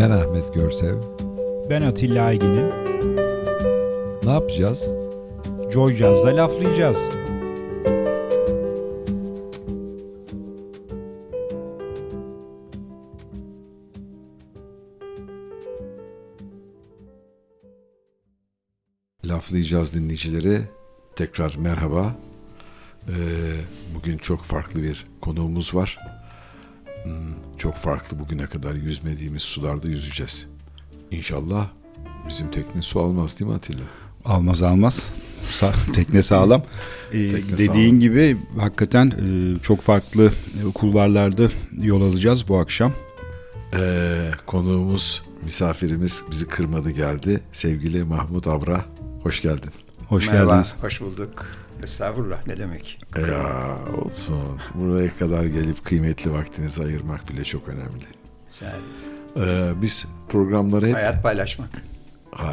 Ben Ahmet Görsev. Ben Atilla Aygin'im. Ne yapacağız? Joy Jazz'da laflayacağız. Laflayacağız dinleyicileri. Tekrar merhaba. Ee, bugün çok farklı bir konuğumuz var. Hmm, çok farklı bugüne kadar yüzmediğimiz sularda yüzeceğiz. İnşallah bizim tekne su almaz değil mi Atilla? Almaz almaz. Tekne sağlam. Ee, Tekne dediğin sağlam. gibi hakikaten e, çok farklı e, kulvarlarda yol alacağız bu akşam. Ee, konuğumuz, misafirimiz bizi kırmadı geldi. Sevgili Mahmut Abra, hoş geldin. Hoş Merhaba, geldiniz. hoş bulduk. Estağfurullah ne demek. Ya olsun. Buraya kadar gelip kıymetli vaktinizi ayırmak bile çok önemli. Güzel. Ee, biz programları hep Hayat paylaşmak.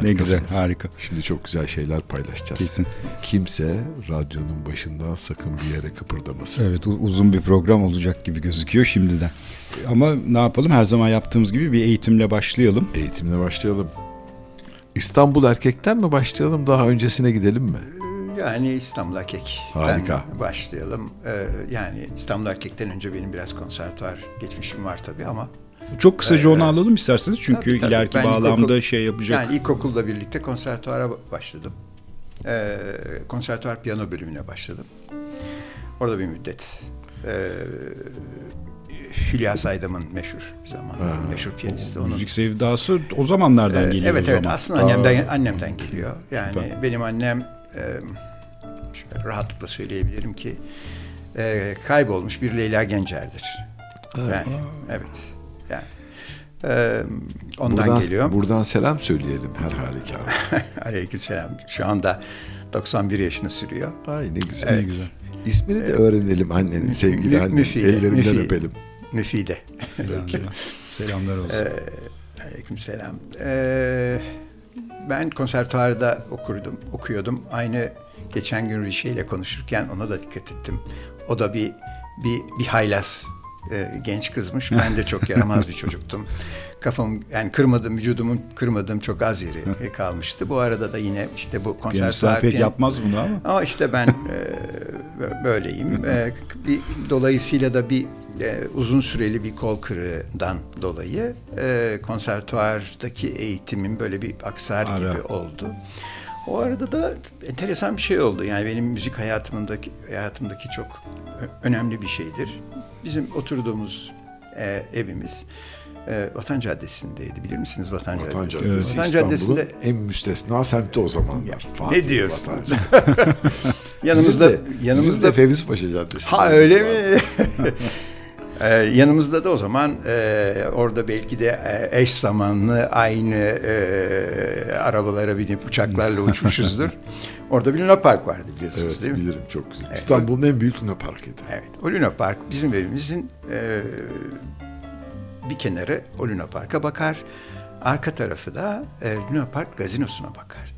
Ne güzel, harika. Şimdi çok güzel şeyler paylaşacağız. Kesin. Kimse radyonun başında sakın bir yere kıpırdamasın. Evet uzun bir program olacak gibi gözüküyor şimdiden. Ama ne yapalım her zaman yaptığımız gibi bir eğitimle başlayalım. Eğitimle başlayalım. İstanbul erkekten mi başlayalım daha öncesine gidelim mi? Yani İstanbul Erkek. Harika. Başlayalım. Ee, yani İstanbul Erkek'ten önce benim biraz konservatuar geçmişim var tabii ama Çok kısaca Ee, onu alalım isterseniz çünkü tabii, tabii. ileriki Ben bağlamda ilkokul- şey yapacak. yani ilkokulla birlikte konservatuara başladım. Ee, konservatuar piyano bölümüne başladım. Orada bir müddet. Ee, Hülya Saydam'ın meşhur bir zamanların meşhur piyanisti. Onun Müzik sevdası o zamanlardan Ee, geliyor Evet evet zaman. aslında annemden annemden geliyor. Yani Süper. benim annem e, şöyle rahatlıkla söyleyebilirim ki e, kaybolmuş bir Leyla Gencer'dir. Yani evet. Yani e, ondan buradan, geliyor. Buradan selam söyleyelim her halükarda. Aleykümselam. Şu anda 91 yaşını sürüyor. Ay ne güzel. Evet. Ne güzel. İsmini de öğrenelim annenin sevgili Mü- annen. Müfide, Ellerinden Müfide. öpelim. Müfide. Selamlar. Olsun. Ee, Aleykümselam. Ee, ben konservatuarda okurdum, okuyordum. Aynı geçen gün Rişe ile konuşurken ona da dikkat ettim. O da bir bir bir haylaz e, genç kızmış. Ben de çok yaramaz bir çocuktum. Kafam yani kırmadım, vücudumun kırmadığım çok az yeri e, kalmıştı. Bu arada da yine işte bu Piyanistler konservatuar pek piyan- yapmaz bunu ama. ama işte ben e, bö- böyleyim. E, bir, dolayısıyla da bir e, uzun süreli bir kol kırığından dolayı e, konservatuardaki eğitimim böyle bir aksar Ara. gibi oldu. O arada da enteresan bir şey oldu. Yani benim müzik hayatımdaki hayatımdaki çok önemli bir şeydir. Bizim oturduğumuz e, evimiz e, Vatan Caddesi'ndeydi. Bilir misiniz Vatan, Vatan Caddesi? Caddesi Vatan İstanbul'un Caddesi'nde en müstesna semti o zamanlar. Ya, Fatih ne diyorsun? Vatan Caddesi. yanımızda Bizim de, bizim yanımızda de Fevzi Paşa Caddesi. Ha öyle mi? Ee, yanımızda da o zaman e, orada belki de e, eş zamanlı aynı e, arabalara binip uçaklarla uçmuşuzdur. Orada bir Luna Park vardı biliyorsunuz Evet değil mi? bilirim çok güzel. İstanbul'un en büyük Luna Park'ıydı. Evet. O Luna Park bizim evimizin e, bir kenarı o Luna Park'a bakar. Arka tarafı da e, Luna Park gazinosuna bakardı.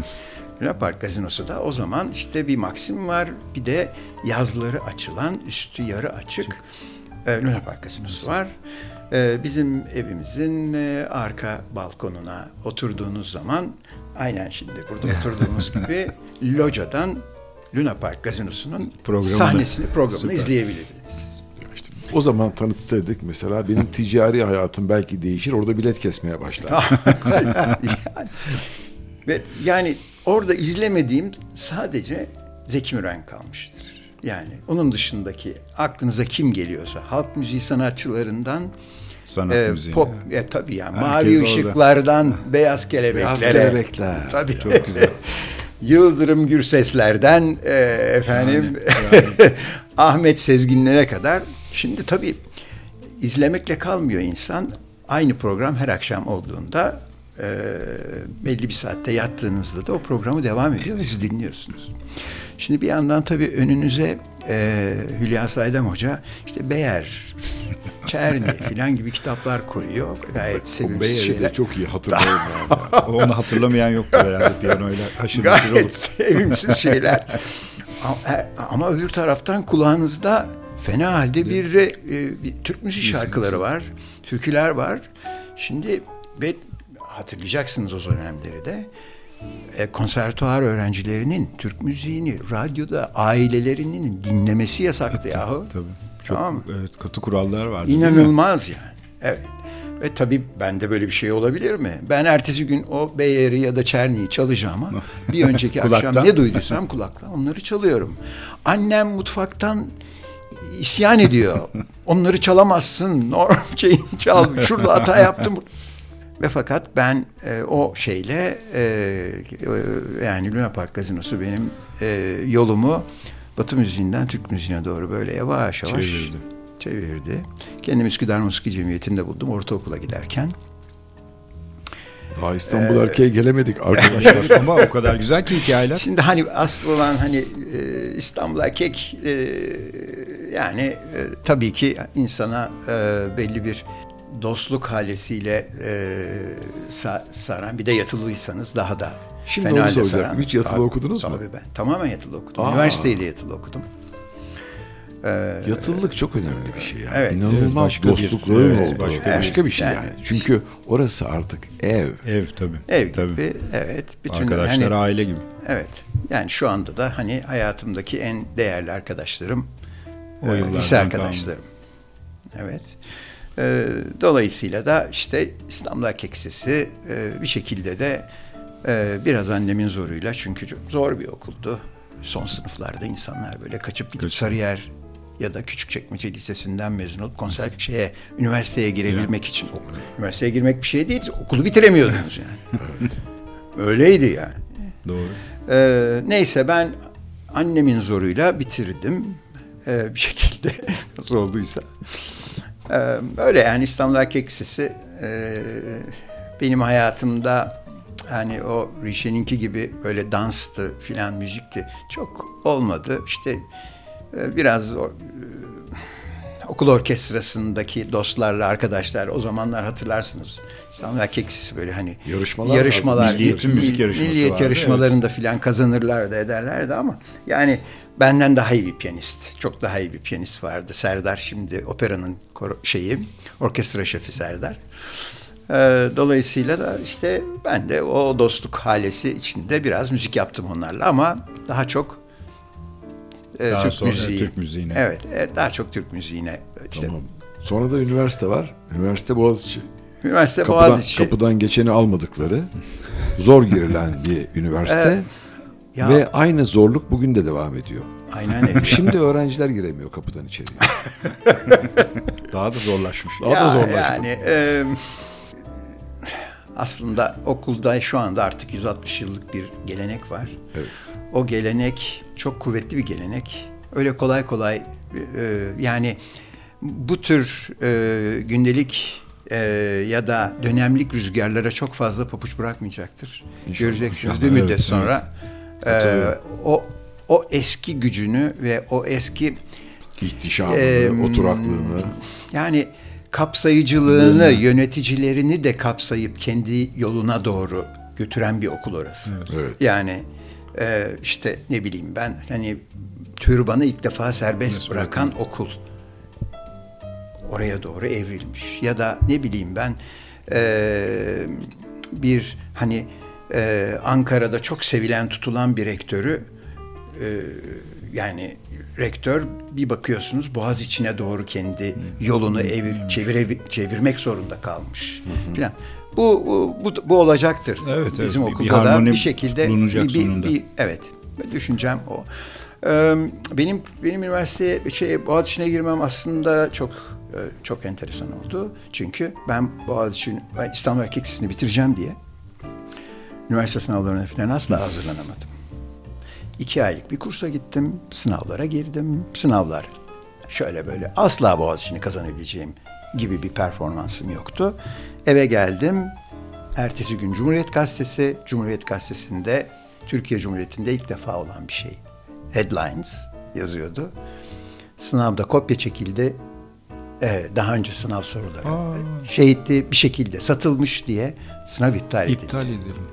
Luna Park gazinosu da o zaman işte bir Maxim var. Bir de yazları açılan, üstü yarı açık e, Luna Park gazinosu var. E, bizim evimizin e, arka balkonuna oturduğunuz zaman aynen şimdi burada oturduğumuz gibi locadan Luna Park gazinosunun Programını. sahnesini, programını Süper. işte o zaman tanıtsaydık mesela benim ticari hayatım belki değişir. Orada bilet kesmeye başlar. yani, yani orada izlemediğim sadece Zeki Müren kalmıştır. Yani onun dışındaki aklınıza kim geliyorsa halk müziği sanatçılarından Sanat e, müziği. pop e, tabii ya Herkes mavi orada. ışıklardan beyaz kelebeklere Beyaz kelebekler. tabii Çok güzel. Yıldırım Gürseslerden e, efendim Ahmet Sezginlere kadar şimdi tabii izlemekle kalmıyor insan. Aynı program her akşam olduğunda e, belli bir saatte yattığınızda da o programı devam ediyor ve siz dinliyorsunuz. Şimdi bir yandan tabii önünüze e, Hülya Saydam Hoca işte Beyer, Çerni filan gibi kitaplar koyuyor. Gayet sevimsiz şeyler. de çok iyi hatırlıyorum yani. Onu hatırlamayan yoktur herhalde piyanoyla haşır Gayet sevimsiz şeyler. ama, e, ama öbür taraftan kulağınızda fena halde bir, e, bir Türk müziği şarkıları var, türküler var. Şimdi ve hatırlayacaksınız o dönemleri de e, konservatuar öğrencilerinin Türk müziğini radyoda ailelerinin dinlemesi yasaktı yahu. Tabii. Çok Tamam mı? evet, katı kurallar vardı. İnanılmaz yani. Evet. Ve tabii bende böyle bir şey olabilir mi? Ben ertesi gün o Beyeri ya da Çerni'yi çalacağım ama bir önceki akşam ne duyduysam kulaktan onları çalıyorum. Annem mutfaktan isyan ediyor. Onları çalamazsın. Norm şeyi çal. Şurada hata yaptım. Ve fakat ben e, o şeyle e, e, yani Luna Park Gazinosu benim e, yolumu Batı müziğinden Türk müziğine doğru böyle yavaş yavaş Çevirdi. çevirdi. Kendimi Üsküdar Musiki Cemiyeti'nde buldum ortaokula giderken. Daha İstanbul erkeğe gelemedik arkadaşlar. Ama o kadar güzel ki hikayeler. Şimdi hani asıl olan hani e, İstanbul erkek e, yani e, tabii ki insana e, belli bir dostluk halesiyle e, sa- saran bir de yatılıysanız daha da Şimdi fena onu halde soracaktım. saran. Hiç yatılı Tabii, okudunuz mu? Tabii ben tamamen yatılı okudum. Aa. Üniversiteyi de yatılı okudum. Ee, Yatılılık çok önemli bir şey yani. Evet. İnanılmaz Başka bir- dostlukların evet, olduğu başka başka, bir- bir şey yani- yani. Çünkü orası artık ev. Ev tabii. ev tabii. gibi evet. Bütün Arkadaşlar hani- aile gibi. Evet. Yani şu anda da hani hayatımdaki en değerli arkadaşlarım O e, yıllardan lise arkadaşlarım. Evet. E, dolayısıyla da işte İstanbul Erkek e, bir şekilde de e, biraz annemin zoruyla çünkü çok zor bir okuldu. Son sınıflarda insanlar böyle kaçıp gidip. Sarıyer ya da Küçükçekmece Lisesi'nden mezun olup konser şeye üniversiteye girebilmek için üniversiteye girmek bir şey değil okulu bitiremiyordunuz yani. Öyleydi yani. Doğru. Ee, neyse ben annemin zoruyla bitirdim Ee, bir şekilde nasıl olduysa. Ee, öyle yani İstanbul Erkek Lisesi e, benim hayatımda hani o Rişe'ninki gibi böyle danstı filan müzikti çok olmadı. İşte e, biraz o, e, okul orkestrasındaki dostlarla arkadaşlar o zamanlar hatırlarsınız. İstanbul Erkek Lisesi böyle hani Yarışmalar yarışmalar vardı. Milliyetin müzik yarışması milliyet vardı, yarışmalarında filan kazanırlardı ederlerdi ama yani benden daha iyi bir piyanist. Çok daha iyi bir piyanist vardı. Serdar şimdi operanın şeyi orkestra şefi Serdar. Ee, dolayısıyla da işte ben de o dostluk halesi içinde biraz müzik yaptım onlarla ama daha çok e, Daha Türk sonra müziği. Türk müziğine. Evet, evet, daha çok Türk müziğine. İşte Tamam. Sonra da üniversite var. Üniversite Boğaziçi. üniversite Kapıdan, Boğaziçi. kapıdan geçeni almadıkları zor girilen bir üniversite. Ya, Ve aynı zorluk bugün de devam ediyor. aynen öyle. Şimdi öğrenciler giremiyor kapıdan içeriye. Daha da zorlaşmış. Daha da Ya, zorlaştı. Yani e, aslında okulda şu anda artık 160 yıllık bir gelenek var. Evet. O gelenek çok kuvvetli bir gelenek. Öyle kolay kolay e, yani bu tür e, gündelik e, ya da dönemlik rüzgarlara çok fazla papuç bırakmayacaktır. İnşallah, Göreceksiniz inşallah. bir müddet Evet, sonra e, Katılıyorum. o o eski gücünü ve o eski İhtişamını, Em, oturaklığını. yani kapsayıcılığını, yöneticilerini de kapsayıp kendi yoluna doğru götüren bir okul orası. Evet. Yani e, işte ne bileyim ben hani türbanı ilk defa serbest Nasıl bırakan okul oraya doğru evrilmiş. Ya da ne bileyim ben e, bir hani e, Ankara'da çok sevilen tutulan bir rektörü e, yani rektör bir bakıyorsunuz Boğaz içine doğru kendi yolunu evir, çevire, çevirmek zorunda kalmış filan. Bu, bu, bu, olacaktır. Evet, evet. Bizim Bir- bir okulda da harmoni bir şekilde bir, bir, bir- evet düşüncem o. Ee, benim benim üniversiteye şey Boğaziçi'ne girmem aslında çok e, çok enteresan oldu. Çünkü ben Boğaziçi İstanbul Erkek Lisesi'ni bitireceğim diye üniversite sınavlarına falan asla hazırlanamadım. İki aylık bir kursa gittim, sınavlara girdim. Sınavlar şöyle böyle asla Boğaziçi'ni kazanabileceğim gibi bir performansım yoktu. Eve geldim. Ertesi gün Cumhuriyet Gazetesi, Cumhuriyet Gazetesi'nde Türkiye Cumhuriyeti'nde ilk defa olan bir şey. Headlines yazıyordu. Sınavda kopya çekildi. Ee, daha önce sınav soruları Aa. şeydi bir şekilde satılmış diye sınav iptal edildi. İptal edelim.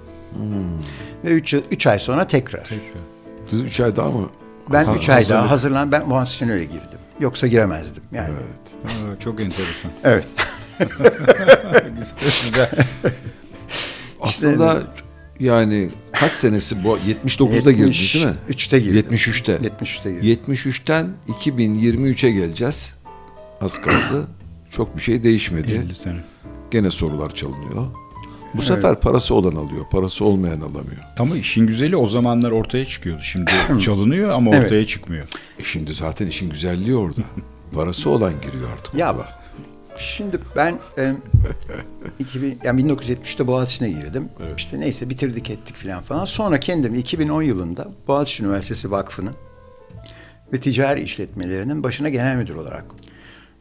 Ve üç, üç ay sonra tekrar. Tekrar. Siz üç ay daha mı? Ben Ha- üç ay daha hazırlan, ben Boğaziçi'ne öyle girdim. Yoksa giremezdim yani. Evet. Aa, çok enteresan. Evet. Güzel. Aslında yani kaç senesi bu? 79'da girdiniz değil mi? 3'te girdim. 73'te. 73'te girdim. 73'ten 2023'e geleceğiz. Az kaldı. Çok bir şey değişmedi. 50 sene. Gene sorular çalınıyor. Bu sefer parası olan alıyor, parası olmayan alamıyor. Ama işin güzeli o zamanlar ortaya çıkıyordu. Şimdi çalınıyor ama Evet. ortaya çıkmıyor. E şimdi zaten işin güzelliği orada. Parası olan giriyor artık. Ya okula. Şimdi ben e, 2000, yani 1970'te Boğaziçi'ne girdim. İşte neyse bitirdik ettik filan falan. Sonra kendim 2010 yılında Boğaziçi Üniversitesi Vakfı'nın ve ticari işletmelerinin başına genel müdür olarak.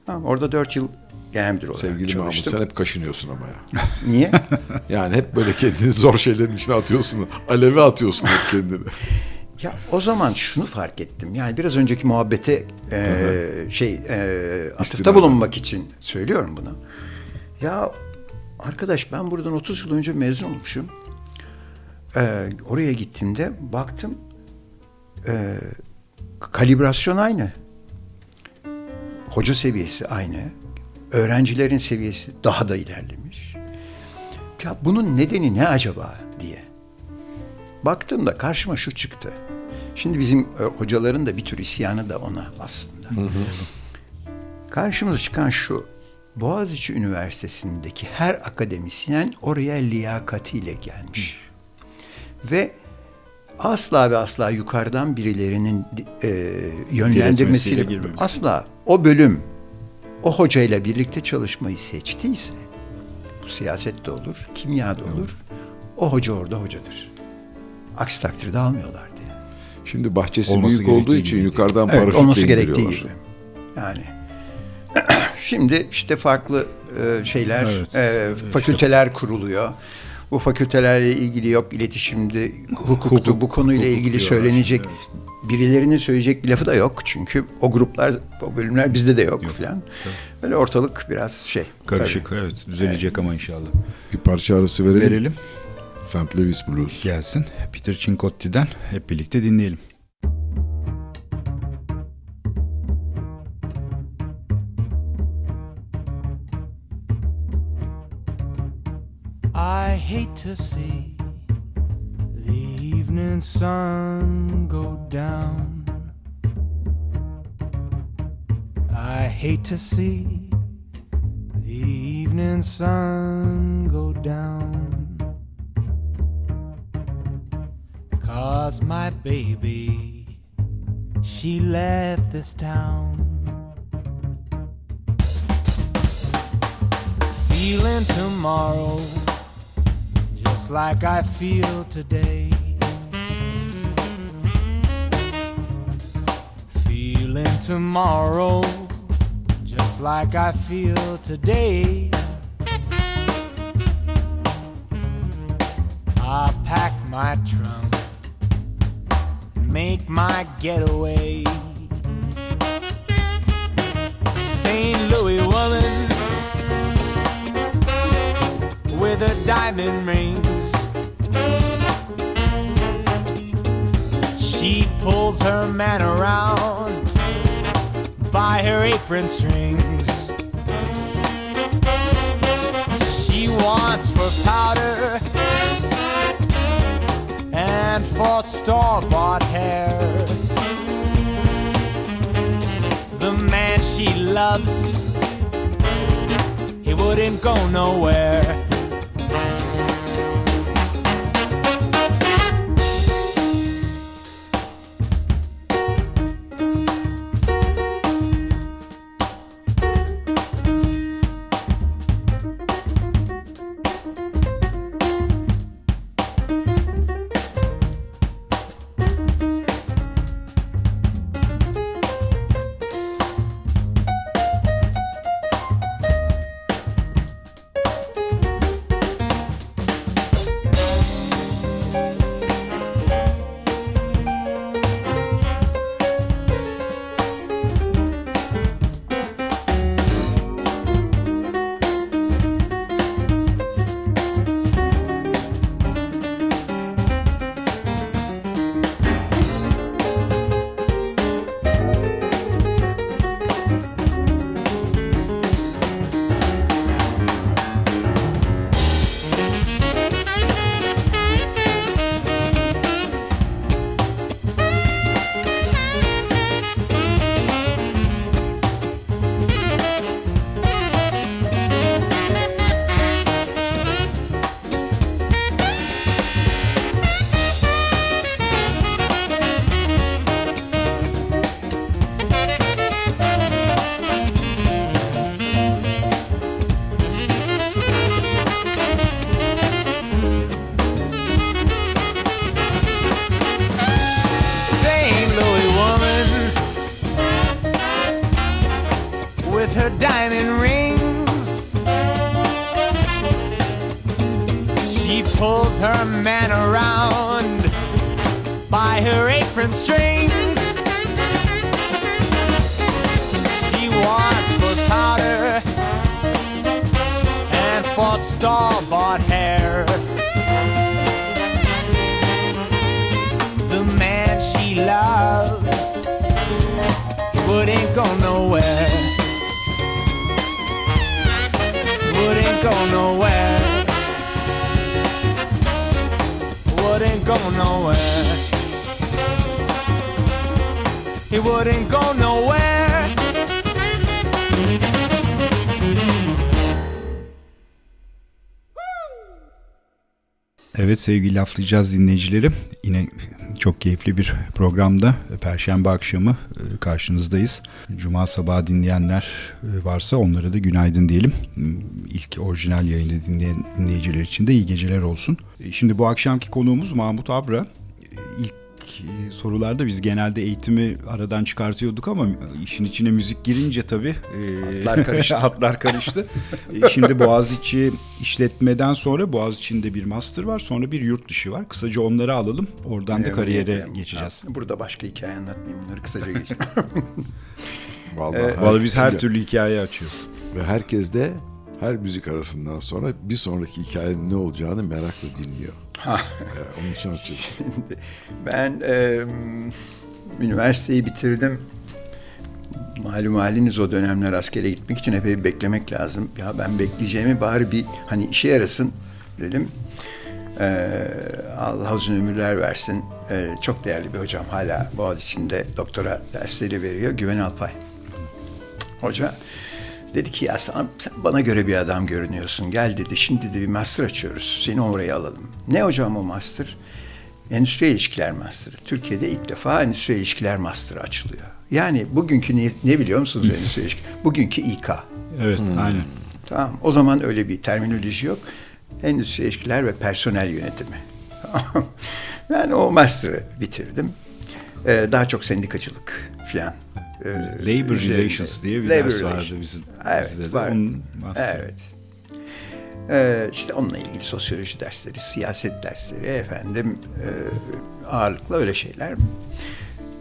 Tamam, orada 4 yıl genel müdür olarak Sevgili Mahmut çalıştım. sen hep kaşınıyorsun ama ya. Niye? Yani hep böyle kendini zor şeylerin içine atıyorsun. Aleve atıyorsun hep kendini. Ya o zaman şunu fark ettim. Yani biraz önceki muhabbete e, şey e, atıfta bulunmak için söylüyorum bunu. Ya arkadaş ben buradan 30 yıl önce mezun olmuşum. E, oraya gittiğimde baktım e, kalibrasyon aynı. Hoca seviyesi aynı. Öğrencilerin seviyesi daha da ilerlemiş. Ya bunun nedeni ne acaba diye. Baktığımda karşıma şu çıktı. Şimdi bizim e, hocaların da bir tür isyanı da ona aslında. Karşımıza çıkan şu. Boğaziçi Üniversitesi'ndeki her akademisyen oraya liyakatiyle gelmiş. Ve asla ve asla yukarıdan birilerinin e, yönlendirmesiyle asla o bölüm o hocayla birlikte çalışmayı seçtiyse bu siyaset de olur, kimya da olur. O hoca orada hocadır. Aksi takdirde almıyorlar diye. Şimdi bahçesi Olması büyük olduğu için gibi. yukarıdan Evet, paraşütle olması gerektiği gibi. Yani şimdi işte farklı e, şeyler, Evet. e, fakülteler kuruluyor. Bu fakültelerle ilgili yok iletişimde, hukuktu, bu konuyla hukuk ilgili diyorlar. söylenecek birilerinin söyleyecek bir lafı da yok. Çünkü o gruplar, o bölümler bizde de yok, falan. Böyle ortalık biraz şey. Karışık tabii. evet düzelecek ama inşallah. Bir parça arası verelim. Verelim. St. Louis Blues. Gelsin. Peter Cincotti'den hep birlikte dinleyelim. I hate to see evening sun go down. I hate to see the evening sun go down. Cause my baby, she left this town. Feeling tomorrow just like I feel today. Tomorrow just like I feel today. I pack my trunk and make my getaway. St. Louis woman with her diamond rings. She pulls her man around by her apron strings. She wants for powder and for store bought hair. The man she loves, he wouldn't go nowhere. Sevgili laflayacağız dinleyicileri. Yine çok keyifli bir programda Perşembe akşamı e, karşınızdayız. Cuma sabahı dinleyenler e, varsa onlara da günaydın diyelim. İlk orijinal yayını dinleyen dinleyiciler için de iyi geceler olsun. E, Şimdi bu akşamki konuğumuz Mahmut Abra. Sorularda biz genelde eğitimi aradan çıkartıyorduk ama işin içine müzik girince tabii e, Hatlar karıştı. hatlar karıştı. E, Şimdi Boğaziçi işletmeden sonra Boğaziçi'nde bir master var. Sonra bir yurt dışı var. Kısaca onları alalım. Oradan da Evet, kariyere evet. geçeceğiz. Burada başka hikaye anlatmayayım. Bunları kısaca geçeyim. Vallahi, Vallahi biz her şimdi- türlü hikaye açıyoruz. Ve herkes de her müzik arasından sonra bir sonraki hikayenin ne olacağını merakla dinliyor. Ee, Onun için açacağız. Ben e, üniversiteyi bitirdim. Malum haliniz o dönemler askere gitmek için epey bir beklemek lazım. Ya ben bekleyeceğimi bari bir hani işe yarasın dedim. E, Allah uzun ömürler versin. E, çok değerli bir hocam hala Boğaziçi'nde doktora dersleri veriyor. Güven Alpay. Hoca dedi ki ya sana, sen bana göre bir adam görünüyorsun. Gel dedi şimdi dedi bir master açıyoruz. Seni oraya alalım. Ne hocam o master? Endüstri ilişkiler master'ı. Türkiye'de ilk defa endüstri ilişkiler master'ı açılıyor. Yani bugünkü ne, ne biliyor musunuz endüstri ilişkiler? Bugünkü İK. Evet, aynen. Tamam. O zaman öyle bir terminoloji yok. Endüstri ilişkiler ve personel yönetimi. ben o master'ı bitirdim. Ee, daha çok sendikacılık filan. Ee, Labor üzerinde. Relations diye bir Labor ders vardı bizim. Evet, bizde de. var. Onun. Evet. Ee, işte onunla ilgili sosyoloji dersleri, siyaset dersleri, efendim e, ağırlıkla öyle şeyler.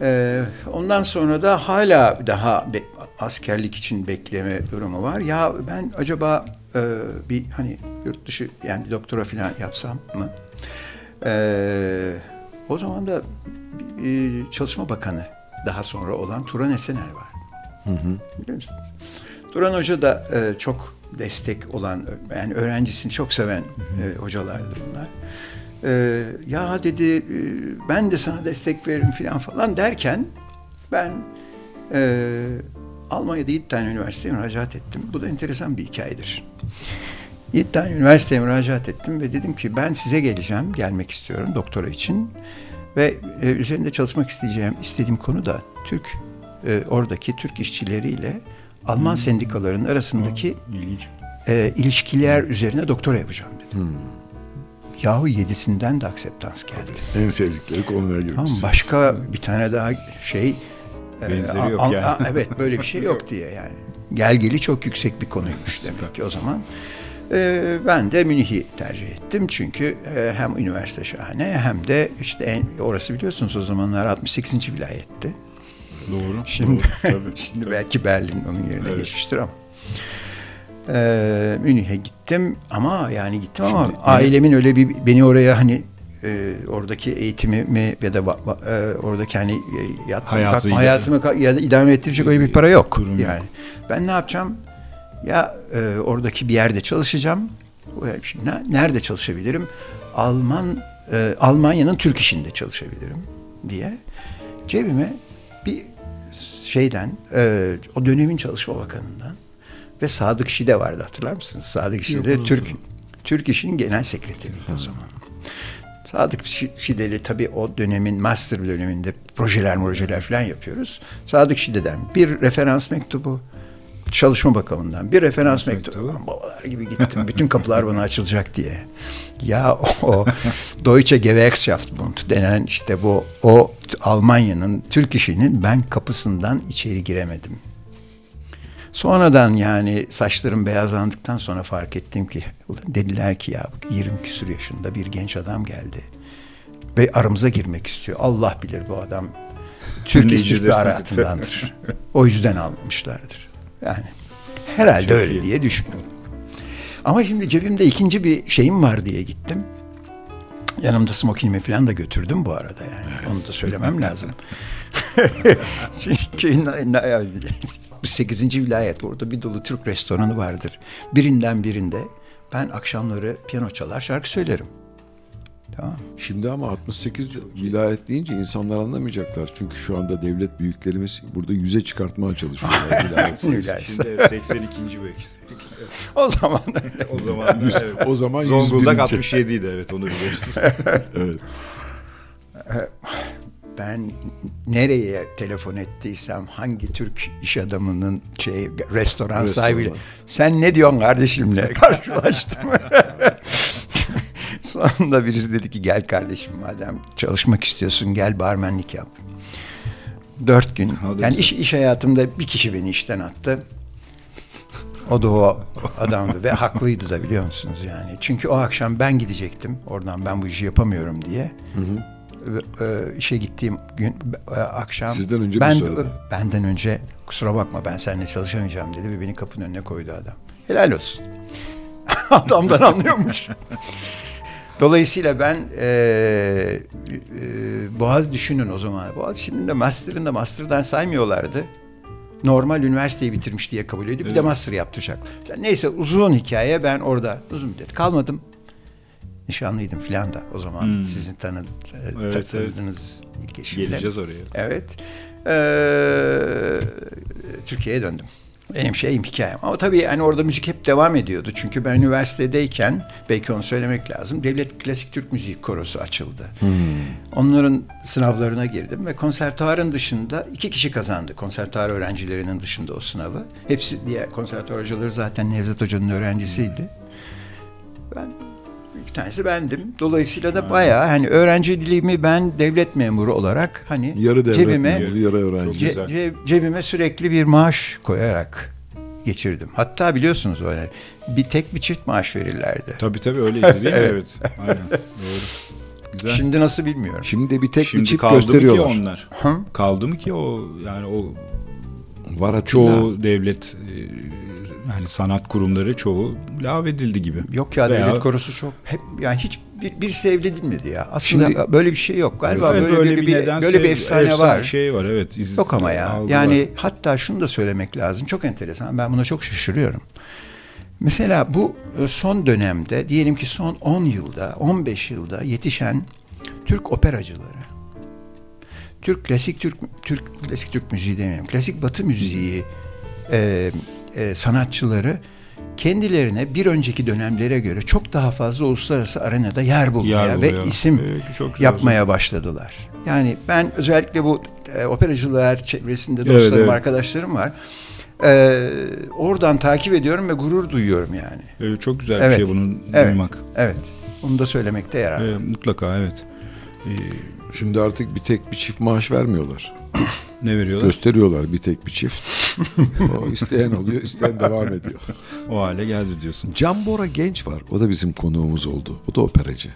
Ee, ondan sonra da hala daha be- askerlik için bekleme durumu var. Ya ben acaba e, bir hani yurt dışı yani doktora falan yapsam mı? Ee, o zaman da e, Çalışma Bakanı daha sonra olan Turan Esener var. Biliyor musunuz? Turan Hoca da e, çok destek olan, yani öğrencisini çok seven e, hocalardır bunlar. E, ya dedi, e, ben de sana destek veririm falan falan derken ben e, Almanya'da 7 tane üniversiteye müracaat ettim. Bu da enteresan bir hikayedir. 7 tane üniversiteye müracaat ettim ve dedim ki ben size geleceğim, gelmek istiyorum doktora için. Ve e, üzerinde çalışmak isteyeceğim, istediğim konu da Türk, e, oradaki Türk işçileriyle Alman sendikalarının arasındaki İlginç. e, ilişkiler üzerine doktora yapacağım dedim. Yahu yedisinden de akseptans geldi. En sevdikleri konulara Tamam, girmişsiniz. başka bir tane daha şey e, Benzeri a- yok a- yani. a- evet böyle bir şey yok diye yani. Gelgeli çok yüksek bir konuymuş demek ki o zaman. E, ben de Münih'i tercih ettim çünkü e, hem üniversite şahane hem de işte en, orası biliyorsunuz o zamanlar 68. vilayetti. Doğru. Şimdi, Doğru, tabii. şimdi belki Berlin onun yerine geçmiştir ama. Ee, Münih'e gittim ama yani gittim ama Şimdi- ailemin öyle bir beni oraya hani e, oradaki eğitimimi ya da e, oradaki hani e, yatma, Hayatı kalkma, hayatımı ya da idame ettirecek öyle bir para yok Durum yok. yani. Ben ne yapacağım? Ya e, oradaki bir yerde çalışacağım. Şimdi ne- nerede çalışabilirim? Alman e, Almanya'nın Türk işinde çalışabilirim diye cebime bir şeyden e, o dönemin Çalışma Bakanı'ndan ve Sadık Şide vardı hatırlar mısınız? Sadık Şide Türk Türk İş'in genel sekreteriydi o zaman. Sadık Şi- Şideli tabii o dönemin master döneminde projeler projeler falan yapıyoruz. Sadık Şide'den bir referans mektubu, Çalışma Bakanı'ndan bir referans mektubu. Babalar gibi gittim. Bütün kapılar bana açılacak diye. Ya o Deutsche Gewerkschaftsbund denen işte bu o Almanya'nın Türk işinin ben kapısından içeri giremedim. Sonradan yani saçlarım beyazlandıktan sonra fark ettim ki dediler ki ya 20 küsur yaşında bir genç adam geldi ve aramıza girmek istiyor. Allah bilir bu adam Türk Dinleyicidir. istihbaratındandır. o yüzden almışlardır. Yani herhalde öyle diye düşünüyorum. Ama şimdi cebimde ikinci bir şeyim var diye gittim. Yanımda smokinimi falan da götürdüm bu arada yani. Onu da söylemem lazım. Çünkü na- na- 8. vilayet orada bir dolu Türk restoranı vardır. Birinden birinde ben akşamları piyano çalar şarkı söylerim. Tamam. Şimdi ama 68 vilayet deyince insanlar anlamayacaklar. Çünkü şu anda devlet büyüklerimiz burada yüze çıkartmaya çalışıyorlar. vilayet. Şimdi evet, 82. belki. O zaman O zaman evet. O zaman Zonguldak 101. 67 idi evet onu biliyoruz. Evet. ben nereye telefon ettiysem hangi Türk iş adamının şey restoran sahibiyle sen ne diyorsun kardeşimle karşılaştım. Sonunda birisi dedi ki gel kardeşim madem çalışmak istiyorsun gel barmenlik yap. Dört gün. Yani iş, iş hayatımda bir kişi beni işten attı. O da o adamdı ve haklıydı da biliyor musunuz yani. Çünkü o akşam ben gidecektim. Oradan ben bu işi yapamıyorum diye. Ve, e, işe gittiğim gün e, akşam Sizden önce ben, söyledi? Benden önce kusura bakma ben seninle çalışamayacağım dedi ve beni kapının önüne koydu adam. Helal olsun. Adamdan anlıyormuş. Dolayısıyla ben e, e, Boğaz düşünün o zaman. Boğaz şimdi de master'ın da master'dan saymıyorlardı. Normal üniversiteyi bitirmiş diye kabul ediyor. Bir de master yaptıracak. Neyse uzun hikaye ben orada uzun müddet kalmadım. Nişanlıydım filan da o zaman sizin tanı, Evet, evet. tanıdığınız ilk eşimle. Geleceğiz oraya. Evet. Ee, Türkiye'ye döndüm. Benim şeyim hikayem. Ama tabii yani orada müzik hep devam ediyordu. Çünkü ben üniversitedeyken belki onu söylemek lazım. Devlet Klasik Türk Müziği Korosu açıldı. Onların sınavlarına girdim ve konservatuarın dışında iki kişi kazandı. Konservatuar öğrencilerinin dışında o sınavı. Hepsi diğer konservatuar hocaları zaten Nevzat Hoca'nın öğrencisiydi. Ben bir tanesi bendim. Dolayısıyla da bayağı hani öğrenciliğimi ben devlet memuru olarak hani Yarı devlet cebime memuru, yarı öğrenci. ce- ce- cebime sürekli bir maaş koyarak geçirdim. Hatta biliyorsunuz öyle bir tek bir çift maaş verirlerdi. Tabii tabii öyleydi değil mi? evet. Aynen. Doğru. Güzel. Şimdi, Şimdi nasıl bilmiyorum. Şimdi de bir tek bir çift kaldı mı ki gösteriyorlar. onlar? Hı? Kaldı mı ki o yani o Var Atilla. çoğu devlet e, yani sanat kurumları çoğu lağvedildi gibi. Yok ya Veya- devlet korosu çok hep yani hiç bir, bir sevledilmedi ya. Aslında Şimdi- böyle bir şey yok. Galiba Evet, böyle, bir, nedense böyle bir efsane, var. Şey var evet. iz- Yok ama ya. algı Yani hatta şunu da söylemek lazım. Çok enteresan. Ben buna çok şaşırıyorum. Mesela bu e, son dönemde diyelim ki son 10 yılda, 15 yılda yetişen Türk operacıları, Türk klasik Türk Türk klasik Türk müziği demiyorum. Klasik Batı müziği e, e, sanatçıları kendilerine bir önceki dönemlere göre çok daha fazla uluslararası arenada yer bulmaya Yer ve isim Evet, çok yapmaya başladılar. Yani ben özellikle bu e, operacılar çevresinde Evet, dostlarım, evet. arkadaşlarım var. E, oradan takip ediyorum ve gurur duyuyorum yani. Ee, çok güzel Evet. bir şey bunu Evet. duymak. Evet. Onu da söylemekte yarar. Ee, mutlaka evet. Ee, Şimdi artık bir tek bir çift maaş vermiyorlar. ne veriyorlar? Gösteriyorlar bir tek bir çift. o isteyen oluyor, isteyen devam ediyor. O hale geldi diyorsun. Can Bora Genç var. O da bizim konuğumuz oldu. O da operacı.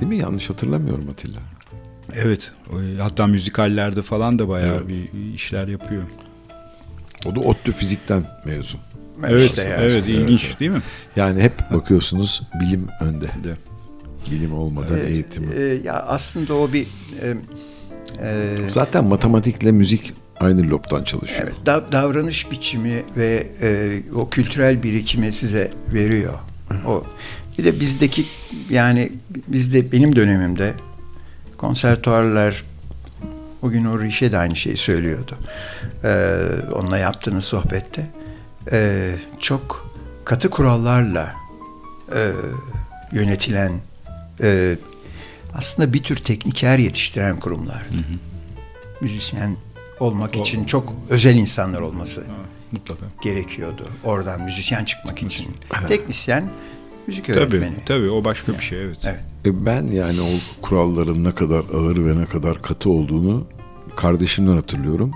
Değil mi? Yanlış hatırlamıyorum Atilla. Evet. Hatta müzikallerde falan da bayağı Evet. bir işler yapıyor. O da ODTÜ fizikten mezun. Evet, İşte yani. evet ilginç değil mi? Yani hep bakıyorsunuz bilim önde. De. Bilim olmadan E, eğitim. e, ya aslında o bir e, e, Zaten matematikle müzik aynı lobdan çalışıyor. Evet, da- davranış biçimi ve e, o kültürel birikimi size veriyor. O bir de bizdeki yani bizde benim dönemimde konservatuarlar o gün o Rişe de aynı şeyi söylüyordu. Ee, onunla yaptığınız sohbette. Ee, çok katı kurallarla e, yönetilen e, aslında bir tür tekniker yetiştiren kurumlar. Müzisyen olmak O- için çok özel insanlar olması Ha, mutlaka. gerekiyordu. Oradan müzisyen çıkmak için. Teknisyen, müzik Tabii, öğretmeni. tabii o başka bir şey evet. Evet. E ben yani o kuralların ne kadar ağır ve ne kadar katı olduğunu kardeşimden hatırlıyorum.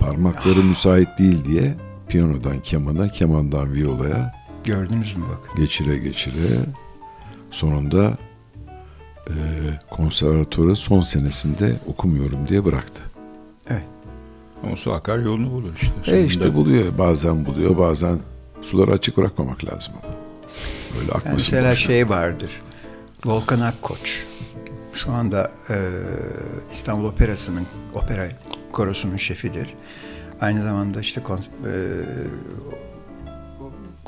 Parmakları müsait değil diye piyanodan kemana, kemandan violaya Gördünüz mü bakın. geçire geçire sonunda e, konservatuarı son senesinde okumuyorum diye bıraktı. Ama su akar yolunu bulur işte. E Sonunda işte buluyor. Bazen buluyor, bazen suları açık bırakmamak lazım. Böyle Yani akmasın. mesela boşuna. şey vardır. Volkan Akkoç. Şu anda e, İstanbul Operası'nın opera korosunun şefidir. Aynı zamanda işte kon, e,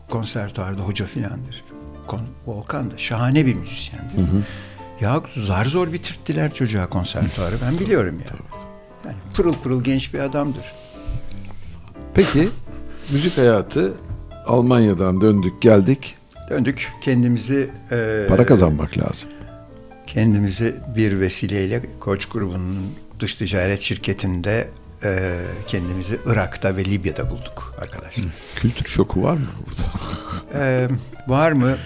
konservatuarda hoca filandır. Kon, Volkan da şahane bir müzisyendir. Ya zar zor bitirttiler çocuğa konservatuarı. Ben biliyorum ya. Yani pırıl pırıl genç bir adamdır. Peki müzik hayatı Almanya'dan döndük geldik. Döndük kendimizi e, Para kazanmak lazım. Kendimizi bir vesileyle Koç grubunun dış ticaret şirketinde e, kendimizi Irak'ta ve Libya'da bulduk arkadaşlar. Kültür şoku var mı burada? E, var mı?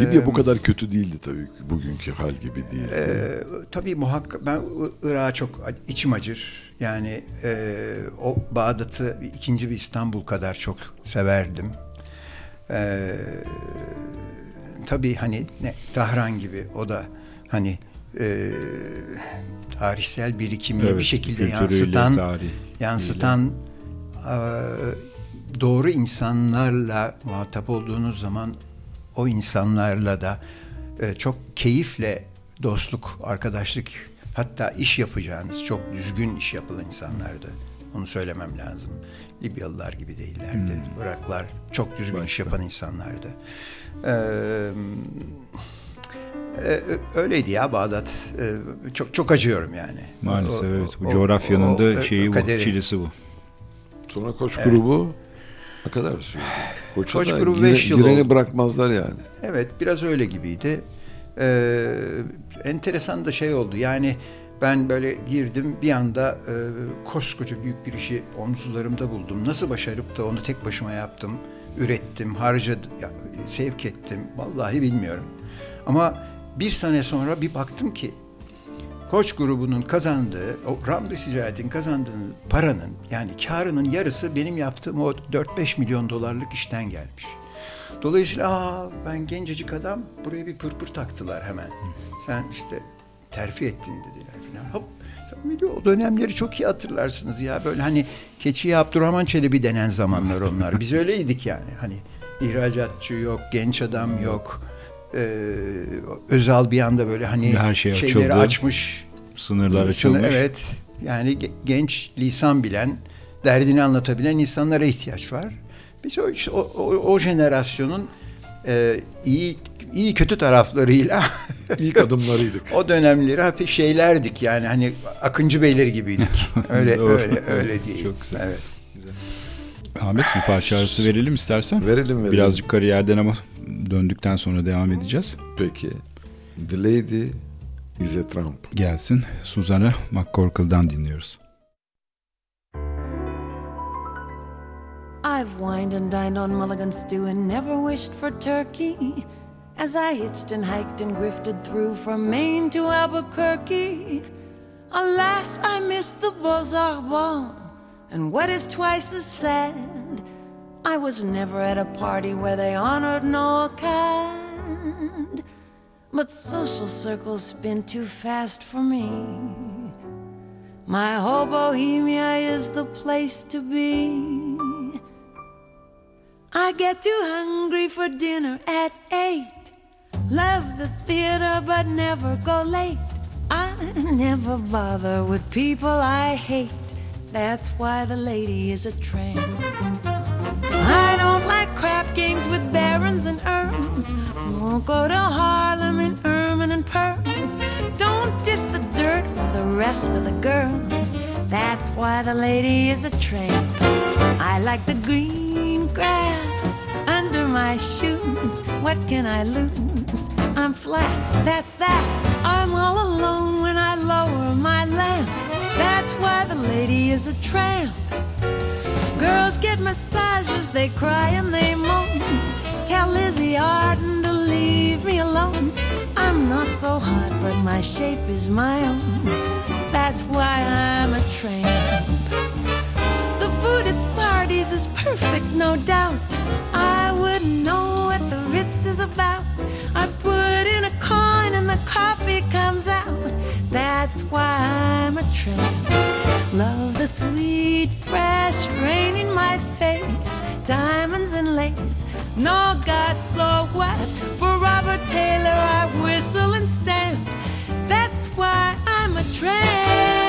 Libya bu kadar kötü değildi tabii. Bugünkü hal gibi değildi. e, tabii muhakkak ben Irak'a çok içim acır. Yani e, o Bağdat'ı ikinci bir İstanbul kadar çok severdim. E, tabii hani ne Tahran gibi o da hani e, tarihsel birikimini Evet, bir şekilde yansıtan tarihiyle. yansıtan e, doğru insanlarla muhatap olduğunuz zaman o insanlarla da e, çok keyifle dostluk, arkadaşlık hatta iş yapacağınız çok düzgün iş yapılan insanlardı. Onu söylemem lazım. Libyalılar gibi değillerdi. Iraklar çok düzgün iş yapan insanlardı. Ee, e, öyleydi ya Bağdat. Çok çok acıyorum yani. Maalesef O- o- evet. Bu o- coğrafyanın o- da o- şeyi bu, kaderi. çilesi bu. Sonra Koç grubu ne kadar sürdü? Koç'a Koç da grubu gire- beş yıl gireni oldu. bırakmazlar yani. Evet biraz öyle gibiydi. Ee, enteresan da şey oldu yani ben böyle girdim bir anda e, koskoca büyük bir işi omuzlarımda buldum. Nasıl başarıp da onu tek başıma yaptım, ürettim, harcadım, sevk ettim vallahi bilmiyorum. Ama bir sene sonra bir baktım ki Koç grubunun kazandığı, o Ramda Ticaret'in kazandığı paranın yani karının yarısı benim yaptığım o 4-5 milyon dolarlık işten gelmiş. Dolayısıyla Aa, ben gencecik adam buraya bir pırpır taktılar hemen. Sen işte terfi ettin dediler falan. Hop. O dönemleri çok iyi hatırlarsınız ya. Böyle hani keçiye Abdurrahman Çelebi denen zamanlar onlar. Biz öyleydik yani. Hani ihracatçı yok, genç adam yok. Ee, Özal bir anda böyle hani Her şey şeyleri açıldı. açmış. Sınırlar Sınır- açılmış. Evet. Yani ge- genç lisan bilen, derdini anlatabilen insanlara ihtiyaç var. Biz o, o, o, o jenerasyonun e, iyi iyi kötü taraflarıyla İlk adımlarıydık. o dönemleri hafif şeylerdik yani hani Akıncı Beyleri gibiydik. Öyle öyle öyle değil. Çok güzel. Evet. Ahmet bir parça arası verelim istersen. Verelim verelim. Birazcık kariyerden ama döndükten sonra devam edeceğiz. Peki. The Lady is a Trump. Gelsin. Suzan'a McCorkle'dan dinliyoruz. I've wined and dined on mulligan stew and never wished for turkey. As I hitched and hiked and grifted through from Maine to Albuquerque. Alas, I missed the Beaux-Arts ball. And what is twice as sad, I was never at a party where they honored no kind. But social circles spin too fast for me. My whole bohemia is the place to be. I get too hungry for dinner at eight. Love the theater but never go late. I never bother with people I hate. That's why the lady is a tramp. Crap games with barons and earls. Won't go to Harlem in ermine and pearls. Don't dish the dirt with the rest of the girls. That's why the lady is a tramp. I like the green grass under my shoes. What can I lose? I'm flat, that's that. I'm all alone when I lower my lamp. That's why the lady is a tramp. Girls get massages, they cry and they moan. Tell Lizzie Arden to leave me alone. I'm not so hot, but my shape is my own. That's why I'm a tramp. The food at Sardi's is perfect, no doubt. I wouldn't know what the Ritz is about. I put in a coin and the coffee comes out. That's why I'm a tramp. Love the sweet, fresh rain in my face. Diamonds and lace. No, God, so what? For Robert Taylor, I whistle and stamp. That's why I'm a tramp.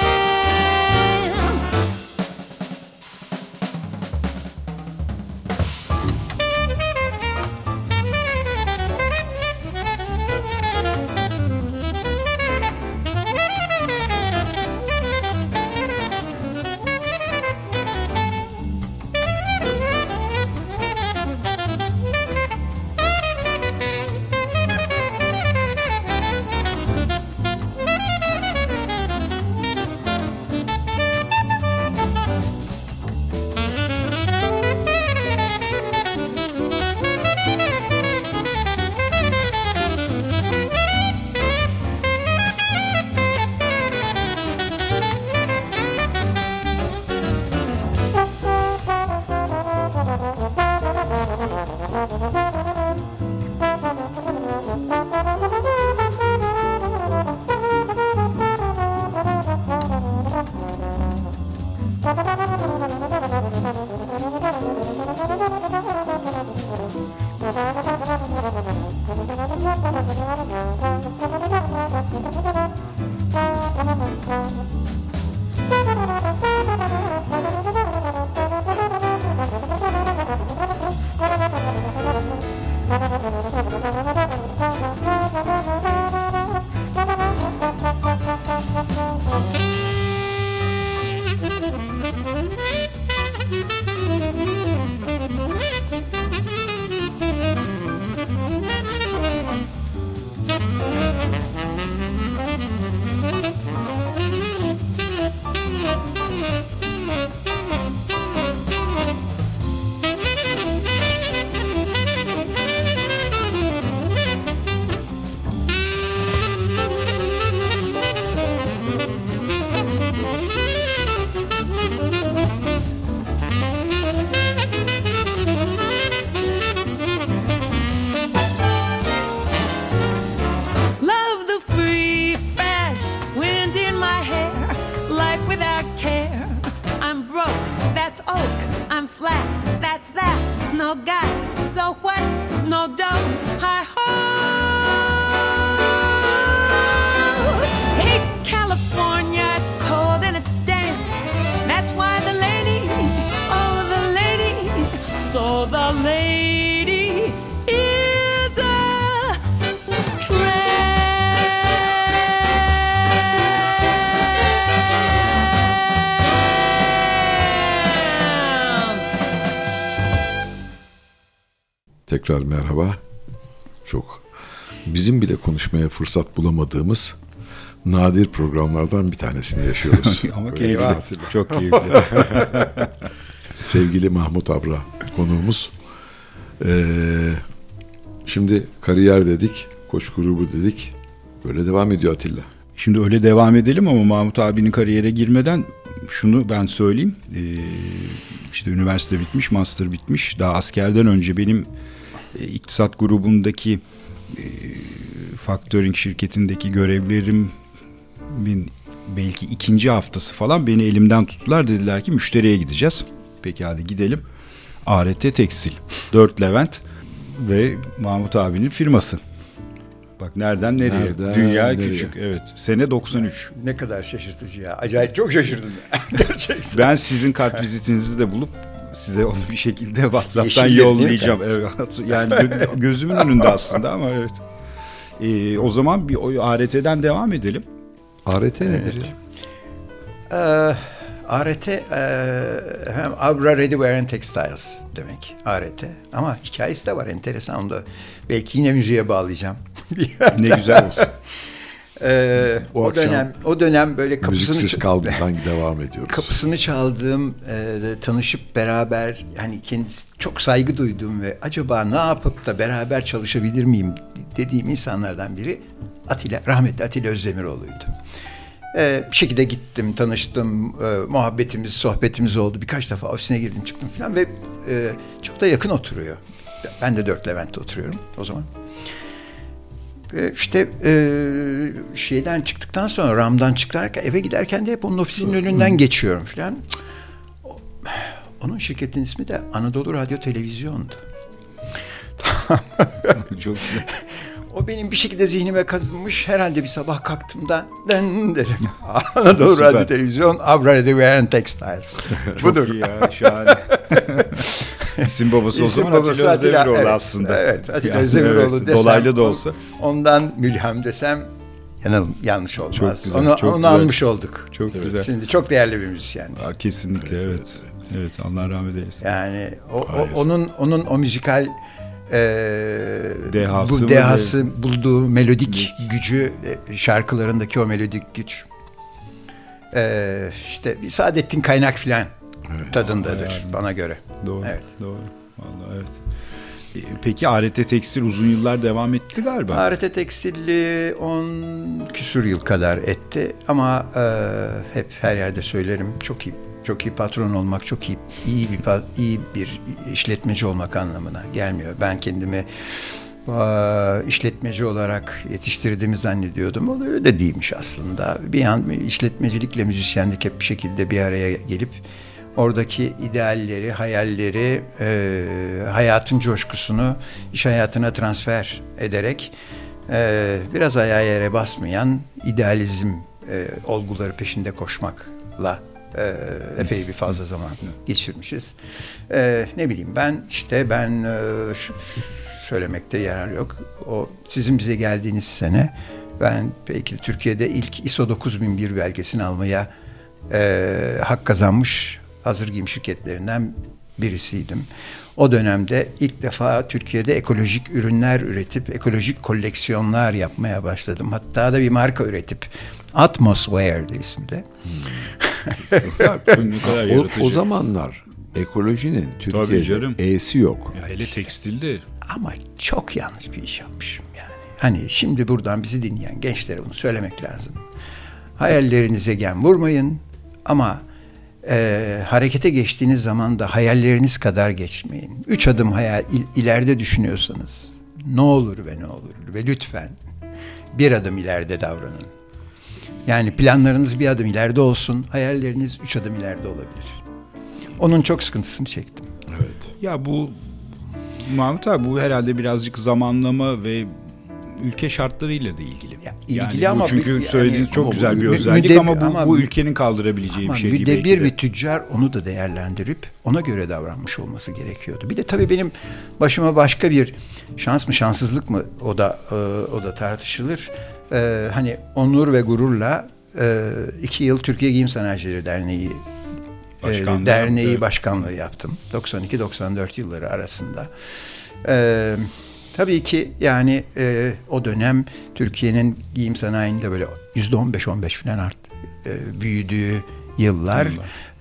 Tekrar merhaba. Çok bizim bile konuşmaya fırsat bulamadığımız nadir programlardan bir tanesini yaşıyoruz. Ama keyifli. Çok keyifli. Sevgili Mahmut Abra konuğumuz. Ee, şimdi kariyer dedik, koç grubu dedik. Böyle devam ediyor Atilla. Şimdi öyle devam edelim ama Mahmut abinin kariyere girmeden şunu ben söyleyeyim. Ee, işte üniversite bitmiş, master bitmiş. Daha askerden önce benim iktisat grubundaki e, faktörink şirketindeki görevlerimin belki ikinci haftası falan beni elimden tuttular. Dediler ki müşteriye gideceğiz. Peki hadi gidelim. ART Tekstil, 4 Levent ve Mahmut abinin firması. Bak nereden nereye? Nereden Dünya nereye? küçük. Evet. Sene 93. Ne kadar şaşırtıcı ya. Acayip çok şaşırdım. Gerçekten. Ben sizin kartvizitinizi de bulup size onu bir şekilde WhatsApp'tan Yeşildir yollayacağım. Evet. Yani gö- gözümün önünde aslında ama evet. Ee, o zaman bir o ART'den devam edelim. ART nedir ya? Ee, ART e, hem Abra Ready and Textiles demek ART. Ama hikayesi de var enteresan. Onu da belki yine müziğe bağlayacağım. Ne güzel olsun. Ee, Bu o akşam dönem o dönem böyle kapısını Müziksiz kalmadan devam ediyoruz. kapısını çaldığım, e, tanışıp beraber yani kendisi çok saygı duyduğum ve acaba ne yapıp da beraber çalışabilir miyim dediğim insanlardan biri Atilla, rahmetli Atilla Özdemiroğlu'ydu. E, bir şekilde gittim, tanıştım, e, muhabbetimiz, sohbetimiz oldu. Birkaç defa ofisine girdim, çıktım falan ve e, çok da yakın oturuyor. Ben de Dört Levent'te oturuyorum o zaman. E, işte e, şeyden çıktıktan sonra Ram'dan çıkarken eve giderken de hep onun ofisinin önünden geçiyorum filan. O- Onun şirketin ismi de Anadolu Radyo Televizyon'du. Çok güzel. O benim bir şekilde zihnime kazınmış. Herhalde bir sabah kalktığımda den dedim. Anadolu. Radyo Televizyon, Abra and Textiles. Budur. Çok iyi ya şahane. İsim babası o zaman babası Atilla Özdemiroğlu evet, aslında. Evet, Atilla Yani Özdemiroğlu evet, desem. Dolaylı da olsa. Ondan mülhem desem yanıl, yanlış olmaz. Çok güzel, onu çok onu güzel. almış olduk. Çok güzel. Şimdi çok değerli bir müzisyen. Aa, kesinlikle evet. Evet, Allah rahmet eylesin. Yani o, o- onun onun o müzikal e, Dehası bu dehası bulduğu melodik gücü e, şarkılarındaki o melodik güç e, işte bir Saadettin Kaynak filan tadındadır bana göre. Doğru. Evet. Doğru. Vallahi evet. E, Peki ART Tekstil uzun yıllar devam etti galiba. ART Tekstilli 10 küsür yıl kadar etti ama e, hep her yerde söylerim çok iyi çok iyi patron olmak çok iyi iyi bir iyi bir işletmeci olmak anlamına gelmiyor. Ben kendimi e, işletmeci olarak yetiştirdiğimi zannediyordum. O da öyle de değilmiş aslında. Bir yan işletmecilikle müzisyenlik hep bir şekilde bir araya gelip oradaki idealleri, hayalleri, e, hayatın coşkusunu iş hayatına transfer ederek e, biraz ayağa yere basmayan idealizm e, olguları peşinde koşmakla e, epey bir fazla zaman geçirmişiz. E, ne bileyim ben işte ben e, söylemekte yarar yok. O sizin bize geldiğiniz sene ben belki de Türkiye'de ilk ISO 9001 belgesini almaya e, hak kazanmış hazır giyim şirketlerinden birisiydim. O dönemde ilk defa Türkiye'de ekolojik ürünler üretip ekolojik koleksiyonlar yapmaya başladım. Hatta da bir marka üretip Atmosware'di ismi de. kadar o, o zamanlar ekolojinin Türkiye'de. E'si yok. Ya hele tekstilde Ama çok yanlış bir iş yapmışım yani. Hani şimdi buradan bizi dinleyen gençlere bunu söylemek lazım. Hayallerinize gem vurmayın ama e, harekete geçtiğiniz zaman da hayalleriniz kadar geçmeyin. Üç adım hayal il- ileride düşünüyorsanız ne olur ve ne olur ve lütfen bir adım ileride davranın. Yani planlarınız bir adım ileride olsun, hayalleriniz üç adım ileride olabilir. Onun çok sıkıntısını çektim. Evet. Ya bu Mahmut abi bu herhalde birazcık zamanlama ve ülke şartlarıyla da ilgili. Ya, ilgili yani ama çünkü bir- yani- söylediğiniz çok Ama güzel bir mü- özellik müdeb- ama bu, ama bu ülkenin kaldırabileceği Ama bir şey değil müdebir de. bir tüccar onu da değerlendirip ona göre davranmış olması gerekiyordu. Bir de tabii benim başıma başka bir şans mı şanssızlık mı o da e, o da tartışılır. E, hani onur ve gururla e, iki yıl Türkiye Giyim Sanayicileri Derneği Başkanlığı derneği yaptı. başkanlığı yaptım. 92-94 yılları arasında. E, tabii ki yani e, o dönem Türkiye'nin giyim sanayinde böyle yüzde 15-15 falan art, e, büyüdüğü yıllar.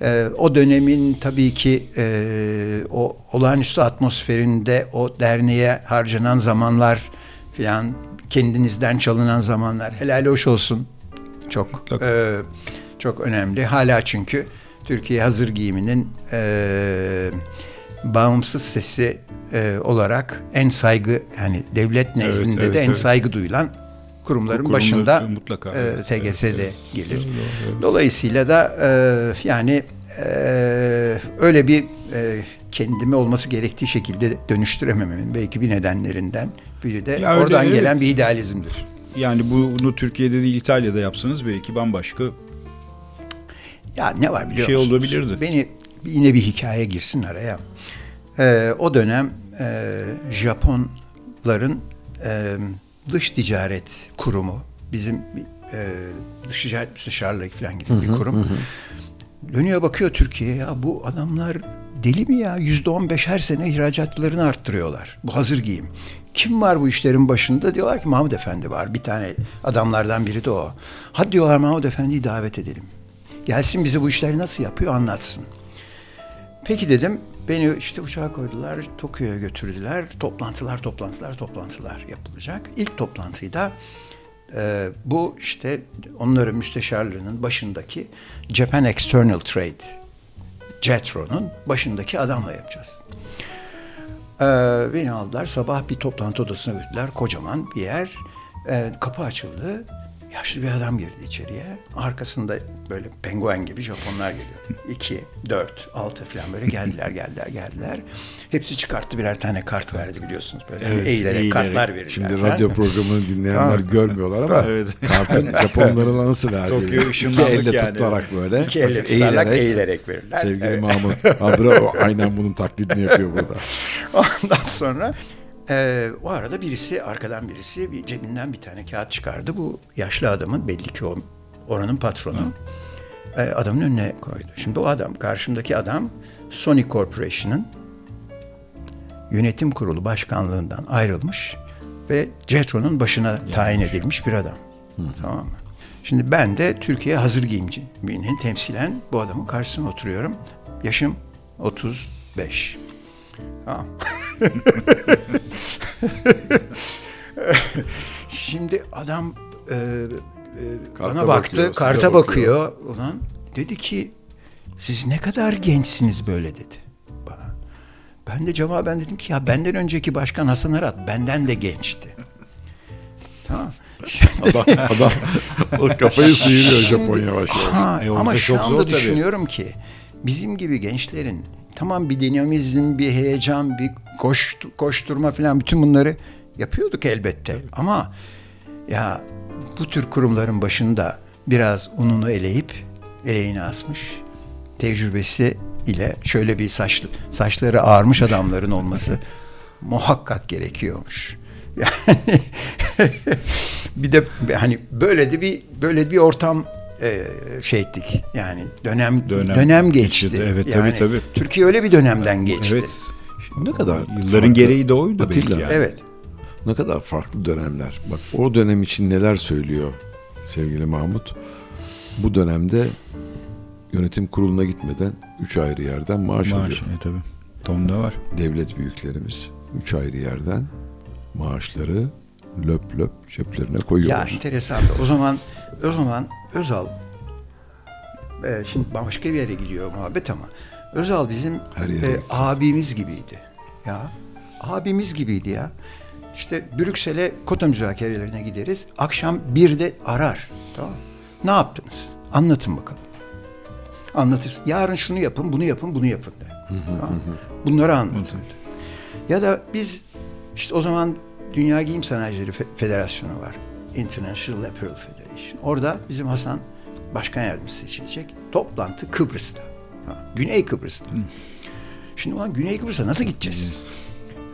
E, o dönemin tabii ki e, o olağanüstü atmosferinde o derneğe harcanan zamanlar filan kendinizden çalınan zamanlar helal hoş olsun. Çok e, çok önemli. Hala çünkü Türkiye hazır giyiminin e, bağımsız sesi e, olarak en saygı yani devlet nezdinde evet, de en evet. saygı duyulan kurumların kurumlar başında mutlaka, e, evet, TGS'de evet, gelir. Dolayısıyla da e, yani e, öyle bir e, kendimi olması gerektiği şekilde dönüştüremememin belki bir nedenlerinden biri de Ya öyle, oradan evet. gelen bir idealizmdir. Yani bunu Türkiye'de değil İtalya'da yapsanız belki bambaşka Ya ne var biliyor şey musunuz? olabilirdi. Beni yine bir hikaye girsin araya. Ee, o dönem e, Japonların e, dış ticaret kurumu bizim e, dış ticaret müsteşarlığı falan gibi bir kurum. Dönüyor bakıyor Türkiye'ye ya bu adamlar deli mi ya? Yüzde on beş her sene ihracatlarını arttırıyorlar. Bu hazır giyim. Kim var bu işlerin başında? Diyorlar ki Mahmut Efendi var. Bir tane adamlardan biri de o. Hadi diyorlar Mahmut Efendi'yi davet edelim. Gelsin bize bu işleri nasıl yapıyor anlatsın. Peki dedim. Beni işte uçağa koydular, Tokyo'ya götürdüler. Toplantılar, toplantılar, toplantılar yapılacak. İlk toplantıyı da e, bu işte onların müsteşarlığının başındaki Japan External Trade Jethro'nun başındaki adamla yapacağız. Ee, beni aldılar sabah bir toplantı odasına götürdüler. Kocaman bir yer. Ee, kapı açıldı. Yaşlı bir adam girdi içeriye. Arkasında böyle penguen gibi Japonlar geliyor. İki, dört, altı falan böyle geldiler, geldiler, geldiler. Hepsi çıkarttı birer tane kart verdi biliyorsunuz. Böyle Evet, eğilerek, eğilerek. kartlar verirler. Şimdi falan. radyo programını dinleyenler görmüyorlar ama Evet. kartın Japonlara nasıl verdiğini. Tokyo İki ışınlandık elle yani. tutarak böyle. İki elle hafif tutarlar, eğilerek verirler. Sevgili Evet. Mahmut. Abra aynen bunun taklidini yapıyor burada. Ondan sonra e, o arada birisi arkadan birisi bir cebinden bir tane kağıt çıkardı. Bu yaşlı adamın belli ki o oranın patronu. E, adamın önüne koydu. Şimdi o adam karşımdaki adam Sony Corporation'ın yönetim kurulu başkanlığından ayrılmış ve Jetro'nun başına tayin edilmiş bir adam. Tamam mı? Şimdi ben de Türkiye hazır giyimci birinin temsilen bu adamın karşısına oturuyorum. Yaşım 35. Tamam. Şimdi adam e, e, Karta bana baktı, bakıyor, karta bakıyor. bakıyor. Ulan dedi ki siz ne kadar gençsiniz böyle dedi bana. Ben de cevaben dedim ki ya benden önceki başkan Hasan Arat benden de gençti. Tamam. Adam, adam o kafayı sıyırıyor Japonya. Ha, E, ama şu anda tabii. düşünüyorum ki bizim gibi gençlerin tamam bir dinamizm, bir heyecan, bir koştu, koşturma falan bütün bunları yapıyorduk elbette. Ama ya bu tür kurumların başında biraz ununu eleyip eleğini asmış tecrübesi ile şöyle bir saçlı, saçları ağarmış adamların olması muhakkak gerekiyormuş. Yani bir de hani böyle de bir böyle bir ortam e, şey ettik. Yani dönem Dönem dönem, geçti. geçirdi. Evet, tabii, yani tabii. Türkiye öyle bir dönemden geçti. Evet. Ne kadar Yılların farklı- gereği de oydu belki Atilla, yani. Evet. Ne kadar farklı dönemler. Bak o dönem için neler söylüyor sevgili Mahmut. Bu dönemde yönetim kuruluna gitmeden üç ayrı yerden maaş, Maaş, alıyor. e, tabii. Tonda var. Devlet büyüklerimiz üç ayrı yerden maaşları löp löp ceplerine Ya koyuyorlar. enteresan da o zaman o zaman Özal e, şimdi başka bir yere gidiyor muhabbet ama Özal bizim e, abimiz gibiydi. Ya abimiz gibiydi ya. İşte Brüksel'e kota müzakerelerine gideriz. Akşam bir de arar. Tamam. Ne yaptınız? Anlatın bakalım. Anlatırsın. Yarın şunu yapın, bunu yapın, bunu yapın de. Tamam. Bunları anlatırdı. Ya da biz işte o zaman Dünya Giyim Sanayicileri Fe- Federasyonu var. International Apparel Federation. Orada bizim Hasan başkan yardımcısı seçilecek. Toplantı Kıbrıs'ta. Ha, Güney Kıbrıs'ta. Şimdi ulan Güney Kıbrıs'a nasıl gideceğiz?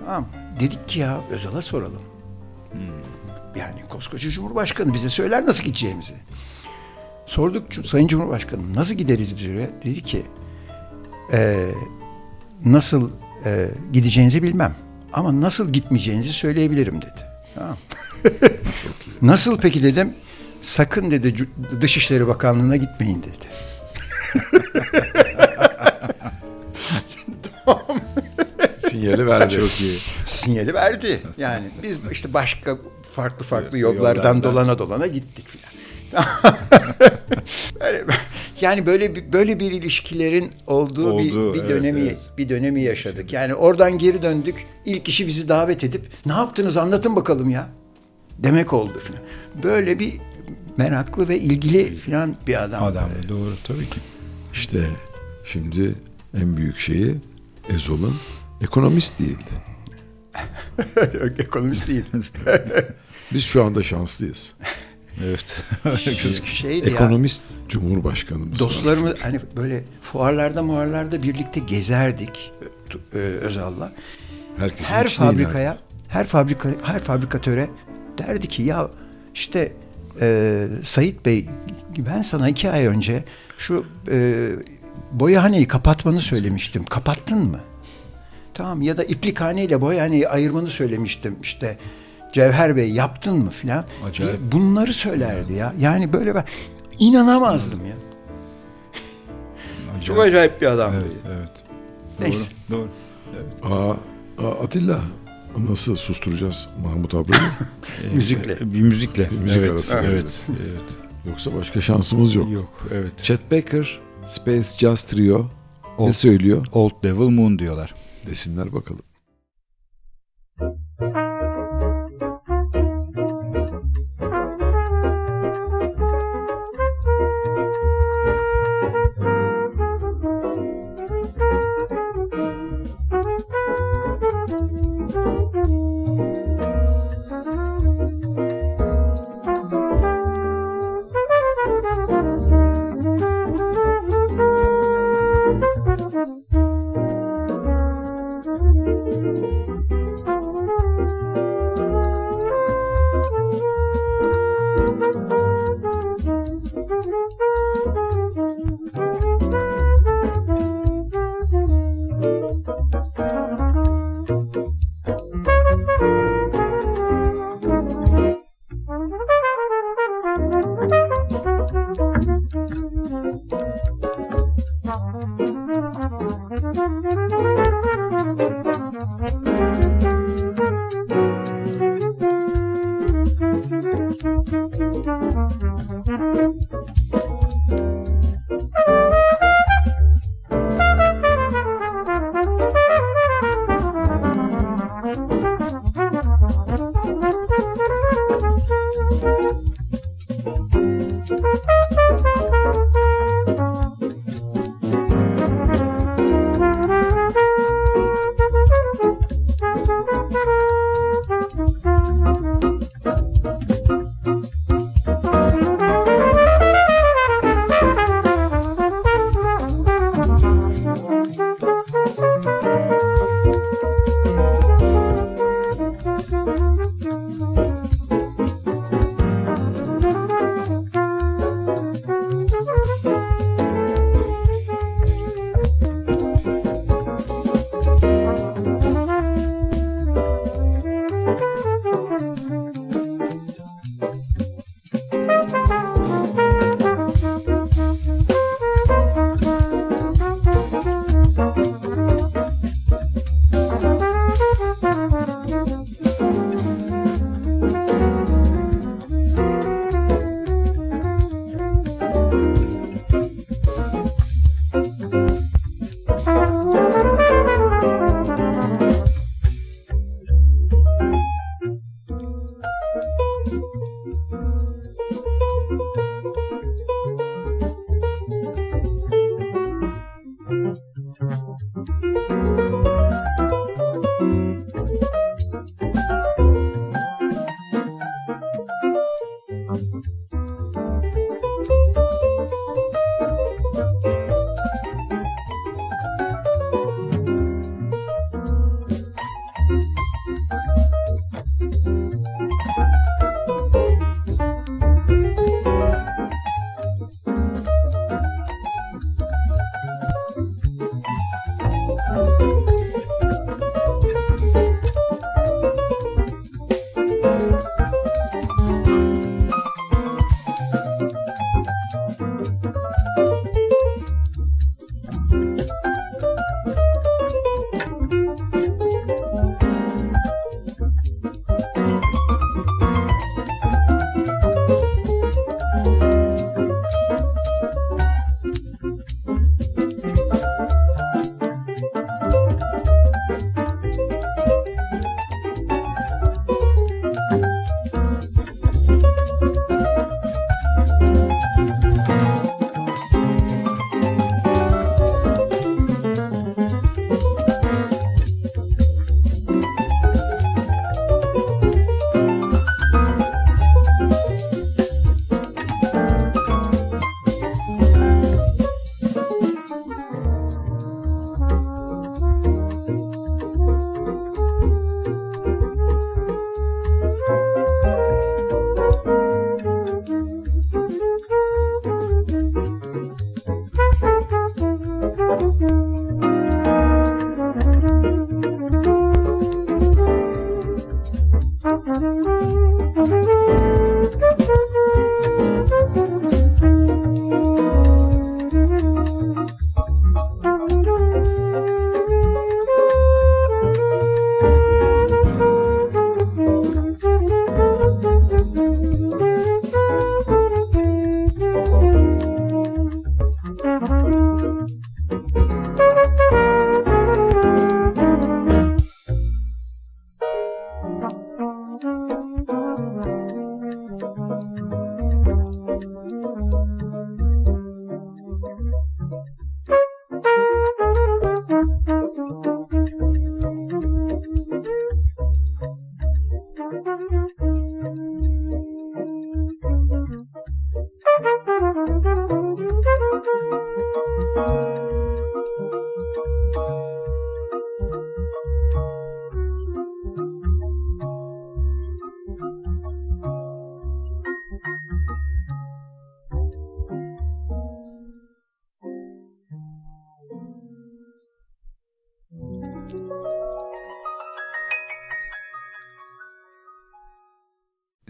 Tamam. Dedik ki ya Özal'a soralım. Yani koskoca Cumhurbaşkanı bize söyler nasıl gideceğimizi. Sorduk "Cu- Sayın Cumhurbaşkanım nasıl gideriz biz oraya? Dedi ki "Ee, nasıl e, gideceğinizi bilmem. Ama nasıl gitmeyeceğinizi söyleyebilirim dedi. Tamam. nasıl peki dedim. Sakın dedi Dışişleri Bakanlığı'na gitmeyin dedi. Sinyali verdi. Çok iyi. Sinyali verdi. Yani biz işte başka farklı farklı yollardan dolana dolana gittik filan. Böyle- yani böyle bir böyle bir ilişkilerin olduğu Olduğu, bir, bir evet, dönemi evet. bir dönemi yaşadık. Yani oradan geri döndük. İlk işi bizi davet edip ne yaptınız anlatın bakalım ya. Demek oldu filan. Böyle bir meraklı ve ilgili filan bir adam. Adam doğru tabii ki. İşte şimdi en büyük şeyi Ezol'un ekonomist değildi. Ekonomist değil. Biz şu anda şanslıyız. Evet. Şeydi ya. Ekonomist Cumhurbaşkanımız var. Dostlarımız hani böyle fuarlarda muarlarda birlikte gezerdik e, Özal'la. Herkesin Her fabrikaya, her fabrika, her fabrikatöre derdi ki ya işte e, Sait Bey ben sana iki ay önce şu e, boyahaneyi kapatmanı söylemiştim. Kapattın mı? Tamam ya da iplikhaneyle boyahaneyi ayırmanı söylemiştim. İşte Cevher Bey yaptın mı filan. Acayip. Bunları söylerdi ya. Yani böyle ben inanamazdım ya. Çok acayip bir adamdı. Evet, evet. Neyse. Doğru. Doğru. Evet. Aa, aa, Atilla nasıl susturacağız Mahmut ablayı? Müzikle. Bir müzikle. Bir müzik evet, arası. Evet. Evet. Yoksa başka şansımız yok. Yok. Evet. Chet Baker, Space Jazz Trio Old, Ne söylüyor? Old Devil Moon diyorlar. Desinler bakalım.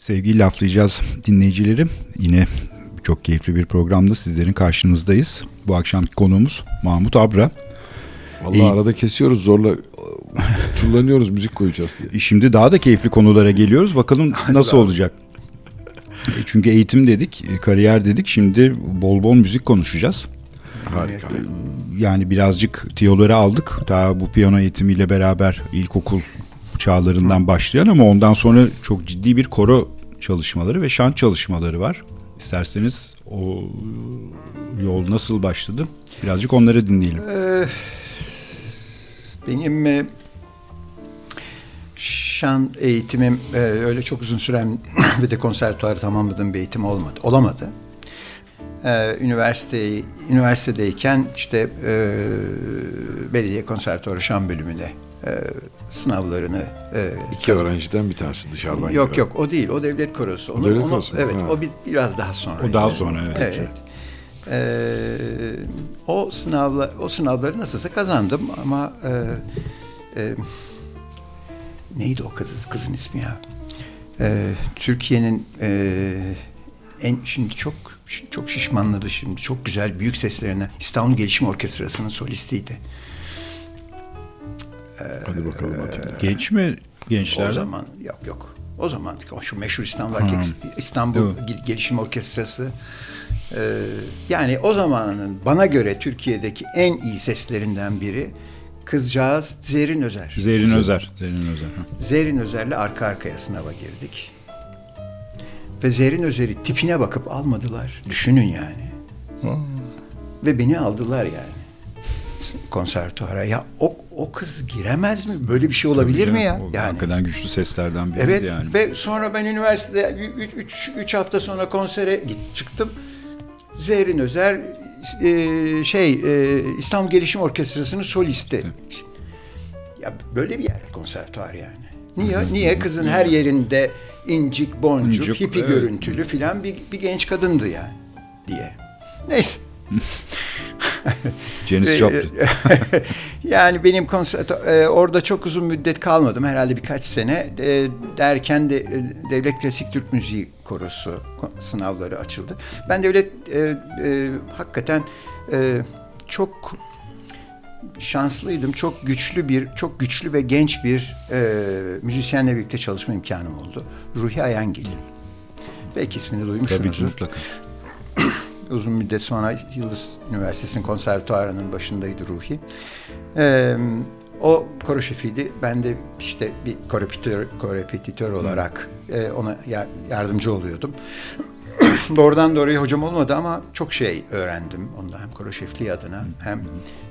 Sevgili laflayacağız dinleyicileri. Yine çok keyifli bir programda sizlerin karşınızdayız. Bu akşamki konuğumuz Mahmut Abra. Vallahi İyi. arada kesiyoruz zorla çullanıyoruz müzik koyacağız diye. E, Şimdi daha da keyifli konulara geliyoruz. Bakalım nasıl olacak. E, Çünkü eğitim dedik, e, kariyer dedik. Şimdi bol bol müzik konuşacağız. Harika. Yani birazcık tiyoları aldık. Daha bu piyano eğitimiyle beraber ilkokul çağlarından başlayan ama ondan sonra çok ciddi bir koro çalışmaları ve şan çalışmaları var. İsterseniz o yol nasıl başladı? Birazcık onları dinleyelim. Ee, benim e, şan eğitimim e, öyle çok uzun süren ve de konservatuarı tamamladığım bir eğitim olmadı. Olamadı. Ee, üniversiteyi, üniversitedeyken işte e, belediye konservatuarı şan bölümüne e, sınavlarını e, İki öğrenciden bir tanesi dışarıdan Yok giren. yok o değil o devlet korosu. Onu, devlet onu- korosu? Evet Ha. o bir, biraz daha sonra. O daha sonra, evet. Evet. Ee, o sınavla o sınavları nasılsa kazandım ama e, e, neydi o kız, kızın ismi ya? Ee, Türkiye'nin e, en şimdi çok çok şişmanladı şimdi. Çok güzel büyük seslerine İstanbul Gelişim Orkestrası'nın solistiydi. Hadi bakalım Atilla. Genç mi O gençlerden? zaman yok yok. O zaman o şu meşhur İstanbul Erkek- İstanbul Gel- Gelişim Orkestrası. Ee, yani o zamanın bana göre Türkiye'deki en iyi seslerinden biri kızcağız Zerrin Özer. Zerrin Özer. Zerrin Özer. ha. Zerrin Özer'le arka arkaya sınava girdik. Ve Zerrin Özer'i tipine bakıp almadılar. Düşünün yani. Ve beni aldılar yani. Konservatuara. Ya o, o kız giremez mi? Böyle bir şey olabilir mi ya? O Yani. Hakikaten güçlü seslerden biri Evet yani. ve sonra ben üniversitede 3 hafta sonra konsere git çıktım. Zehrin Özer e, şey e, İstanbul Gelişim Orkestrası'nın solisti. Ya böyle bir yer konservatuar yani. Niye? Niye kızın her yerinde incik, boncuk, İncik, hippie evet. görüntülü filan bir, bir genç kadındı yani diye. Neyse. Janis Joplin. yani benim konser, e, orada çok uzun müddet kalmadım. Herhalde birkaç sene. E, derken de e, Devlet Klasik Türk Müziği Korosu ko- sınavları açıldı. Ben devlet e, e, hakikaten e, çok şanslıydım. Çok güçlü bir, çok güçlü ve genç bir e, müzisyenle birlikte çalışma imkanım oldu. Ruhi Ayangil. Belki ismini Tabii ki duymuşsunuzdur mutlaka. uzun müddet sonra Yıldız Üniversitesi'nin konservatuarının başındaydı Ruhi. Ee, o koro şefiydi. Ben de işte bir korepetitör, korepetitör olarak e, ona yar- yardımcı oluyordum. Doğrudan doğruya hocam olmadı ama çok şey öğrendim ondan hem koro şefliği adına hem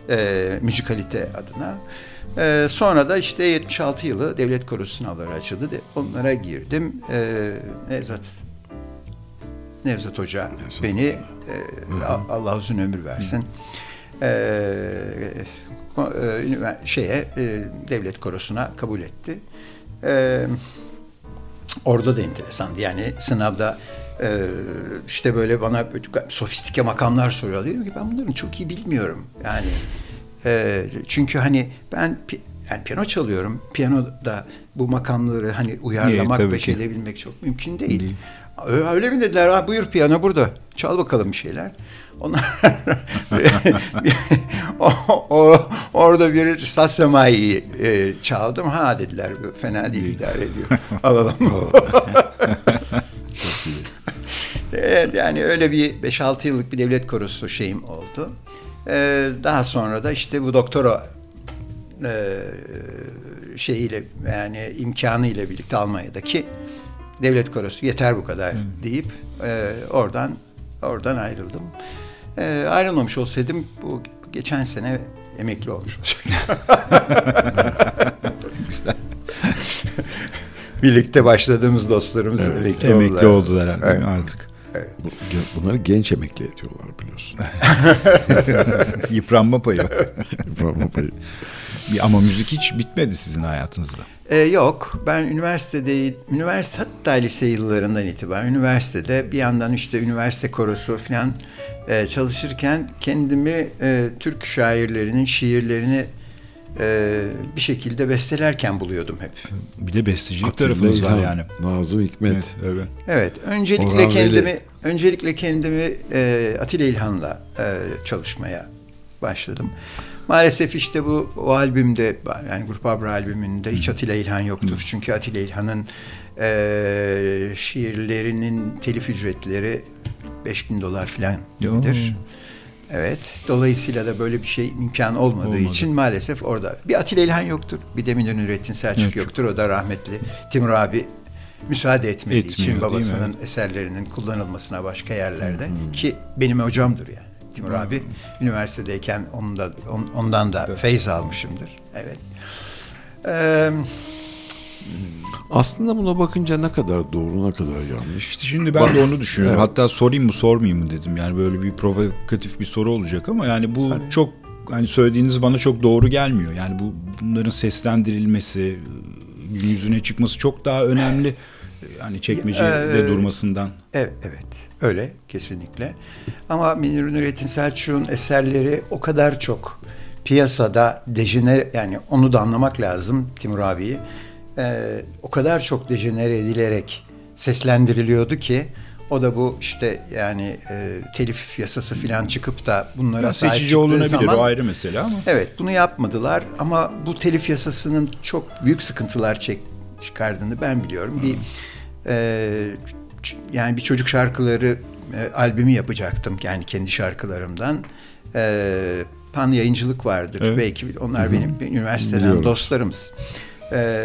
e, müzikalite adına. E, sonra da işte 76 yılı devlet korosu sınavları açıldı. De, onlara girdim. E, Nevzat Nevzat Hoca beni e, A- Allah uzun ömür versin. E, ko- e, ünivers- şeye e, devlet korosuna kabul etti. E, orada da enteresandı. Yani sınavda e, işte böyle bana sofistike makamlar soruyorlar. Diyorum ki ben bunların çok iyi bilmiyorum. Yani e, çünkü hani ben yani piyano çalıyorum. Piyanoda bu makamları hani uyarlamak tabii ve ki. şey edebilmek çok mümkün değil. Öyle, öyle mi dediler? Ha, buyur piyano burada. Çal bakalım bir şeyler. Onlar o, o- orada bir Sassamai'yi e, çaldım. Ha dediler fena değil idare ediyor. Alalım. Evet, yani öyle bir 5-6 yıllık bir devlet korosu şeyim oldu. Ee, daha sonra da işte bu doktora e, şeyiyle yani imkanı ile birlikte Almanya'daki devlet korosu yeter bu kadar deyip e, oradan oradan ayrıldım. E, ayrılmamış olsaydım bu geçen sene emekli olmuş olacaktım. birlikte başladığımız dostlarımız emekli, Emekli oldular. oldular herhalde Evet. artık. Gen- Bunları genç emekli ediyorlar biliyorsun. Yıpranma payı. Bravo, payı. Ama müzik hiç bitmedi sizin hayatınızda. Ee, yok. Ben üniversitede, üniversite hatta lise yıllarından itibaren üniversitede bir yandan işte üniversite korosu falan e, çalışırken kendimi e, Türk şairlerinin şiirlerini e, bir şekilde bestelerken buluyordum hep. Bir de bestecilik Atilla tarafınız var İlhan, yani. Nazım Hikmet. Evet, evet. Evet, öncelikle Orhan kendimi Veli. öncelikle kendimi e, Atilla İlhan'la e, çalışmaya başladım. Maalesef işte bu o albümde yani Grup Abra albümünde hiç Atilla İlhan yoktur. Çünkü Atilla İlhan'ın e, şiirlerinin telif ücretleri 5000 dolar falan gibidir. Evet. Dolayısıyla da böyle bir şey imkan olmadığı Olmadı. için maalesef orada bir Atilla İlhan yoktur. Bir de Münir Nurettin Selçuk Evet. yoktur. O da rahmetli Timur abi müsaade etmediği Etmiyor, için babasının eserlerinin kullanılmasına başka yerlerde ki benim hocamdır yani. Timur abi üniversitedeyken onun da, on- ondan da feyz almışımdır. Evet. Ee, Aslında buna bakınca ne kadar doğru ne kadar yanlış. İşte şimdi ben de onu düşünüyorum. Evet. Hatta sorayım mı sormayayım mı dedim. Yani böyle bir provokatif bir soru olacak ama yani bu çok hani söylediğiniz bana çok doğru gelmiyor. Yani bu bunların seslendirilmesi, gün yüzüne çıkması çok daha önemli. Yani çekmecede Ee, durmasından. Evet, evet. Öyle kesinlikle. Ama Münir Nurettin Selçuk'un eserleri o kadar çok piyasada dejenere yani onu da anlamak lazım Timur abiyi. Ee, o kadar çok dejenere edilerek seslendiriliyordu ki o da bu işte yani e, telif yasası falan çıkıp da bunlara Ya sahip seçici olunabilir zaman o ayrı mesele ama. Evet bunu yapmadılar ama bu telif yasasının çok büyük sıkıntılar çek, çıkardığını ben biliyorum. Bir e, yani bir çocuk şarkıları e, albümü yapacaktım yani kendi şarkılarımdan. E, Pan yayıncılık vardır Evet. belki onlar benim üniversiteden Biliyorum. dostlarımız. E,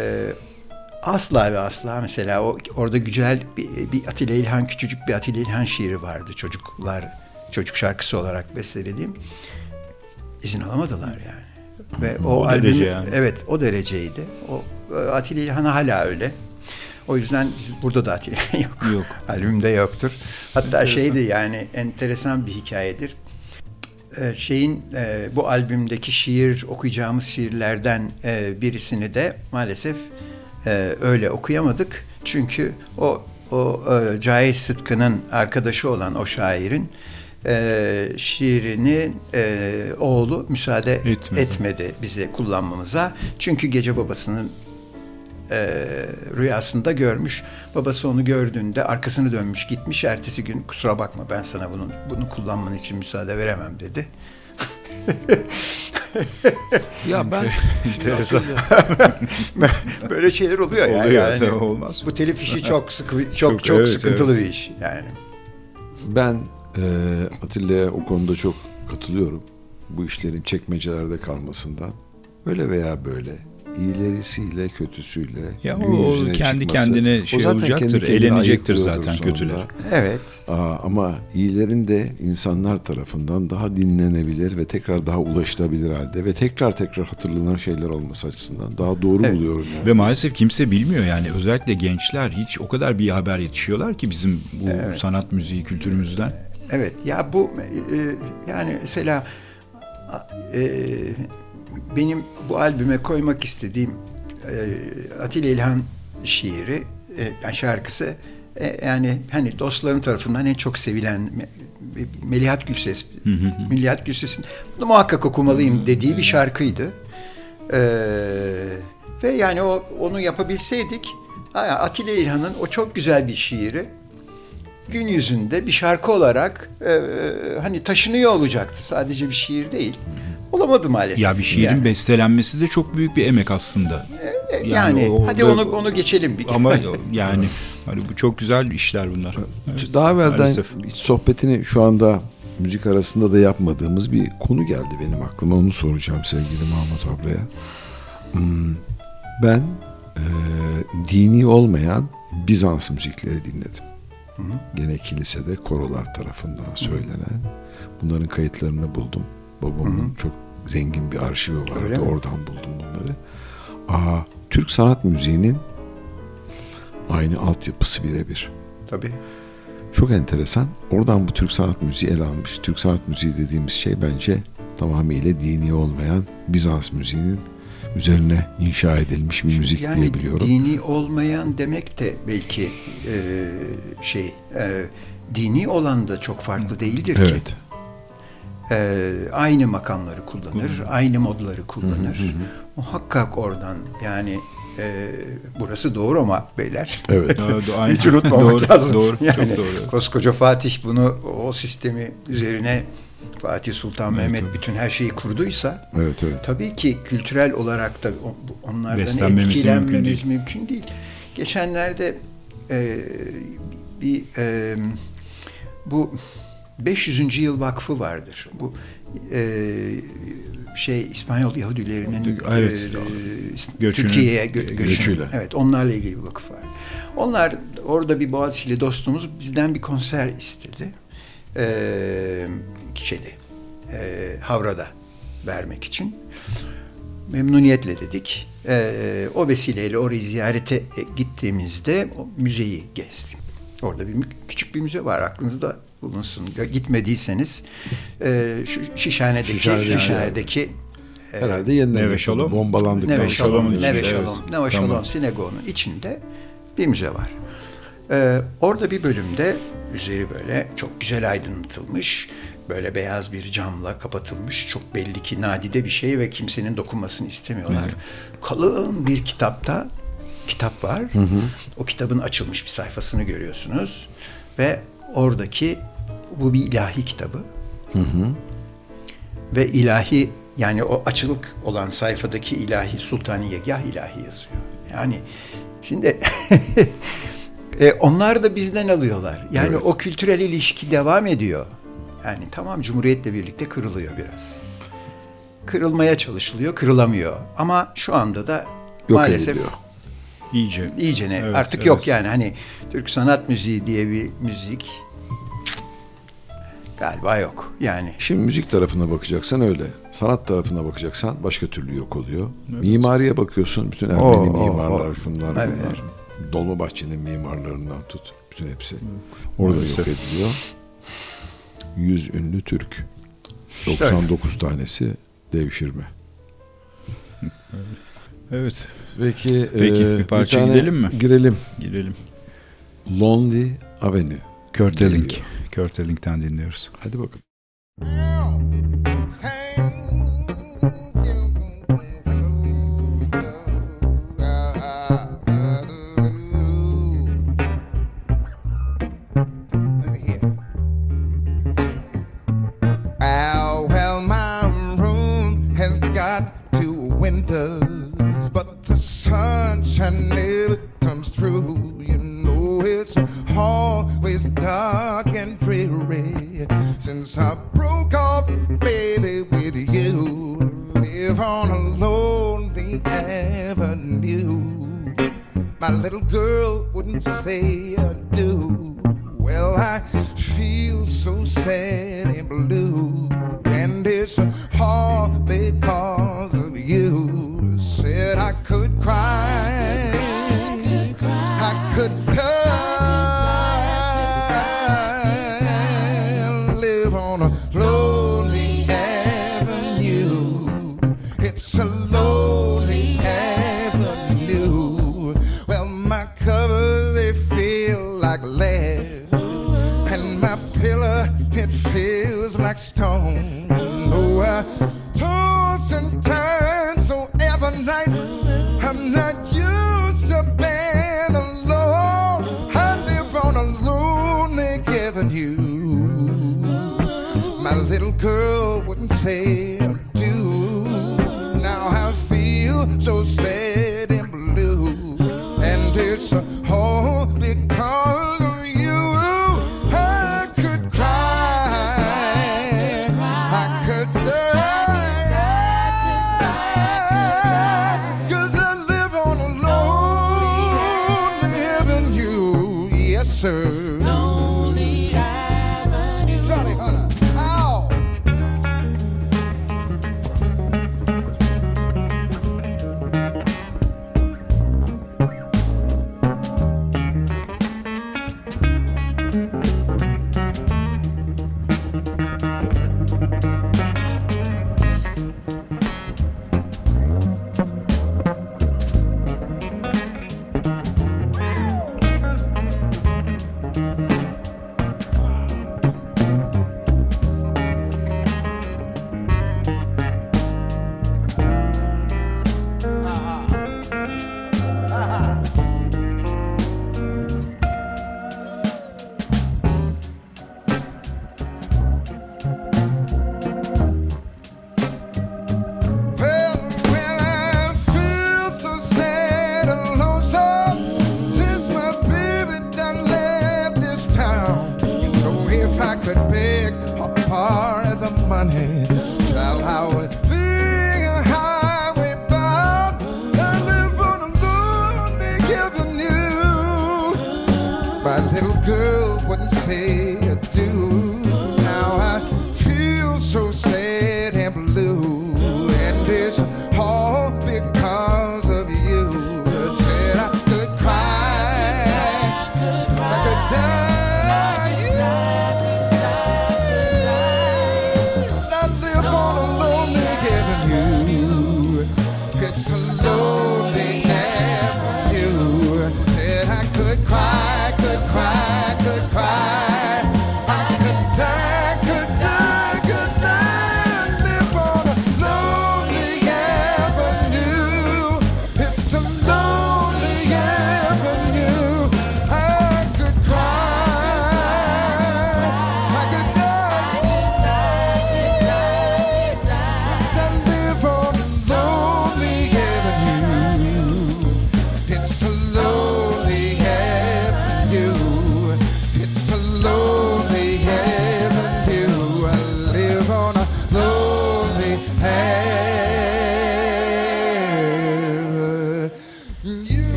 asla ve asla mesela o orada güzel bir, bir Atilla İlhan küçücük bir Atilla İlhan şiiri vardı çocuklar çocuk şarkısı olarak bestelediğim izin alamadılar yani. Ve o, O albüm yani. evet o dereceydi. O e, Atilla İlhan hala öyle. O yüzden biz burada da yok. Yok. Albümde yoktur. Hatta şeydi yani enteresan bir hikayedir. Ee, şeyin e, bu albümdeki şiir okuyacağımız şiirlerden e, birisini de maalesef e, öyle okuyamadık. Çünkü o o e, Cahit Sıtkı'nın arkadaşı olan o şairin e, şiirini e, oğlu müsaade Etmedi. etmedi bize kullanmamıza. Çünkü gece babasının e, rüyasında görmüş. Babası onu gördüğünde arkasını dönmüş gitmiş. Ertesi gün kusura bakma ben sana bunun bunu kullanman için müsaade veremem dedi. Ya ben Enteresan. Böyle şeyler oluyor. Oluyor, yani. tabii, olmaz. Bu telif işi çok sıkı çok Çok, çok, evet, sıkıntılı bir iş yani. Ben e, Atilla'ya o konuda çok katılıyorum. Bu işlerin çekmecelerde kalmasından. Öyle veya böyle. İyilerisiyle kötüsüyle Ya gün o yüzüne kendi çıkması, kendine o şey zaten olacaktır, kendi eğlenecektir zaten sonunda. kötüler. Evet. Aa, ama iyilerin de insanlar tarafından daha dinlenebilir ve tekrar daha ulaşılabilir halde ve tekrar tekrar hatırlanan şeyler olması açısından daha doğru Evet. buluyorum. Yani. Ve maalesef kimse bilmiyor yani özellikle gençler hiç o kadar bir haber yetişiyorlar ki bizim bu Evet. sanat müziği kültürümüzden. Evet ya bu e, yani mesela e, benim bu albüme koymak istediğim e, Atilla İlhan şiiri e, şarkısı e, yani hani dostların tarafından en çok sevilen Me- Melihat Gülses Melihat Gülses'in bunu muhakkak okumalıyım dediği bir şarkıydı. E, ve yani o onu yapabilseydik Atilla İlhan'ın o çok güzel bir şiiri gün yüzünde bir şarkı olarak e, hani taşınıyor olacaktı. Sadece bir şiir değil. Olamadı maalesef. Ya bir şiirin yani. bestelenmesi de çok büyük bir emek aslında. E, yani, o- hadi onu onu geçelim bir Ama yani hani bu çok güzel işler bunlar. Evet, Daha evvelden maalesef. hiç sohbetini şu anda müzik arasında da yapmadığımız bir konu geldi benim aklıma. Onu soracağım sevgili Mahmut ablaya. Hmm, Ben e, dini olmayan Bizans müzikleri dinledim. Gene kilisede korolar tarafından söylenen. Bunların kayıtlarını buldum. Babamın çok zengin bir arşivi vardı. Öyle mi? Oradan buldum bunları. Aa, Türk sanat müziğinin aynı altyapısı birebir. Tabii. Çok enteresan. Oradan bu Türk sanat müziği ele almış. Türk sanat müziği dediğimiz şey bence tamamıyla dini olmayan Bizans müziğinin üzerine inşa edilmiş bir müzik yani diye biliyorum. dini olmayan demek de belki e, şey e, dini olan da çok farklı değildir ki. Evet. E, aynı makamları kullanır, aynı modları kullanır. Muhakkak oradan yani e, burası doğru ama beyler. Evet. Doğru. Hiç unutmamak Doğru, lazım. doğru, yani çok doğru. Koskoca Fatih bunu o sistemi üzerine Fatih Sultan Evet, Mehmet evet. bütün her şeyi kurduysa Evet evet. tabii ki kültürel olarak da onlardan etkilenmemiz mümkün mümkün değil. Geçenlerde e, bir e, bu 500. Yıl Vakfı vardır. Bu e, şey İspanyol Yahudilerinin Evet. e, Türkiye'ye gö- göçünü. Göçüyle. Evet, onlarla ilgili bir vakıf var. Onlar orada bir Boğaziçi'li dostumuz bizden bir konser istedi. Ee, şeyde, e, Havra'da vermek için. Memnuniyetle dedik. Ee, o vesileyle orayı ziyarete gittiğimizde o müzeyi gezdim. Orada bir küçük bir müze var aklınızda bulunsun. Gitmediyseniz e, şu Şişhane'deki Şişhane'deki- Şişhane'deki e, Herhalde yeniden Neve yapıldı. Şalom. Bombalandık. Neve Neve Şalom, Şalom'un Neve içinde, Şalom, evet. Neve Şalom Tamam. Sinagogu'nun içinde bir müze var. Ee, orada bir bölümde üzeri böyle çok güzel aydınlatılmış, böyle beyaz bir camla kapatılmış, çok belli ki nadide bir şey ve kimsenin dokunmasını istemiyorlar. Kalın bir kitapta kitap var. O kitabın açılmış bir sayfasını görüyorsunuz ve oradaki bu bir ilahi kitabı ve ilahi yani o açılık olan sayfadaki ilahi sultaniyegah ilahi yazıyor. Yani şimdi e, onlar da bizden alıyorlar. Yani Evet. o kültürel ilişki devam ediyor. Yani tamam Cumhuriyet'le birlikte kırılıyor biraz. Kırılmaya çalışılıyor, kırılamıyor. Ama şu anda da Yok maalesef ediliyor. İyice. iyicene Evet, artık evet. yok yani hani Türk sanat müziği diye bir müzik galiba yok. Yani Şimdi müzik tarafına bakacaksan öyle. Sanat tarafına bakacaksan başka türlü yok oluyor. Mimariye bakıyorsun. Bütün Ermeni Oo, mimarlar oo. şunlar Evet. bunlar. Dolmabahçe'nin mimarlarından tut. Bütün hepsi. Orada Maalesef. yok ediliyor. 100 ünlü Türk. 99 tanesi devşirme. Evet. Peki, Peki, e, bir parça tane gidelim mi? Girelim. Girelim. Lonely Avenue. Körtelink. Geliyor. Körtelink'ten dinliyoruz. Hadi bakalım. Dark and dreary since I broke off, baby, with you. Live on a lonely avenue. My little girl wouldn't say I do. Well, I feel so sad and blue,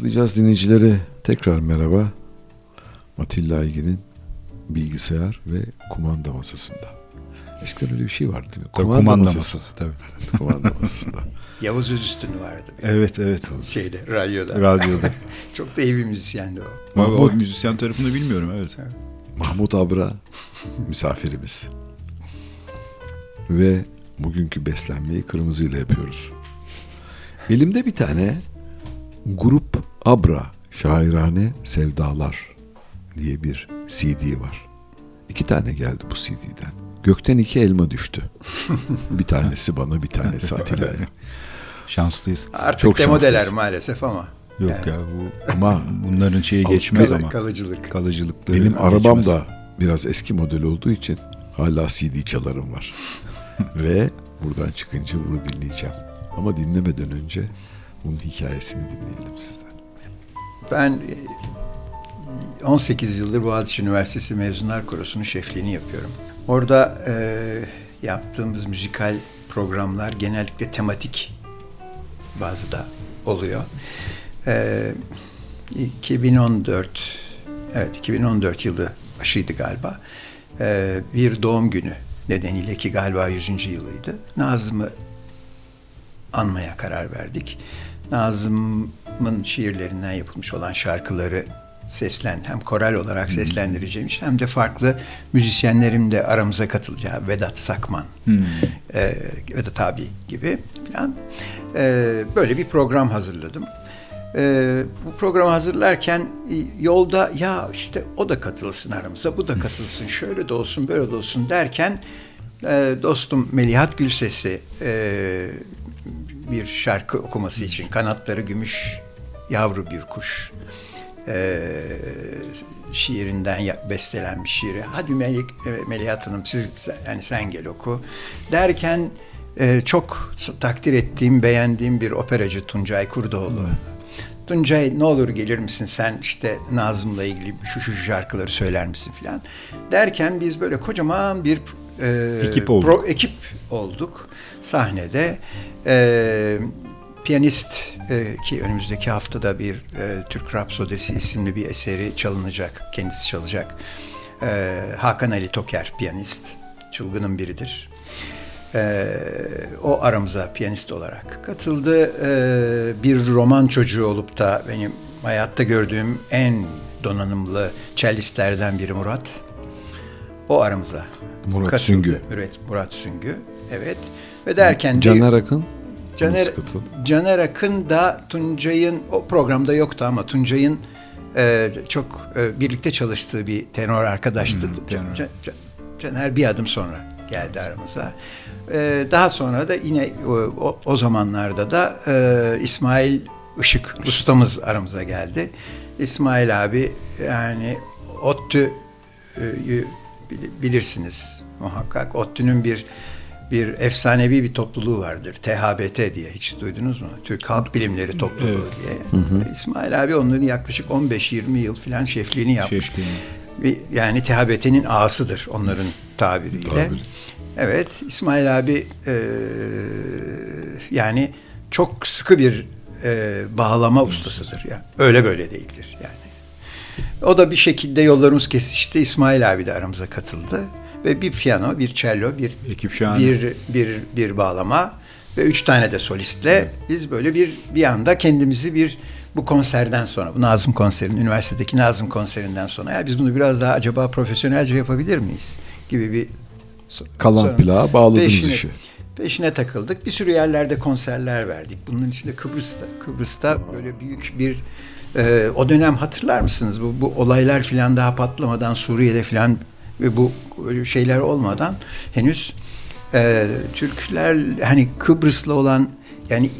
Laflayacağız dinleyicileri. Tekrar merhaba. Atilla Aygin'in bilgisayar ve kumanda masasında. Eskiden öyle bir şey vardı değil mi? Tabii kumanda, masası. tabii. kumanda masasında. Yavuz Özüstün vardı. bir Evet evet. Şeyde, radyoda. Radyoda. Çok da iyi bir müzisyendi o. Ama o Mahmut, müzisyen tarafını bilmiyorum evet. Mahmut Abra misafirimiz. Ve bugünkü beslenmeyi kırmızıyla yapıyoruz. Elimde bir tane Grup Abra Şairane Sevdalar diye bir CD var. İki tane geldi bu CD'den. Gökten iki elma düştü. bir tanesi bana bir tanesi Atilla'ya. Şanslıyız. Artık Çok demodeler şanslısın. maalesef ama. Yok Yani. ya bu Ama bunların şeyi Kal- geçmez ama. Kalıcılık. Kalıcılıkları benim arabam geçmez. da biraz eski model olduğu için hala CD çalarım var. Ve buradan çıkınca bunu dinleyeceğim. Ama dinlemeden önce bunun hikayesini dinleyelim sizden. Ben e, 18 yıldır Boğaziçi Üniversitesi Mezunlar Korosu'nun şefliğini yapıyorum. Orada e, yaptığımız müzikal programlar genellikle tematik bazda oluyor. E, 2014 evet 2014 yılı başıydı galiba. E, bir doğum günü nedeniyle ki galiba 100. yılıydı. Nazım'ı anmaya karar verdik. Nazım'ın şiirlerinden yapılmış olan şarkıları seslen hem koral olarak seslendireceğim iş, hem de farklı müzisyenlerim de aramıza katılacağı Vedat Sakman, e, Vedat abi gibi falan E, böyle bir program hazırladım. E, bu programı hazırlarken e, yolda ya işte o da katılsın aramıza, bu da katılsın, şöyle de olsun, böyle de olsun derken e, dostum Melihat Gülses'i e, bir şarkı okuması için kanatları gümüş yavru bir kuş e, şiirinden ya- bestelenmiş şiiri. Hadi Melik, e, Melihat Hanım siz yani sen gel oku derken e, çok takdir ettiğim, beğendiğim bir operacı Tuncay Kurdoğlu. Tuncay ne olur gelir misin sen işte Nazım'la ilgili şu şu şarkıları söyler misin filan derken biz böyle kocaman bir e, Ekip olduk. ekip olduk sahnede. E, piyanist e, ki önümüzdeki haftada bir e, Türk Rapsodesi isimli bir eseri çalınacak. Kendisi çalacak. E, Hakan Ali Toker piyanist. Çılgının biridir. E, o aramıza piyanist olarak katıldı. E, bir roman çocuğu olup da benim hayatta gördüğüm en donanımlı cellistlerden biri Murat. O aramıza Murat katıldı. Süngü. Murat, Murat Süngü. Evet. Ve derken de Caner Akın Caner? Caner Akın da Tuncay'ın o programda yoktu ama Tuncay'ın e, çok e, birlikte çalıştığı bir tenor arkadaştı. Hmm, tenor. Ca- Ca- Caner bir adım sonra geldi aramıza. E, daha sonra da yine o, o, zamanlarda da e, İsmail Işık ustamız aramıza geldi. İsmail abi yani ODTÜ'yü bil- bilirsiniz muhakkak. ODTÜ'nün bir bir efsanevi bir topluluğu vardır. THBT diye hiç duydunuz mu? Türk Halk Bilimleri Topluluğu diye. İsmail abi onların yaklaşık 15-20 yıl falan şefliğini yapmış. Şefliğini. Yani THBT'nin ağasıdır onların tabiriyle. Tabiri. Evet İsmail abi e, yani çok sıkı bir e, bağlama ustasıdır. Yani. Öyle böyle değildir yani. O da bir şekilde yollarımız kesişti. İsmail abi de aramıza katıldı. Ve bir piyano, bir cello, bir Ekip şahane. bir bir bir bağlama ve üç tane de solistle biz böyle bir bir anda kendimizi bir bu konserden sonra, bu Nazım konserinin, üniversitedeki Nazım konserinden sonra ya biz bunu biraz daha acaba profesyonelce yapabilir miyiz gibi bir Kalan sonra plağa bağladınız peşine- işi. Peşine takıldık. Bir sürü yerlerde konserler verdik. Bunun içinde Kıbrıs'ta, Kıbrıs'ta böyle büyük bir e, o dönem hatırlar mısınız? Bu, bu olaylar filan daha patlamadan Suriye'de filan ve bu şeyler olmadan henüz e, Türkler hani Kıbrıs'la olan yani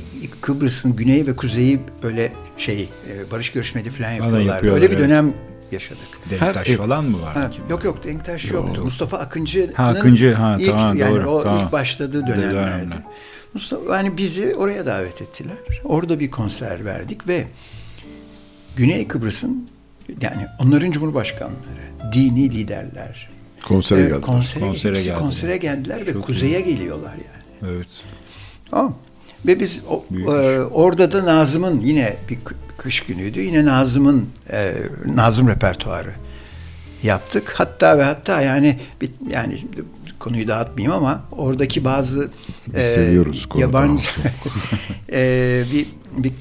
Kıbrıs'ın güneyi ve kuzeyi böyle şey e, barış görüşmeleri falan yapıyorlar. yapıyorlar, Öyle bir evet. dönem yaşadık. Denktaş Her- falan mı var? Ha, yok yok Denktaş yoktu. Mustafa Akıncı'nın Ha, Akıncı, ha, ilk, tamam, yani doğru, o tamam. ilk başladığı dönemlerde. Dönemler. Mustafa yani bizi oraya davet ettiler. Orada bir konser verdik ve Güney Kıbrıs'ın yani onların cumhurbaşkanları, dini liderler, Konsere e, geldiler. konsere, Konsere hepsi geldiler. konsere geldiler ve Çok kuzeye geliyorlar yani. Evet. Tamam. Ve biz o, e, orada da Nazım'ın yine bir kış günüydü. Yine Nazım'ın e, Nazım repertuarı yaptık. Hatta ve hatta yani bir, yani konuyu dağıtmayayım ama oradaki bazı Biz seviyoruz konu yabancı e, bir bir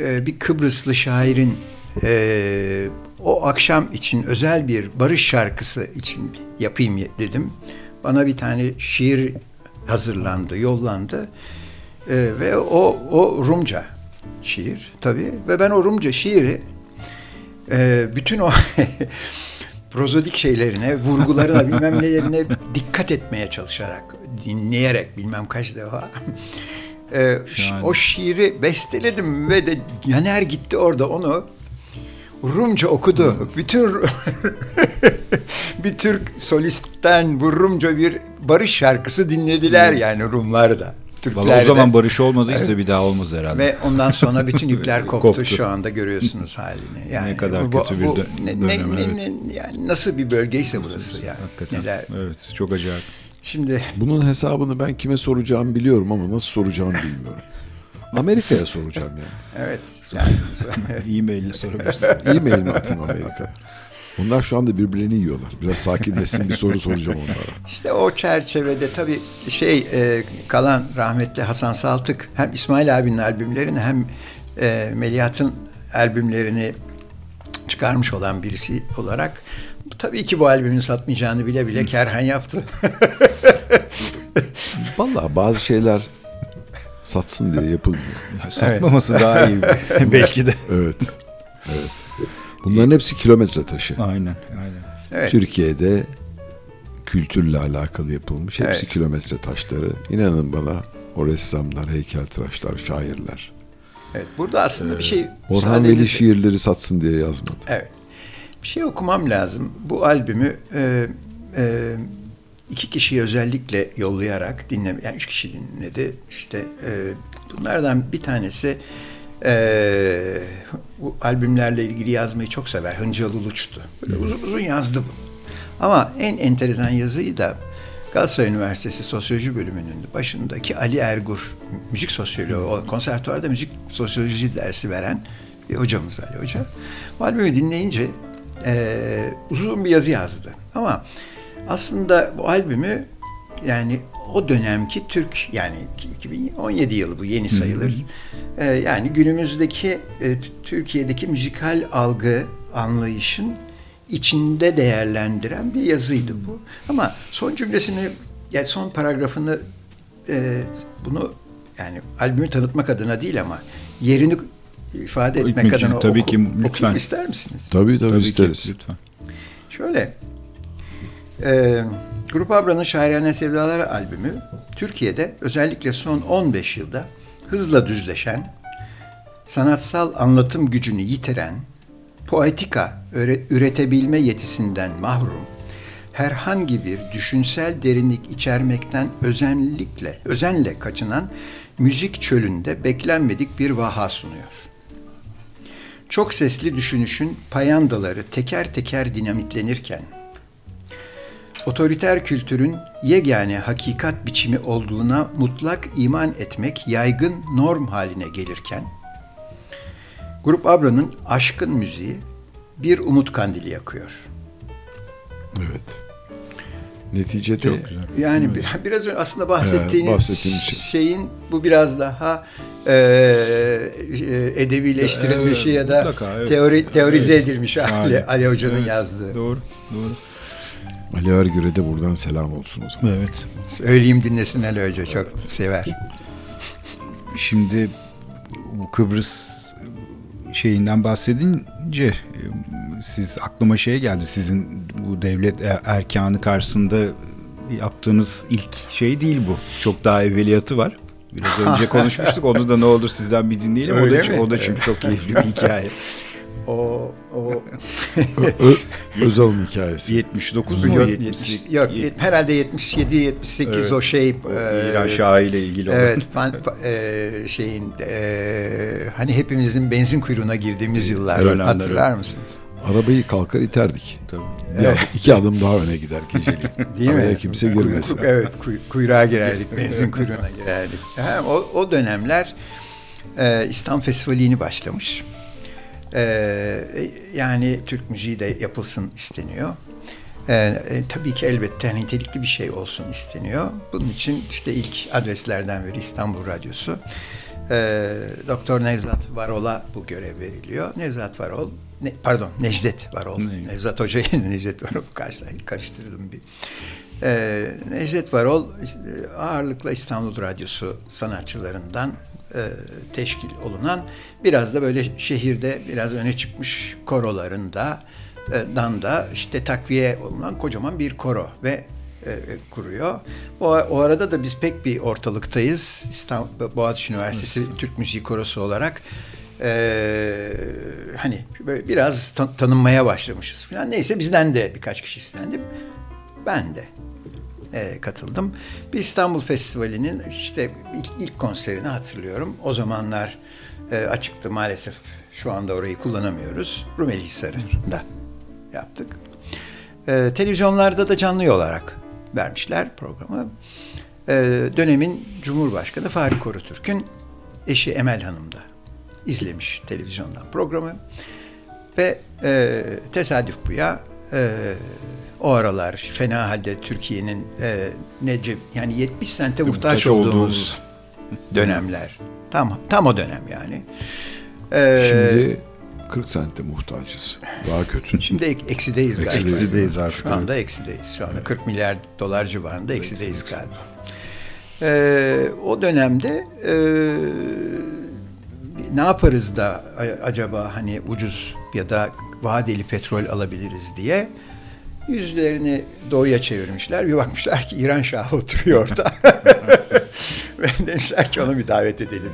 e, bir Kıbrıslı şairin e, o akşam için özel bir barış şarkısı için yapayım dedim. Bana bir tane şiir hazırlandı, yollandı. E, ve o o Rumca şiir tabii ve ben o Rumca şiiri e, bütün o prozodik şeylerine, vurgularına bilmem nelerine dikkat etmeye çalışarak, dinleyerek bilmem kaç defa e, o şiiri besteledim ve de Caner gitti orada onu Rumca okudu. Bütün bir Türk solistten bu Rumca bir barış şarkısı dinlediler yani Rumlar da. Türkler Valla o zaman barış olmadıysa bir daha olmaz herhalde. Ve ondan sonra bütün ipler koptu. Koptu. Şu anda görüyorsunuz halini. Yani Ne kadar bu- kötü bir bu- dö- ne, dönem, ne- ne- evet. ne- yani nasıl bir bölgeyse burası yani. Hakikaten. Neler. Evet çok acayip. Şimdi Bunun hesabını ben kime soracağımı biliyorum ama nasıl soracağımı bilmiyorum. Amerika'ya soracağım ya. evet. Yani, E-mail ile sorabilirsin. E-mail mi atayım Amerika'ya? Onlar şu anda birbirlerini yiyorlar. Biraz sakinleşsin bir soru soracağım onlara. işte o çerçevede tabii şey e, kalan rahmetli Hasan Saltık hem İsmail abinin albümlerini hem e, Melihat'ın albümlerini çıkarmış olan birisi olarak tabii ki bu albümün satmayacağını bile bile kerhen yaptı. Vallahi bazı şeyler satsın diye yapılmıyor. Satmaması daha iyi belki de. Evet. Evet. Bunların hepsi kilometre taşı. Aynen aynen. Evet. Türkiye'de kültürle alakalı yapılmış. Hepsi Evet. kilometre taşları. İnanın bana o ressamlar, heykeltıraşlar, şairler. Evet, burada aslında bir şey Orhan Veli şiirleri satsın diye yazmadı. Evet. Bir şey okumam lazım. Bu albümü e, e, iki kişiyi özellikle yollayarak dinleme, yani üç kişi dinledi. İşte e, bunlardan bir tanesi e, bu albümlerle ilgili yazmayı çok sever. Hıncal Uluç'tu. Böyle uzun uzun yazdı bu. Ama en enteresan yazıyı da Galatasaray Üniversitesi Sosyoloji bölümünün başındaki Ali Ergur, müzik sosyoloğu, o konservatuvarda müzik sosyoloji dersi veren bir hocamız Ali Hoca. Bu albümü dinleyince eee, uzun bir yazı yazdı. Ama aslında bu albümü yani o dönemki Türk yani 2017 yılı bu yeni sayılır. Eee, yani günümüzdeki e, Türkiye'deki müzikal algı anlayışın içinde değerlendiren bir yazıydı bu. Ama son cümlesini, yani son paragrafını e, bunu yani albümü tanıtmak adına değil ama yerini ifade etmek Mümkün, adına tabii oku- ki, lütfen. ister misiniz? Tabii tabii, Tabii ki isteriz. lütfen. Şöyle, e, Grup Abra'nın Şairane Sevdaları albümü Türkiye'de özellikle son 15 yılda hızla düzleşen, sanatsal anlatım gücünü yitiren, poetika üretebilme yetisinden mahrum, herhangi bir düşünsel derinlik içermekten özenlikle, özenle kaçınan müzik çölünde beklenmedik bir vaha sunuyor. Çok sesli düşünüşün payandaları teker teker dinamitlenirken, otoriter kültürün yegane hakikat biçimi olduğuna mutlak iman etmek yaygın norm haline gelirken, Grup Abra'nın aşkın müziği bir umut kandili yakıyor. Evet. Neticede Yani bir- biraz önce aslında bahsettiğiniz şey. şeyin bu biraz daha e, e, edebileştirilmiş Evet, ya da mutlaka, evet. teori teorize Evet. edilmiş Aynen. Ali Hoca'nın Evet, yazdığı. Doğru, doğru. Ali Ergür'e de buradan selam olsun o zaman. Evet. Söyleyeyim dinlesin Ali Hoca çok sever. Şimdi bu Kıbrıs şeyinden bahsedince siz aklıma şey geldi. Sizin bu devlet er- erkanı karşısında yaptığınız ilk şey değil bu. Çok daha evveliyatı var. Biraz önce konuşmuştuk. Onu da ne olur sizden bir dinleyelim. o Öyle da, mi? o da çünkü çok keyifli bir hikaye. O o Ö- Özal'ın hikayesi. 79 mu? yok, 70, 70, yok yet- herhalde 77 78 Evet. o şey o e, İran Şahı ile ilgili olan. Evet, fan- fa- e, şeyin e, hani hepimizin benzin kuyruğuna girdiğimiz yıllar Evet. hatırlar mısınız? Arabayı kalkar iterdik. Tabii. Bir adım- iki adım daha öne gider geceliğin. Değil Araya mi? kimse girmesin. Kuyruk- Evet, kuy- kuyruğa girerdik, benzin kuyruğuna girerdik. Ha, o, o dönemler e, İstanbul Festivali yeni başlamış. Ee, yani Türk müziği de yapılsın isteniyor. Ee, e, tabii ki elbette nitelikli bir şey olsun isteniyor. Bunun için işte ilk adreslerden biri İstanbul Radyosu. Ee, Doktor Nevzat Varol'a bu görev veriliyor. Nevzat Varol, ne, pardon Necdet Varol. Ne? Nevzat Hoca yerine Necdet Varol karıştırdım bir. Ee, Necdet Varol ağırlıkla İstanbul Radyosu sanatçılarından e, teşkil olunan biraz da böyle şehirde biraz öne çıkmış korolarında e, dan da işte takviye olunan kocaman bir koro ve e, e, kuruyor. O, o arada da biz pek bir ortalıktayız. İstanbul Boğaziçi Üniversitesi Türk Müziği Korosu olarak e, hani böyle biraz tan- tanınmaya başlamışız falan. Neyse bizden de birkaç kişi istendi. Ben de e, katıldım. Bir İstanbul Festivali'nin işte ilk, ilk konserini hatırlıyorum. O zamanlar e, açıktı maalesef şu anda orayı kullanamıyoruz. Rumeli Hisarı'nda yaptık. E, televizyonlarda da canlı olarak vermişler programı. E, dönemin Cumhurbaşkanı Fahri Korutürk'ün eşi Emel Hanım da izlemiş televizyondan programı. Ve e, tesadüf bu ya e, o aralar fena halde Türkiye'nin e, nece yani 70 sente muhtaç, olduğumuz olduğumuz. dönemler. Tam tam o dönem yani. E, Şimdi 40 sente muhtacız. Daha kötü. Şimdi ek- eksideyiz galiba. Eksideyiz. Artık. Şu anda eksideyiz. Şu anda 40 milyar dolar civarında eksideyiz galiba. Ee, o dönemde e, ne yaparız da acaba hani ucuz ya da vadeli petrol alabiliriz diye yüzlerini doğuya çevirmişler. Bir bakmışlar ki İran Şahı oturuyor orada. Ve demişler ki onu bir davet edelim.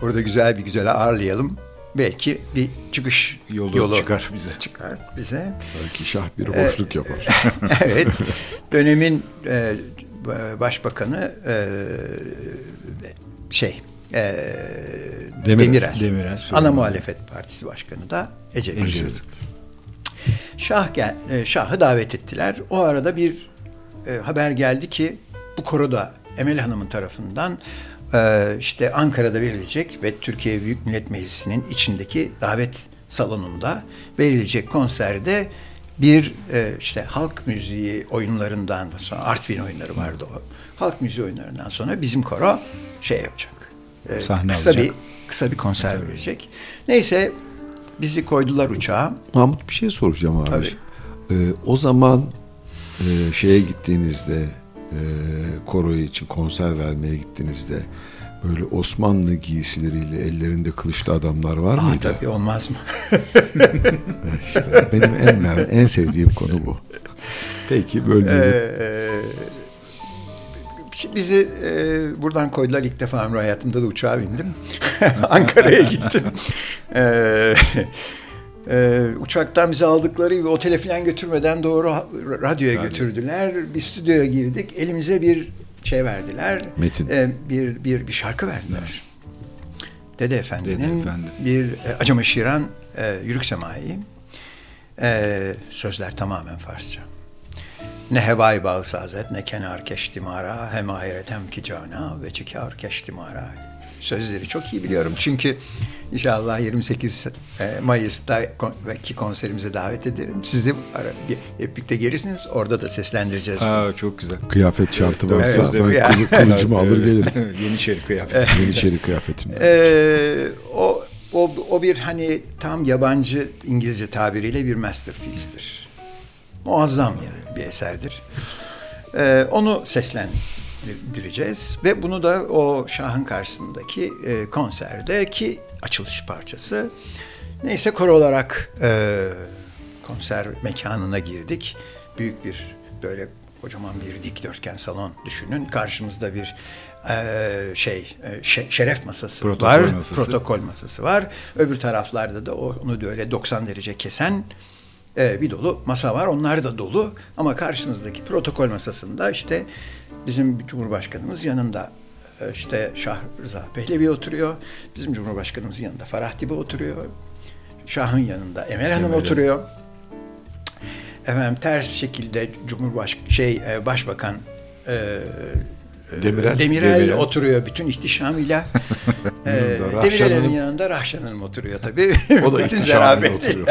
Burada güzel bir güzel ağırlayalım. Belki bir çıkış Yolu çıkar bize. çıkar bize. Belki şah bir hoşluk yapar. evet. Dönemin e, başbakanı e, şey e, Demirel. Demirel. Demirel, Ana. Muhalefet Partisi Başkanı da Ecevit. Ecevit. Şah gel, e, Şah'ı davet ettiler. O arada bir e, haber geldi ki bu koroda Emel Hanım'ın tarafından e, işte Ankara'da verilecek ve Türkiye Büyük Millet Meclisi'nin içindeki davet salonunda verilecek konserde bir e, işte halk müziği oyunlarından sonra Artvin oyunları vardı o. Halk müziği oyunlarından sonra bizim koro şey yapacak. E, Sahne kısa alacak. bir kısa bir konser verecek. Neyse bizi koydular uçağa. Mahmut bir şey soracağım abi. Tabii. Ee, o zaman e, şeye gittiğinizde e, koro için konser vermeye gittiğinizde böyle Osmanlı giysileriyle ellerinde kılıçlı adamlar var Aa, mıydı? tabii olmaz mı? İşte benim en en sevdiğim konu bu. Peki bölmeyelim. Ee, bizi e, buradan koydular ilk defa ömrü hayatımda da uçağa bindim. Ankara'ya gittim. Ee, e, uçaktan bizi aldıkları gibi otele falan götürmeden doğru radyoya götürdüler. Bir stüdyoya girdik. Elimize bir şey verdiler. Metin. Ee, bir, bir, bir şarkı verdiler. Dede Efendi'nin Dede Efendi. bir e, Acama Şiran e, Yürük Semai. E, sözler tamamen Farsça. Ne hevai bağı sazet ne kenar keştimara hem ahiret hem ki cana ve çıkar keştimara. Sözleri çok iyi biliyorum çünkü inşallah 28 e, Mayıs'ta kon- ki konserimize davet ederim. Sizi birlikte gelirsiniz. Orada da seslendireceğiz. Aa, çok güzel. Kıyafet şartı Evet, varsa evet, ben kılı- kılıcımı alır gelirim. Yeniçeri kıyafet. Yeniçeri kıyafetim. Ee, o, o, o bir hani tam yabancı İngilizce tabiriyle bir masterpiece'tir. Muazzam yani bir eserdir. Ee, onu seslendireceğiz ve bunu da o Şah'ın karşısındaki e, konserdeki açılış parçası. Neyse kor olarak e, konser mekanına girdik. Büyük bir böyle kocaman bir dikdörtgen salon düşünün. Karşımızda bir e, şey e, şe- şeref masası Protokol var. masası. Protokol masası var. Öbür taraflarda da onu da öyle 90 derece kesen e, bir dolu masa var. Onlar da dolu. Ama karşımızdaki protokol masasında işte bizim Cumhurbaşkanımız yanında e, işte Şah Rıza Pehlevi oturuyor. Bizim Cumhurbaşkanımız yanında Farah Dibi oturuyor. Şah'ın yanında Emel Hanım Emel. oturuyor. Efendim ters şekilde Cumhurbaş şey e, Başbakan e, Demirel. Demirel, Demirel. oturuyor bütün ihtişamıyla. Ee, Demirel'in yanında Rahşan Hanım oturuyor tabii. O da Bütün ihtişamıyla oturuyor.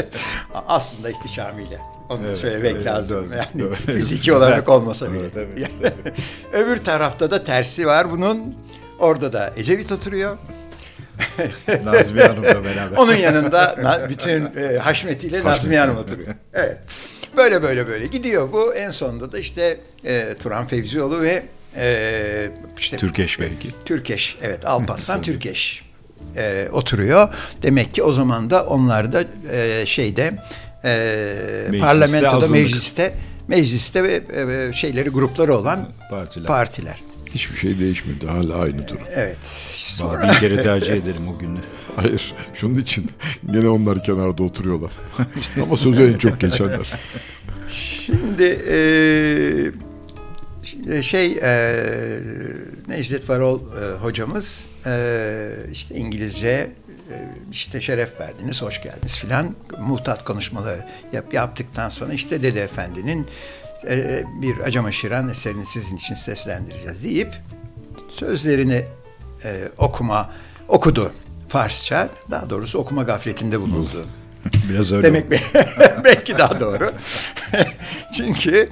Aslında ihtişamıyla. Onu da Evet, söylemek evet, lazım. lazım. Yani Doğru. fiziki Güzel. olarak olmasa bile. Evet, evet, Öbür tarafta da tersi var bunun. Orada da Ecevit oturuyor. Nazmiye Hanım'la beraber. Onun yanında bütün e, haşmetiyle Nazmiye Hanım oturuyor. Evet. Böyle böyle böyle gidiyor bu. En sonunda da işte e, Turan Fevzioğlu ve e, işte Türkeş belki. Türkeş. Evet Alparslan Türkeş e, oturuyor. Demek ki o zaman da onlar da e, şeyde e, parlamentoda azınlık. mecliste mecliste ve e, şeyleri grupları olan Partiler. partiler. Hiçbir şey değişmedi. Hala aynı durum. Evet. Vallahi bin kere tercih ederim o günü. Hayır. Şunun için gene onlar kenarda oturuyorlar. Ama sözü en çok geçenler. Şimdi e, şey e, Necdet Varol e, hocamız e, işte İngilizce e, işte şeref verdiniz, hoş geldiniz filan muhtat konuşmaları yap, yaptıktan sonra işte Dede Efendi'nin e, bir Acama Şiran eserini sizin için seslendireceğiz deyip sözlerini e, okuma okudu Farsça daha doğrusu okuma gafletinde bulundu. Biraz öyle. Demek be- belki daha doğru. Çünkü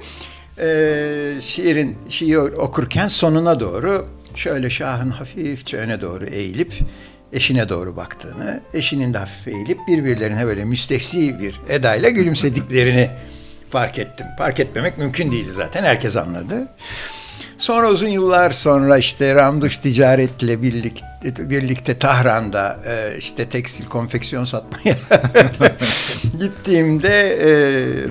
e, şiirin şiir okurken sonuna doğru şöyle şahın hafifçe öne doğru eğilip eşine doğru baktığını, eşinin de hafif eğilip birbirlerine böyle müstehsi bir edayla gülümsediklerini fark ettim. Fark etmemek mümkün değildi zaten. Herkes anladı. Sonra uzun yıllar sonra işte Ramduş Ticaret'le birlikte, birlikte Tahran'da e, işte tekstil konfeksiyon satmaya gittiğimde e,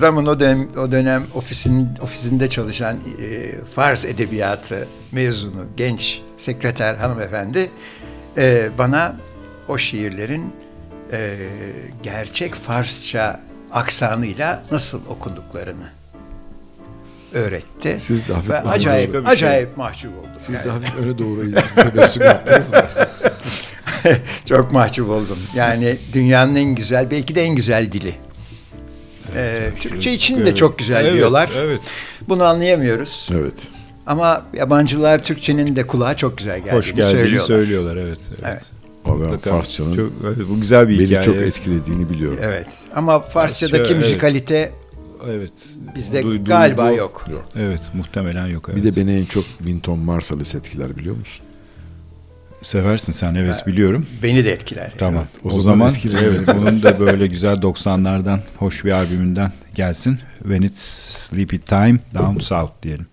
Ram'ın o dönem, o dönem ofisin, ofisinde çalışan e, Fars Edebiyatı mezunu genç sekreter hanımefendi bana o şiirlerin gerçek Farsça aksanıyla nasıl okunduklarını öğretti. Siz de hafif Ve acayip oldunuz. acayip mahcup oldum. Siz Yani de hafif öne doğru tebessüm yaptınız mı? çok mahcup oldum. Yani dünyanın en güzel, belki de en güzel dili. Ee, Türkçe için de Evet. çok güzel Evet, diyorlar. Evet. Bunu anlayamıyoruz. Evet. Ama yabancılar Türkçenin de kulağa çok güzel geldiğini Hoş geldiğini söylüyorlar. söylüyorlar. Evet. evet. Evet. Ama ben. Farsçanın Çok, evet, bu güzel bir beni hikaye. çok evet. etkilediğini biliyorum. Evet. Ama Farsçadaki Farsça, evet. müzikalite Evet. Bizde Duyduğum galiba bu- yok. Yok. Evet, muhtemelen yok. Evet. Bir de beni en çok Winton Marsalis etkiler biliyor musun? seversin sen evet biliyorum. Beni de etkiler. Tamam. o o, zaman zaman, evet bunun da böyle güzel 90'lardan hoş bir albümünden gelsin. When It's Sleepy Time Down South diyelim.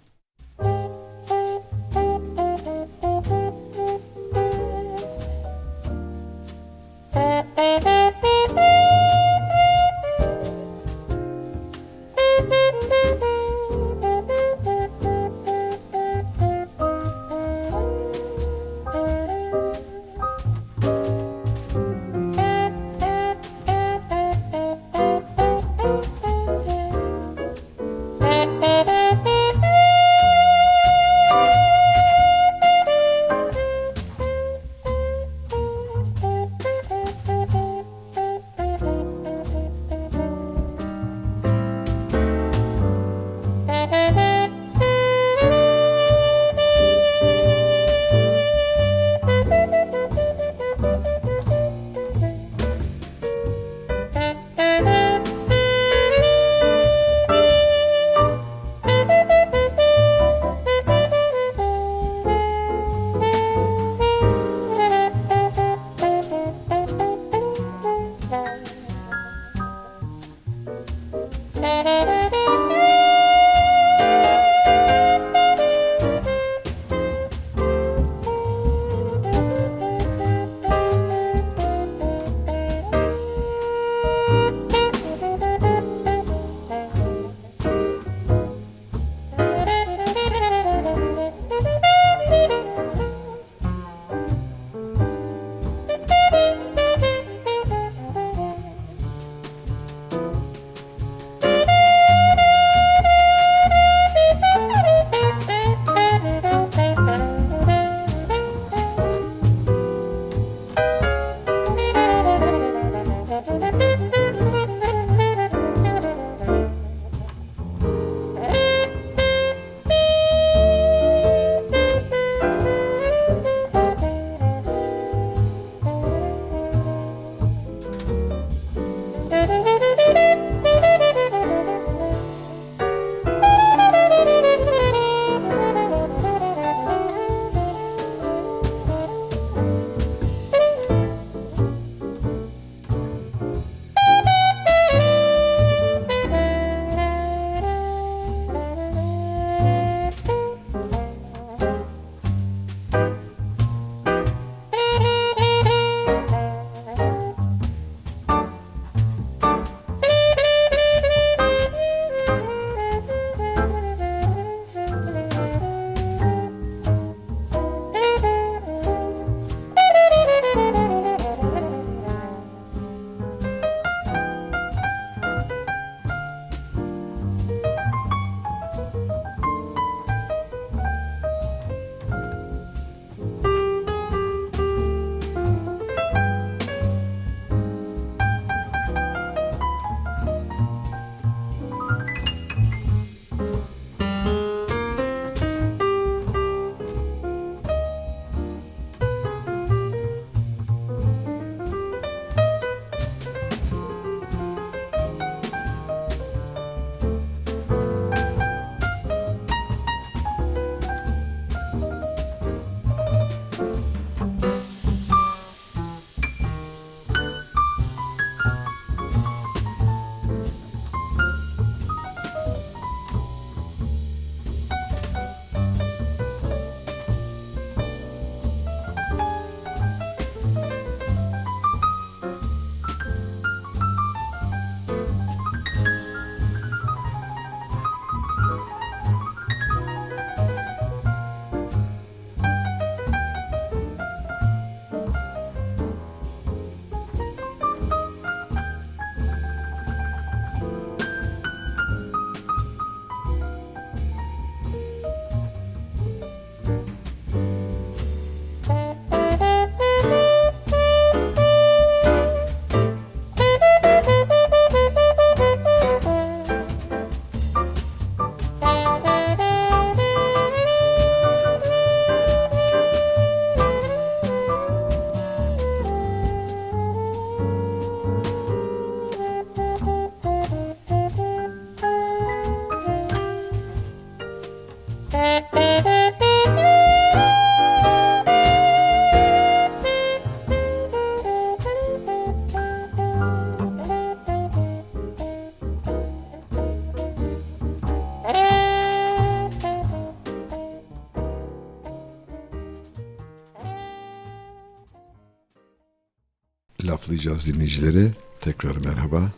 Laflayacağız dinleyicileri. Tekrar merhaba.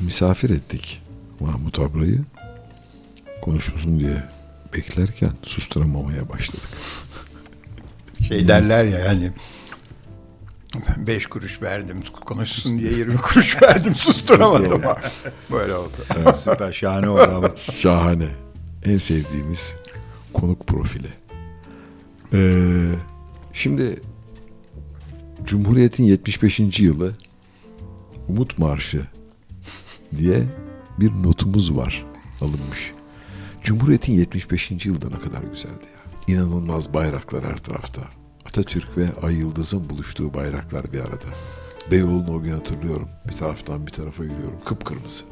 Misafir ettik Mahmut Abra'yı. Konuşulsun diye beklerken susturamamaya başladık. Şey derler ya yani beş kuruş verdim konuşsun diye 20 kuruş verdim susturamadım. Böyle oldu. Evet, süper şahane oldu ama. Şahane. En sevdiğimiz konuk profili. Ee, şimdi Cumhuriyet'in 75. yılı Umut Marşı diye bir notumuz var alınmış. Cumhuriyet'in 75. yılda ne kadar güzeldi ya. İnanılmaz bayraklar her tarafta. Atatürk ve Ay Yıldız'ın buluştuğu bayraklar bir arada. Beyoğlu'nu o gün hatırlıyorum. Bir taraftan bir tarafa yürüyorum. Kıpkırmızı.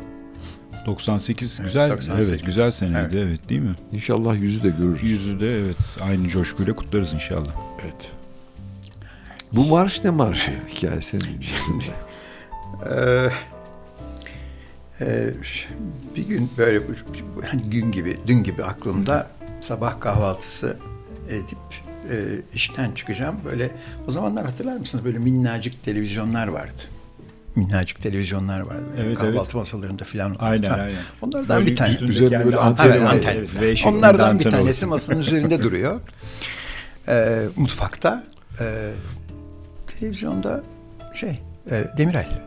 98 güzel. 98. Evet, güzel seneydi evet. değil mi? İnşallah yüzü de görürüz. Yüzü de evet aynı coşkuyla kutlarız inşallah. Evet. Bu marş ne marşı? Hikayesini dinleyelim. Ee, e, bir gün böyle hani gün gibi, dün gibi aklımda sabah kahvaltısı edip e, işten çıkacağım. Böyle o zamanlar hatırlar mısınız böyle minnacık televizyonlar vardı. Minnacık televizyonlar vardı. Böyle Evet, kahvaltı evet. masalarında falan. Aynen Ha, aynen. Onlardan Böyle bir tane. Üzerinde böyle anteni Evet, anten. Evet, Onlardan bir anten tanesi masanın üzerinde duruyor. Ee, mutfakta. Ee, televizyonda şey, e, Demirel.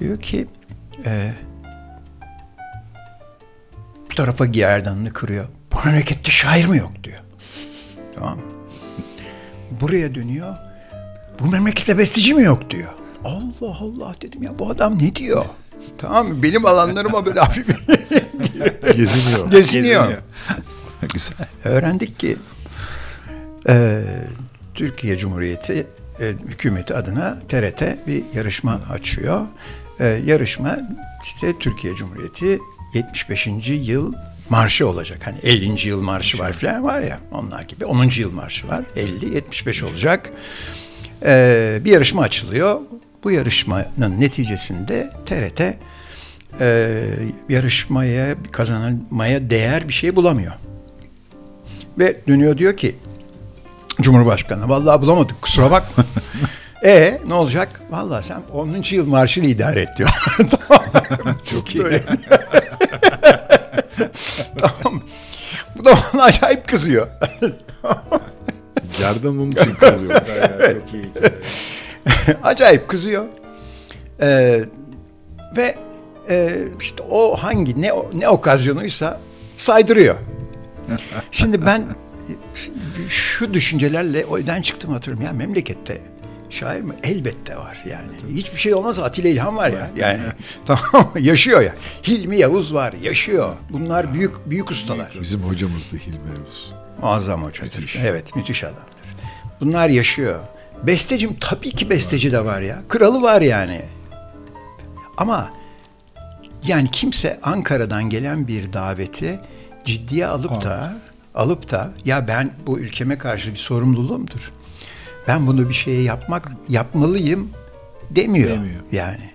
Diyor ki e, bu tarafa gerdanını kırıyor. Bu memlekette şair mi yok diyor. Tamam? Buraya dönüyor. Bu memlekette besteci mi yok diyor. Allah Allah dedim ya bu adam ne diyor? Tamam mı? Benim alanlarıma böyle hafif Geziniyor. geziniyor. Güzel. Öğrendik ki e, Türkiye Cumhuriyeti e, hükümeti adına TRT bir yarışma açıyor. E, yarışma işte Türkiye Cumhuriyeti 75. yıl marşı olacak. Hani 50. yıl marşı var falan var ya onlar gibi. 10. yıl marşı var. 50 75 olacak. E, bir yarışma açılıyor. Bu yarışmanın neticesinde TRT e, yarışmaya kazanmaya değer bir şey bulamıyor. Ve dönüyor diyor ki Cumhurbaşkanı vallahi bulamadık kusura bakma. e ne olacak? Vallahi sen 10. yıl marşıyla idare et diyor. Çok iyi. tamam. Bu da ona acayip kızıyor. Gerdan için kalıyor. Çok iyi. acayip kızıyor. Ee, ve e, işte o hangi ne ne okazyonuysa saydırıyor. Şimdi ben şu düşüncelerle o evden çıktım hatırlıyorum. Ya memlekette şair mi? Elbette var yani. Hiçbir şey olmazsa Atilla İlhan var ya. Yani tamam yaşıyor ya. Hilmi Yavuz var, yaşıyor. Bunlar büyük büyük ustalar. Bizim hocamız da Hilmi Yavuz. Muazzam hocadır. Evet, müthiş adamdır. Bunlar yaşıyor. Bestecim tabii ki besteci de var ya. Kralı var yani. Ama yani kimse Ankara'dan gelen bir daveti ciddiye alıp da alıp da ya ben bu ülkeme karşı bir sorumluluğumdur. Ben bunu bir şeye yapmak yapmalıyım demiyor, Demiyor. yani.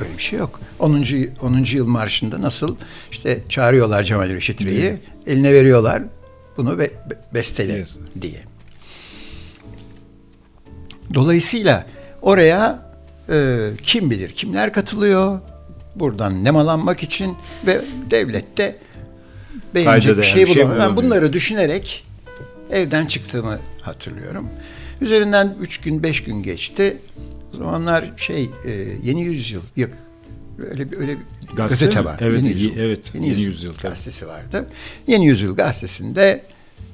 Böyle bir şey yok. 10. 10. yıl marşında nasıl işte çağırıyorlar Cemal Reşit Rey'i, eline veriyorlar bunu be- bestele Yes. diye. Dolayısıyla oraya e, kim bilir kimler katılıyor buradan nemalanmak için ve devlette beğenecek bir şey şey bulamıyor. ben bunları düşünerek evden çıktığımı hatırlıyorum. Üzerinden üç gün beş gün geçti. O zamanlar şey e, Yeni Yüzyıl yok öyle bir öyle bir Gazete gazete var. Evet, Yeni Yüzyıl. evet, Yeni Yüzyıl, tabii. gazetesi vardı. Yeni Yüzyıl gazetesinde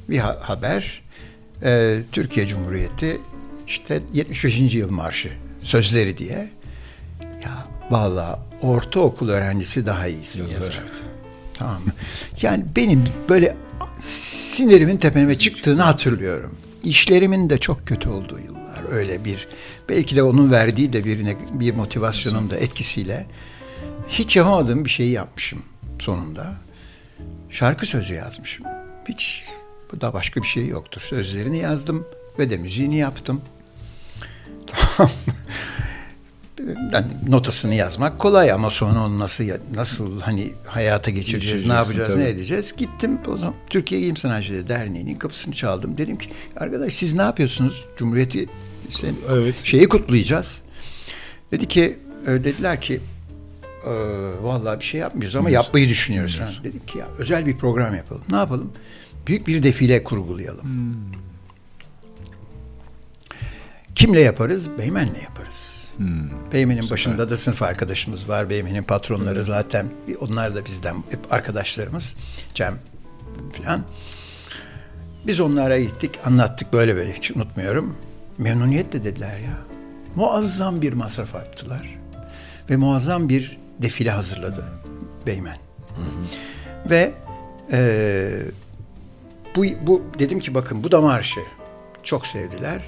bir ha- haber e, Türkiye Cumhuriyeti işte 75. yıl marşı sözleri diye ya vallahi ortaokul öğrencisi daha iyisin Yazar. yazardı. Tamam mı? Yani benim böyle sinirimin tepeme çıktığını hatırlıyorum. İşlerimin de çok kötü olduğu yıllar. Öyle bir belki de onun verdiği de bir, ne- bir motivasyonun da etkisiyle hiç yapamadığım bir şeyi yapmışım sonunda. şarkı sözü yazmışım. Hiç bu da başka bir şey yoktur. Sözlerini yazdım ve de müziğini yaptım. Tamam. Yani notasını yazmak kolay ama sonra onu nasıl nasıl hani hayata geçireceğiz, ne yapacağız, tabii. ne edeceğiz? Gittim o zaman Türkiye Giyim Sanatçıları Derneği'nin kapısını çaldım. Dedim ki arkadaş siz ne yapıyorsunuz? Cumhuriyeti sen- Evet. şeyi kutlayacağız. Dedi ki e, dediler ki e, vallahi bir şey yapmıyoruz ama yapmayı düşünüyoruz. falan. Dedim ki ya özel bir program yapalım. Ne yapalım? Büyük bir defile kurgulayalım. Kimle yaparız? Beymen'le yaparız. Beymen'in başında da sınıf arkadaşımız var. Beymen'in patronları zaten. Onlar da bizden hep arkadaşlarımız. Cem falan. Biz onlara gittik, anlattık böyle böyle hiç unutmuyorum. Memnuniyetle dediler ya. Muazzam bir masraf yaptılar. Ve muazzam bir defile hazırladı Beymen. Ve eee bu, bu dedim ki bakın bu da marşı. Çok sevdiler.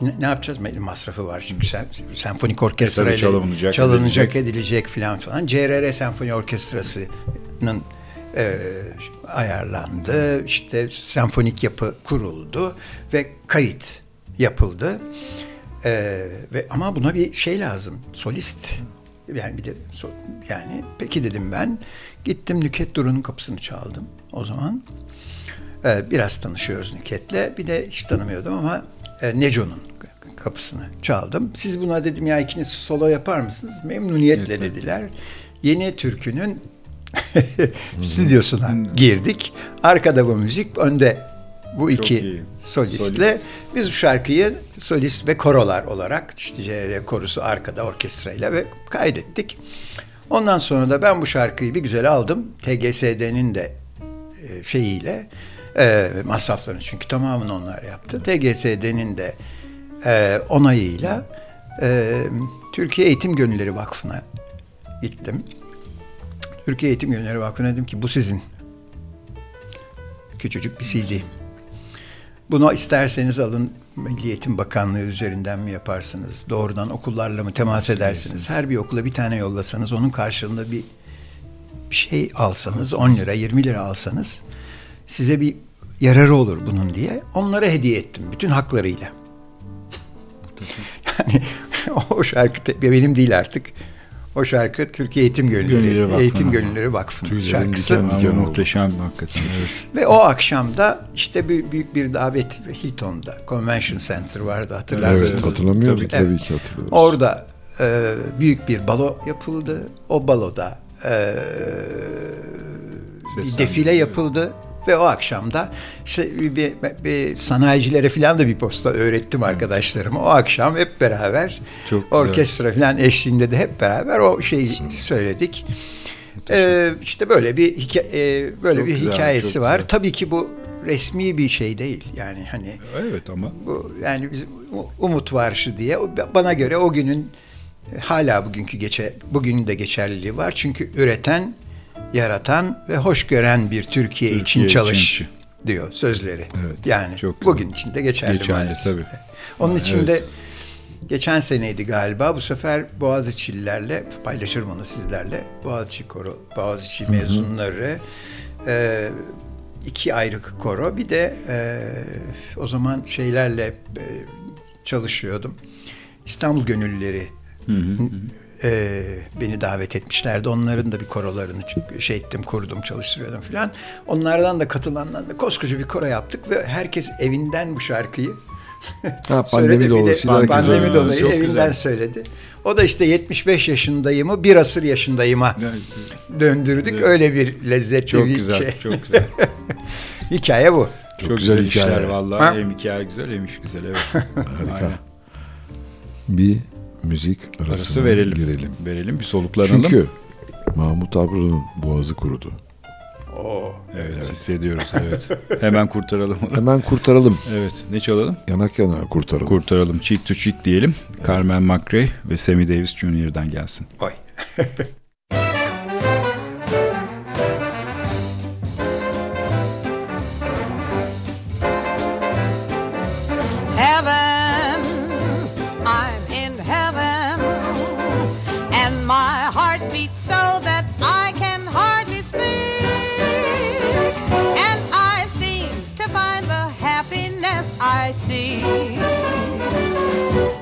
Ne, ne yapacağız? Masrafı var çünkü sen, senfonik orkestra ile çalınacak, çalınacak, edilecek. edilecek filan falan. CRR Senfoni Orkestrası'nın e, ayarlandı. İşte senfonik yapı kuruldu ve kayıt yapıldı. E, ve ama buna bir şey lazım. Solist. Yani bir de yani peki dedim ben. Gittim Nüket Duru'nun kapısını çaldım o zaman. Ee, biraz tanışıyoruz Nüket'le. Bir de hiç tanımıyordum ama e, Neco'nun kapısını çaldım. Siz buna dedim ya ikiniz solo yapar mısınız? Memnuniyetle dediler. Yeni Türkü'nün stüdyosuna girdik. Arkada bu müzik, önde bu iki solistle. Solist. Biz bu şarkıyı solist ve korolar olarak işte CRR korusu arkada orkestrayla ve kaydettik. Ondan sonra da ben bu şarkıyı bir güzel aldım. TGSD'nin de e, şeyiyle e, masraflarını çünkü tamamını onlar yaptı. TGSD'nin de e, onayıyla e, Türkiye Eğitim Gönülleri Vakfı'na gittim. Türkiye Eğitim Gönülleri Vakfı'na dedim ki bu sizin. Küçücük bir CD. Bunu isterseniz alın Milli Eğitim Bakanlığı üzerinden mi yaparsınız? Doğrudan okullarla mı temas edersiniz? Her bir okula bir tane yollasanız onun karşılığında bir bir şey alsanız 10 lira 20 lira alsanız size bir yararı olur bunun diye onlara hediye ettim bütün haklarıyla. yani o şarkı benim değil artık. O şarkı Türkiye Eğitim Gönülleri Gönülleri, Vakfı'nın. Eğitim Gönülleri Vakfı'nın Tüylerim şarkısı. diken diken muhteşem hakikaten. Evet. Ve o akşam da işte bir, büyük bir davet Hilton'da Convention Center vardı hatırlarsınız. Evet hatırlamıyorduk Tabii. tabii ki hatırlıyoruz. Orada e, büyük bir balo yapıldı. O baloda e, bir defile yapıldı. Ve o akşam da işte bir, bir, bir sanayicilere falan da bir posta öğrettim arkadaşlarıma. O akşam hep beraber Çok güzel. orkestra falan eşliğinde de hep beraber o şeyi söyledik. Ee, işte böyle bir hikaye, e, böyle Çok bir güzel, hikayesi var. güzel. Tabii ki bu resmi bir şey değil. Yani hani Evet ama bu yani bizim umut varşı diye bana göre o günün hala bugünkü geçe bugünün de geçerliliği var. Çünkü üreten, yaratan ve hoş gören bir Türkiye, için Türkiye çalış için. diyor sözleri. Evet, Yani çok güzel. bugün için de geçerli, Geçerli, maalesef. tabii. Onun için Evet. de geçen seneydi galiba. Bu sefer Boğaziçi'lilerle paylaşırım onu sizlerle. Boğaziçi koro, Boğaziçi mezunları e, iki ayrı koro. Bir de e, o zaman şeylerle e, çalışıyordum. İstanbul Gönüllüleri e, beni davet etmişlerdi. Onların da bir korolarını şey ettim, kurdum, çalıştırıyordum filan. Onlardan da katılanlardan da koskoca bir koro yaptık ve herkes evinden bu şarkıyı Ha, pandemi dolayısıyla pandemi evinden. dolayı Çok evinden güzel. söyledi. O da işte 75 yaşındayımı bir asır yaşındayıma döndürdük. Evet. Öyle bir lezzetli çok bir güzel, şey. çok güzel. Hikaye bu. Çok, Çok güzel, güzel, işler hikaye. vallahi. Ha? Hem hikaye güzel hem iş güzel evet. Harika. Aynen. Bir müzik Arası verelim. girelim. Verelim bir soluklanalım. Çünkü Mahmut Abra'nın boğazı kurudu. Oo. Evet, hissediyoruz evet. Hemen kurtaralım onu. Hemen kurtaralım. Evet ne çalalım? Yanak yana kurtaralım. Kurtaralım. Cheek to cheek diyelim. Carmen McRae ve Sammy Davis Jr.'dan gelsin. Oy.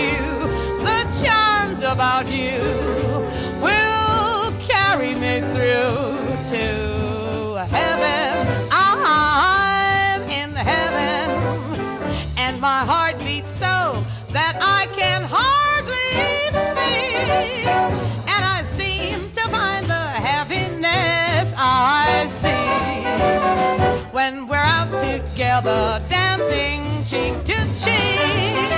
You, the charms about you will carry me through to heaven. I'm in heaven, and my heart beats so that I can hardly speak, and I seem to find the happiness I see when we're out together dancing cheek to cheek.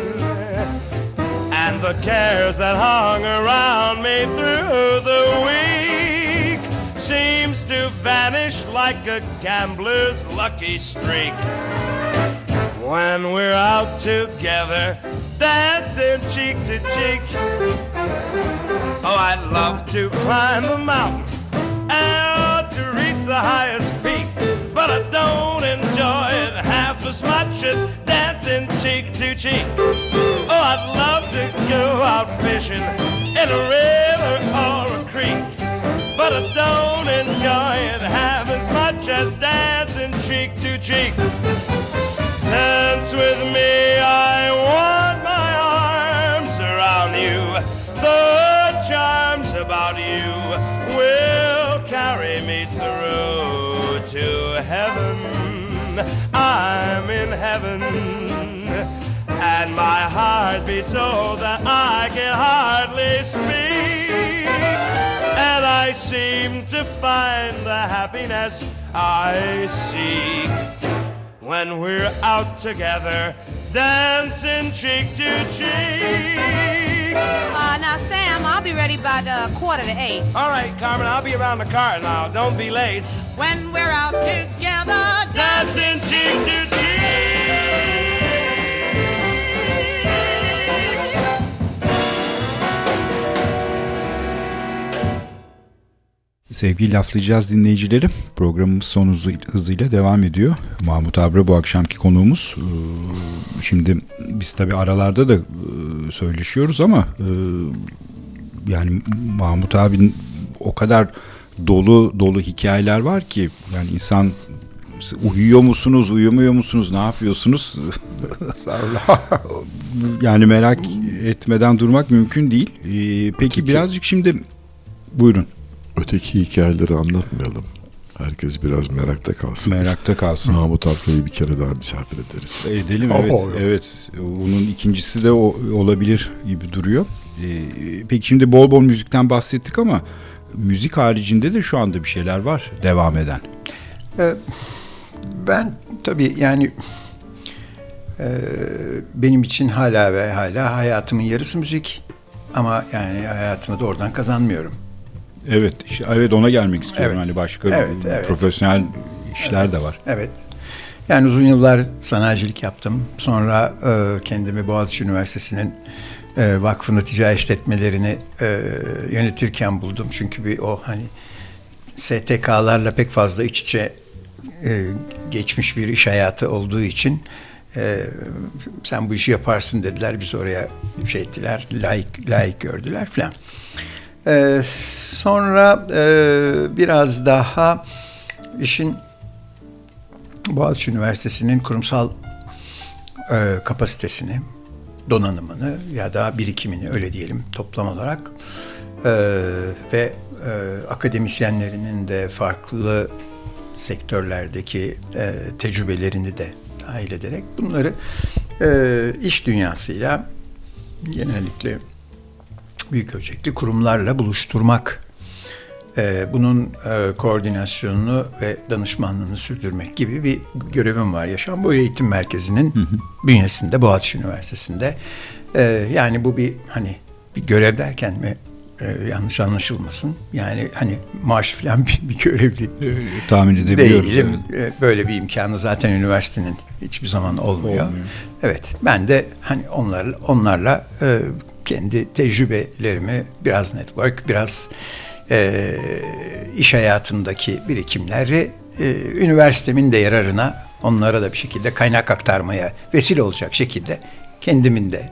the cares that hung around me through the week seems to vanish like a gambler's lucky streak. When we're out together dancing cheek to cheek. Oh i love to climb a mountain and to reach the highest peak but i don't as much as dancing cheek to cheek Oh, I'd love to go out fishing in a river or a creek, but I don't enjoy it half as much as dancing cheek to cheek. Dance with me, I want my arms around you. The charms about you will carry me through to heaven. I'm in heaven and my heart beats so that I can hardly speak. And I seem to find the happiness I seek when we're out together, dancing cheek to cheek. Uh, now, Sam, I'll be ready by the quarter to eight. All right, Carmen, I'll be around the car now. Don't be late. When we're out together, Sevgili laflayacağız dinleyicileri. Programımız son hızı- hızıyla devam ediyor. Mahmut Abra bu akşamki konuğumuz. Ee, Şimdi biz tabii aralarda da e, söyleşiyoruz ama e, yani Mahmut abinin o kadar dolu dolu hikayeler var ki yani insan uyuyor musunuz, uyumuyor musunuz, ne yapıyorsunuz? yani merak etmeden durmak mümkün değil. Ee, peki birazcık şimdi buyurun. Öteki hikayeleri anlatmayalım. Herkes biraz merakta kalsın. Merakta kalsın. Mahmut Abla'yı bir kere daha misafir ederiz. Edelim evet. oh. Evet. Onun ikincisi de o, olabilir gibi duruyor. Ee, peki şimdi bol bol müzikten bahsettik ama müzik haricinde de şu anda bir şeyler var devam eden. Ee, Ben tabii yani e, benim için hala ve hala hayatımın yarısı müzik ama yani hayatımı da oradan kazanmıyorum. Evet, işte, evet ona gelmek istiyorum. Evet. Hani başka Evet, evet. profesyonel işler de var. Evet. Yani uzun yıllar sanayicilik yaptım. Sonra e, kendimi Boğaziçi Üniversitesi'nin e, vakfını ticari işletmelerini e, yönetirken buldum. Çünkü bir o hani STK'larla pek fazla iç içe e, geçmiş bir iş hayatı olduğu için e, sen bu işi yaparsın dediler. Biz oraya şey ettiler, layık, layık gördüler falan. E, sonra e, biraz daha işin Boğaziçi Üniversitesi'nin kurumsal e, kapasitesini, donanımını ya da birikimini öyle diyelim toplam olarak e, ve e, akademisyenlerinin de farklı sektörlerdeki e, tecrübelerini de dahil ederek bunları e, iş dünyasıyla genellikle büyük ölçekli kurumlarla buluşturmak, e, bunun e, koordinasyonunu ve danışmanlığını sürdürmek gibi bir görevim var. Yaşam Boyu Eğitim Merkezi'nin bünyesinde Boğaziçi Üniversitesi'nde. E, yani bu bir hani bir görev derken mi e, yanlış anlaşılmasın. Yani hani maaş falan bir, bir görevli Tahmin edebiliyorum. değilim. evet. E, Böyle bir imkanı zaten üniversitenin hiçbir zaman olmuyor. Olmuyor. Evet, ben de hani onlarla onlarla e, kendi tecrübelerimi biraz network, biraz e, iş hayatındaki birikimleri e, üniversitemin de yararına onlara da bir şekilde kaynak aktarmaya vesile olacak şekilde kendimin de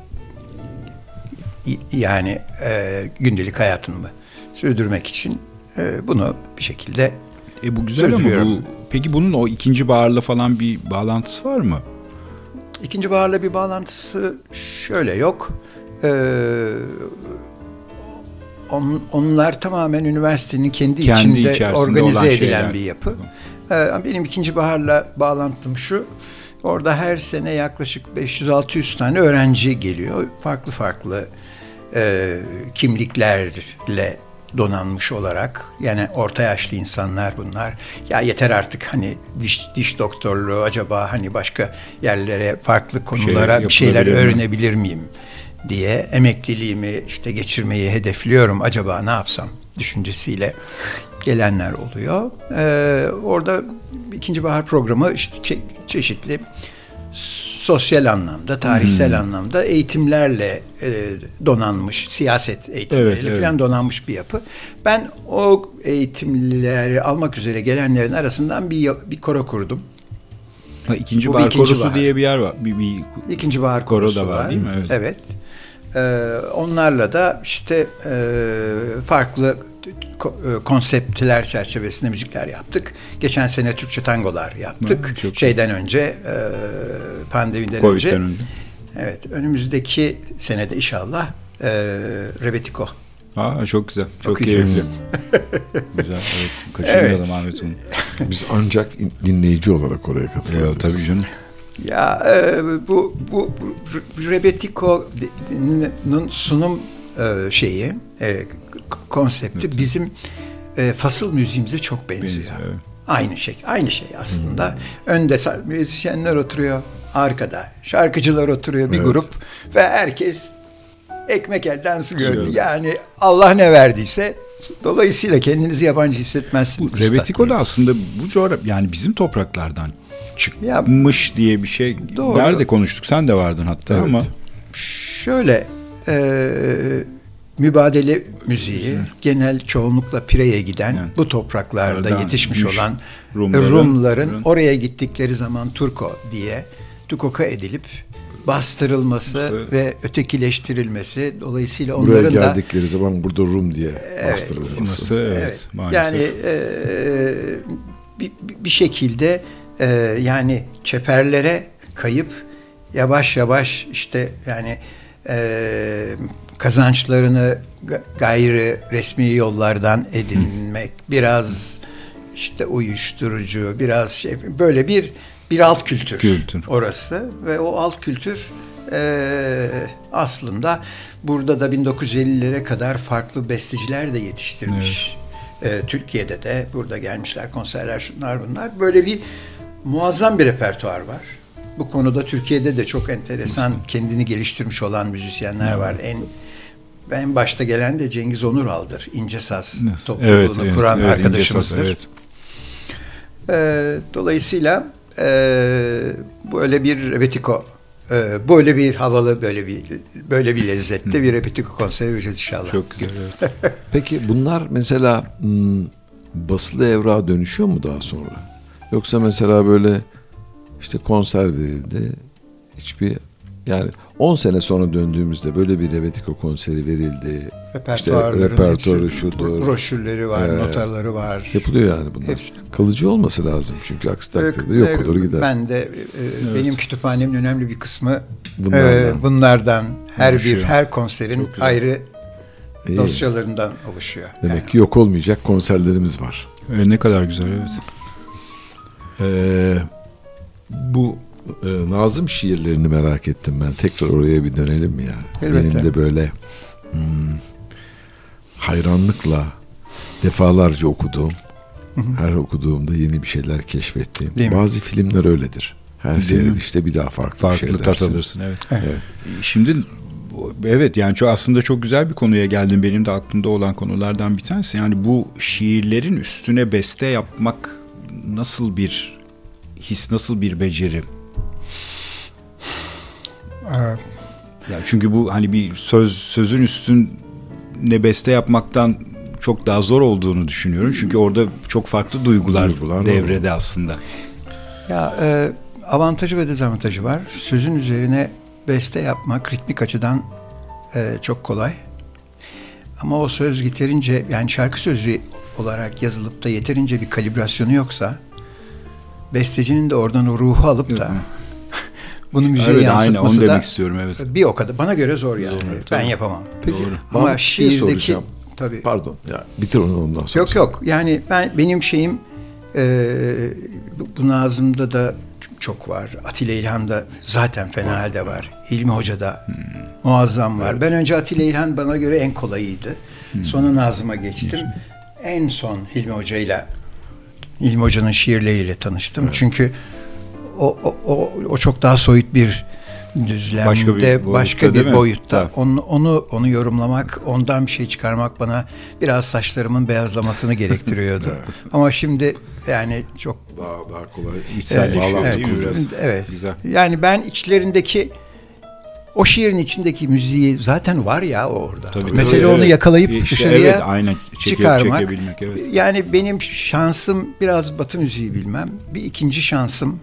yani e, gündelik hayatımı sürdürmek için e, bunu bir şekilde E bu güzel ama bu, peki bunun o ikinci baharla falan bir bağlantısı var mı? İkinci baharla bir bağlantısı şöyle yok. Ee, on- onlar tamamen üniversitenin kendi, Kendi içinde organize edilen şeyler. bir yapı. Ee, benim ikinci baharla bağlantım şu. Orada her sene yaklaşık 500-600 tane öğrenci geliyor. Farklı farklı e, kimliklerle donanmış olarak yani orta yaşlı insanlar bunlar. Ya yeter artık hani diş diş doktorluğu acaba hani başka yerlere farklı konulara bir şeyler mi? öğrenebilir miyim diye emekliliğimi işte geçirmeyi hedefliyorum. Acaba ne yapsam düşüncesiyle gelenler oluyor. Ee, orada ikinci bahar programı işte çe- çeşitli sosyal anlamda, tarihsel Hmm. anlamda eğitimlerle e, donanmış, siyaset eğitimleriyle Evet, evet. falan donanmış bir yapı. Ben o eğitimleri almak üzere gelenlerin arasından bir bir koro kurdum. Ha, ikinci Bu bahar ikinci korosu bahar. diye bir yer var. Bir, bir İkinci bahar Koro korosu da var, değil mi? Evet. Evet. Ee, onlarla da işte e, farklı konseptler çerçevesinde müzikler yaptık. Geçen sene Türkçe tangolar yaptık. Hı, Şeyden önce, e, pandemiden Covid'den önce. önce. Evet, önümüzdeki senede inşallah e, Rebetiko. Aa, çok güzel. Çok keyifli. güzel. Evet. Kaçırmayalım Evet. Ahmet. Biz ancak in- dinleyici olarak oraya katılıyoruz. Evet, tabii canım. Ya e, bu bu, bu Rebetiko'nun sunum e, şeyi, e, konsepti bizim e, fasıl müziğimize çok benziyor. Benziyor, evet. Aynı şey, aynı şey aslında. Önde sa- müzisyenler oturuyor, arkada şarkıcılar oturuyor bir Evet. grup ve herkes ekmek elden su gördü. Yani Allah ne verdiyse dolayısıyla kendinizi yabancı hissetmezsiniz. Bu Rebetiko da aslında bu coğrafya yani bizim topraklardan çıkmış diye bir şey. Doğru. Nerede konuştuk? Sen de vardın hatta Evet. ama Şöyle e, mübadele müziği genel çoğunlukla Pire'ye giden Yani, bu topraklarda oradan yetişmiş gitmiş olan Rumların- Rumların, Rumların- oraya gittikleri zaman Turko diye tukoka edilip bastırılması Bastırılması. ve ötekileştirilmesi dolayısıyla Buraya onların da geldikleri zaman burada Rum diye bastırılması. nasıl evet, Evet. maalesef. Yani e, bir, bir şekilde e, yani çeperlere kayıp yavaş yavaş işte yani e, kazançlarını ga- gayri resmi yollardan edinmek biraz işte uyuşturucu biraz şey böyle bir bir alt kültür, Kültür. orası ve o alt kültür e, aslında burada da 1950'lere kadar farklı besteciler de yetiştirmiş. E, Türkiye'de de burada gelmişler konserler şunlar bunlar. Böyle bir muazzam bir repertuar var. Bu konuda Türkiye'de de çok enteresan kendini geliştirmiş olan müzisyenler var. En en başta gelen de Cengiz Onural'dır. İnce Saz topluluğunu Evet, kuran evet, arkadaşımızdır. İnce Saz, evet. Ee, dolayısıyla e, böyle bir repetiko, e, böyle bir havalı, böyle bir böyle bir lezzette bir repetiko konseri vereceğiz inşallah. Çok güzel. Evet. Peki bunlar mesela hmm, basılı evrağa dönüşüyor mu daha sonra? Yoksa mesela böyle işte konser verildi hiçbir Yani 10 sene sonra döndüğümüzde böyle bir Rebetiko konseri verildi. İşte repertuarı hepsi, şudur. Broşürleri var, Ee, notaları var. Yapılıyor yani bunlar. Hepsi. Kalıcı olması lazım çünkü aksi takdirde yok olur gider. Ben de e, benim kütüphanemin önemli bir kısmı Bunlardan. e, bunlardan her Oluşuyor. bir her konserin ayrı İyi. dosyalarından oluşuyor. Demek Yani ki yok olmayacak konserlerimiz var. E, ne kadar güzel evet. Ee, bu e, Nazım şiirlerini merak ettim ben. Tekrar oraya bir dönelim mi ya? Elbette. Benim de böyle hmm, hayranlıkla defalarca okuduğum, her okuduğumda yeni bir şeyler keşfettiğim. Değil mi? Bazı filmler öyledir. Her Değil mi? seyredişte bir daha farklı, bir Farklı şey tat alırsın evet. Evet. Şimdi bu- evet yani çok aslında çok güzel bir konuya geldin. Benim de aklımda olan konulardan bir tanesi. Yani bu şiirlerin üstüne beste yapmak nasıl bir his, nasıl bir beceri? Evet. Ya çünkü bu hani bir söz sözün üstüne beste yapmaktan çok daha zor olduğunu düşünüyorum. Çünkü orada çok farklı duygular, Duygular devrede aslında. Ya e, avantajı ve dezavantajı var. Sözün üzerine beste yapmak ritmik açıdan e, çok kolay. Ama o söz yeterince yani şarkı sözü olarak yazılıp da yeterince bir kalibrasyonu yoksa bestecinin de oradan o ruhu alıp da bunu müziğe Evet, aynen onu yansıtması demek da istiyorum evet. bir o kadar bana göre zor yani. Doğru, ben tabii. yapamam. Peki Ama ben bir şey şiirdeki- soracağım. tabii. Pardon ya bitir onu ondan sonra. Yok yok yani ben benim şeyim e, bu, bu Nazım'da da çok var. Atilla İlhan'da zaten fena halde var. Hilmi Hoca'da muazzam var. Ben önce Atilla İlhan bana göre en kolayıydı. Sonra Nazım'a geçtim. En son Hilmi Hoca'yla Hilmi Hoca'nın şiirleriyle tanıştım. Çünkü o, o, o, o çok daha soyut bir düzlemde Başka başka bir bir, boyutta, değil mi? boyutta. Onu, onu onu yorumlamak, ondan bir şey çıkarmak bana biraz saçlarımın beyazlamasını gerektiriyordu. Ama şimdi yani çok Daha, daha kolay. İçselleşiyor. Bağlantı Evet. kuruyoruz. evet. Güzel. Yani ben içlerindeki o şiirin içindeki müziği zaten var ya orada. Tabii, Mesele tabii, onu evet. yakalayıp İşte dışarıya evet, aynen. Çekip çıkarmak. çekebilmek, evet. Yani benim şansım biraz Batı müziği bilmem. Bir ikinci şansım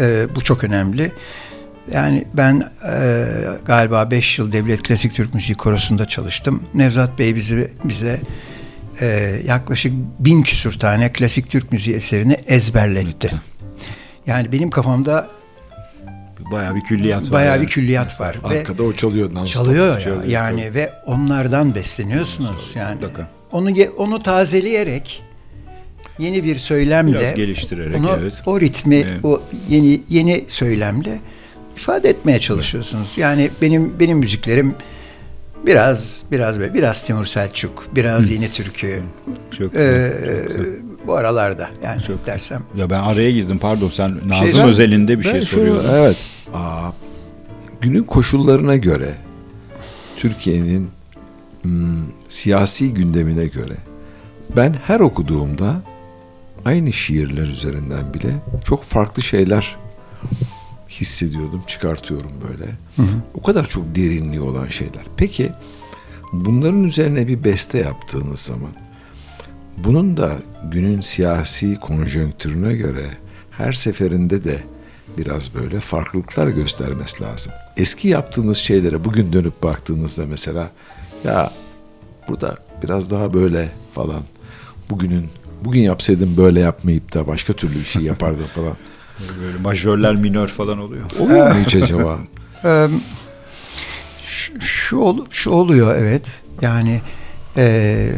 e, bu çok önemli. Yani ben e, galiba 5 yıl Devlet Klasik Türk Müziği Korosu'nda çalıştım. Nevzat Bey bizi bize e, yaklaşık bin küsür tane klasik Türk müziği eserini ezberletti. Yani benim kafamda Bayağı bir külliyat var. bayağı yani. bir külliyat var. ve Arkada o çalıyor. non-stop. çalıyor ya, Çalıyor, yani ve onlardan besleniyorsunuz yani. mutlaka. Onu onu tazeleyerek yeni bir söylemle Biraz geliştirerek, onu, evet. o ritmi Evet. o yeni yeni söylemle ifade etmeye çalışıyorsunuz. Yani benim benim müziklerim biraz biraz biraz Timur Selçuk, biraz yeni türkü. Çok, Ee, çok güzel. Bu aralarda yani Çok- dersem. Ya ben araya girdim pardon sen Nazım Şey- özelinde bir Ben şey şunu- soruyordun. Evet. Aa, günün koşullarına göre Türkiye'nin hmm, siyasi gündemine göre ben her okuduğumda aynı şiirler üzerinden bile çok farklı şeyler hissediyordum, çıkartıyorum böyle. O kadar çok derinliği olan şeyler. Peki bunların üzerine bir beste yaptığınız zaman bunun da günün siyasi konjonktürüne göre her seferinde de biraz böyle farklılıklar göstermesi lazım. Eski yaptığınız şeylere bugün dönüp baktığınızda mesela ya burada biraz daha böyle falan bugünün bugün yapsaydım böyle yapmayıp da başka türlü bir şey yapardım falan. Böyle majörler minör falan oluyor. Oluyor mu hiç acaba? Şu, şu, ol- şu oluyor evet. Yani e,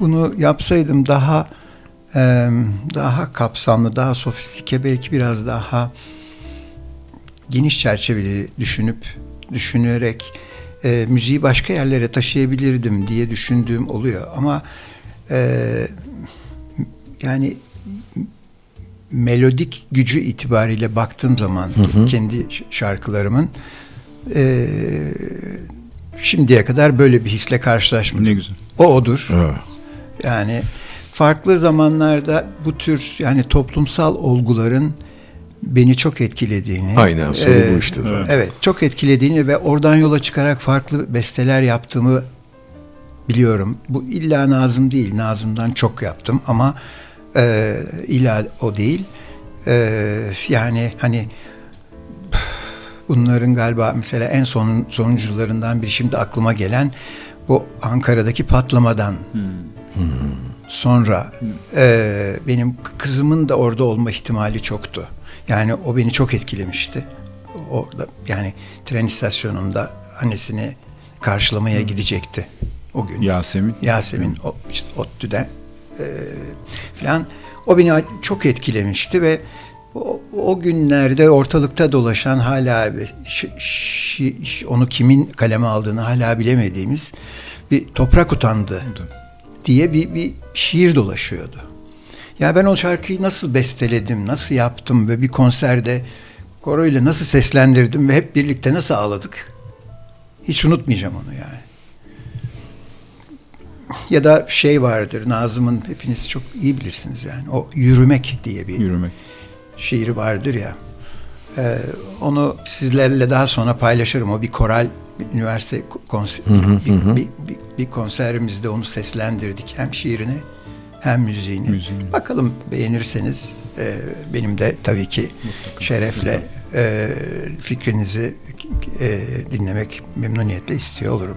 bunu yapsaydım daha e, daha kapsamlı, daha sofistike, belki biraz daha geniş çerçeveli düşünüp düşünerek e, müziği başka yerlere taşıyabilirdim diye düşündüğüm oluyor. Ama e, yani melodik gücü itibariyle baktığım zaman kendi ş- şarkılarımın e, şimdiye kadar böyle bir hisle karşılaşmadım. Ne güzel. O odur. Evet. Yani farklı zamanlarda bu tür yani toplumsal olguların beni çok etkilediğini. Aynen soru e, bu işte zaten. Evet, çok etkilediğini ve oradan yola çıkarak farklı besteler yaptığımı biliyorum. Bu illa Nazım değil, Nazım'dan çok yaptım ama e, illa o değil. E, yani hani bunların galiba mesela en son sonuncularından biri şimdi aklıma gelen bu Ankara'daki patlamadan sonra e, benim kızımın da orada olma ihtimali çoktu. Yani o beni çok etkilemişti. Orada yani tren istasyonunda annesini karşılamaya gidecekti o gün. Yasemin. Yasemin o, işte ODTÜ'de e, falan. O beni çok etkilemişti ve o, o günlerde ortalıkta dolaşan hala onu kimin kaleme aldığını hala bilemediğimiz bir toprak utandı diye bir, bir şiir dolaşıyordu. Ya ben o şarkıyı nasıl besteledim, nasıl yaptım ve bir konserde koroyla nasıl seslendirdim ve hep birlikte nasıl ağladık. Hiç unutmayacağım onu yani. Ya da şey vardır Nazım'ın hepiniz çok iyi bilirsiniz yani. O yürümek diye bir Yürümek. Şiiri vardır ya. Ee, onu sizlerle daha sonra paylaşırım. O bir koral bir üniversite konser, bir, bir, bir, bir, bir konserimizde onu seslendirdik. Hem şiirini hem müziğini. Müziğini. Bakalım beğenirseniz e, benim de tabii ki şerefle e, fikrinizi e, dinlemek memnuniyetle istiyor olurum.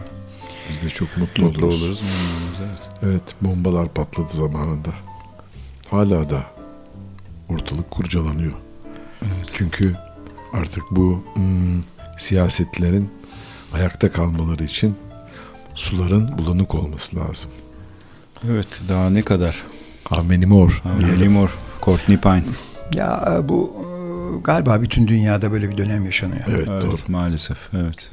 Biz de çok mutlu, Mutlu oluruz. oluruz. memnun oluruz, Evet. Evet bombalar patladı zamanında. Hala da ortalık kurcalanıyor. Çünkü artık bu hmm, siyasetlerin ayakta kalmaları için suların bulanık olması lazım. Evet daha ne kadar? Amenim mor. Nelly Moore, Courtney Pine. Ya e, bu e, galiba bütün dünyada böyle bir dönem yaşanıyor. Evet, Evet, doğru. maalesef. Evet.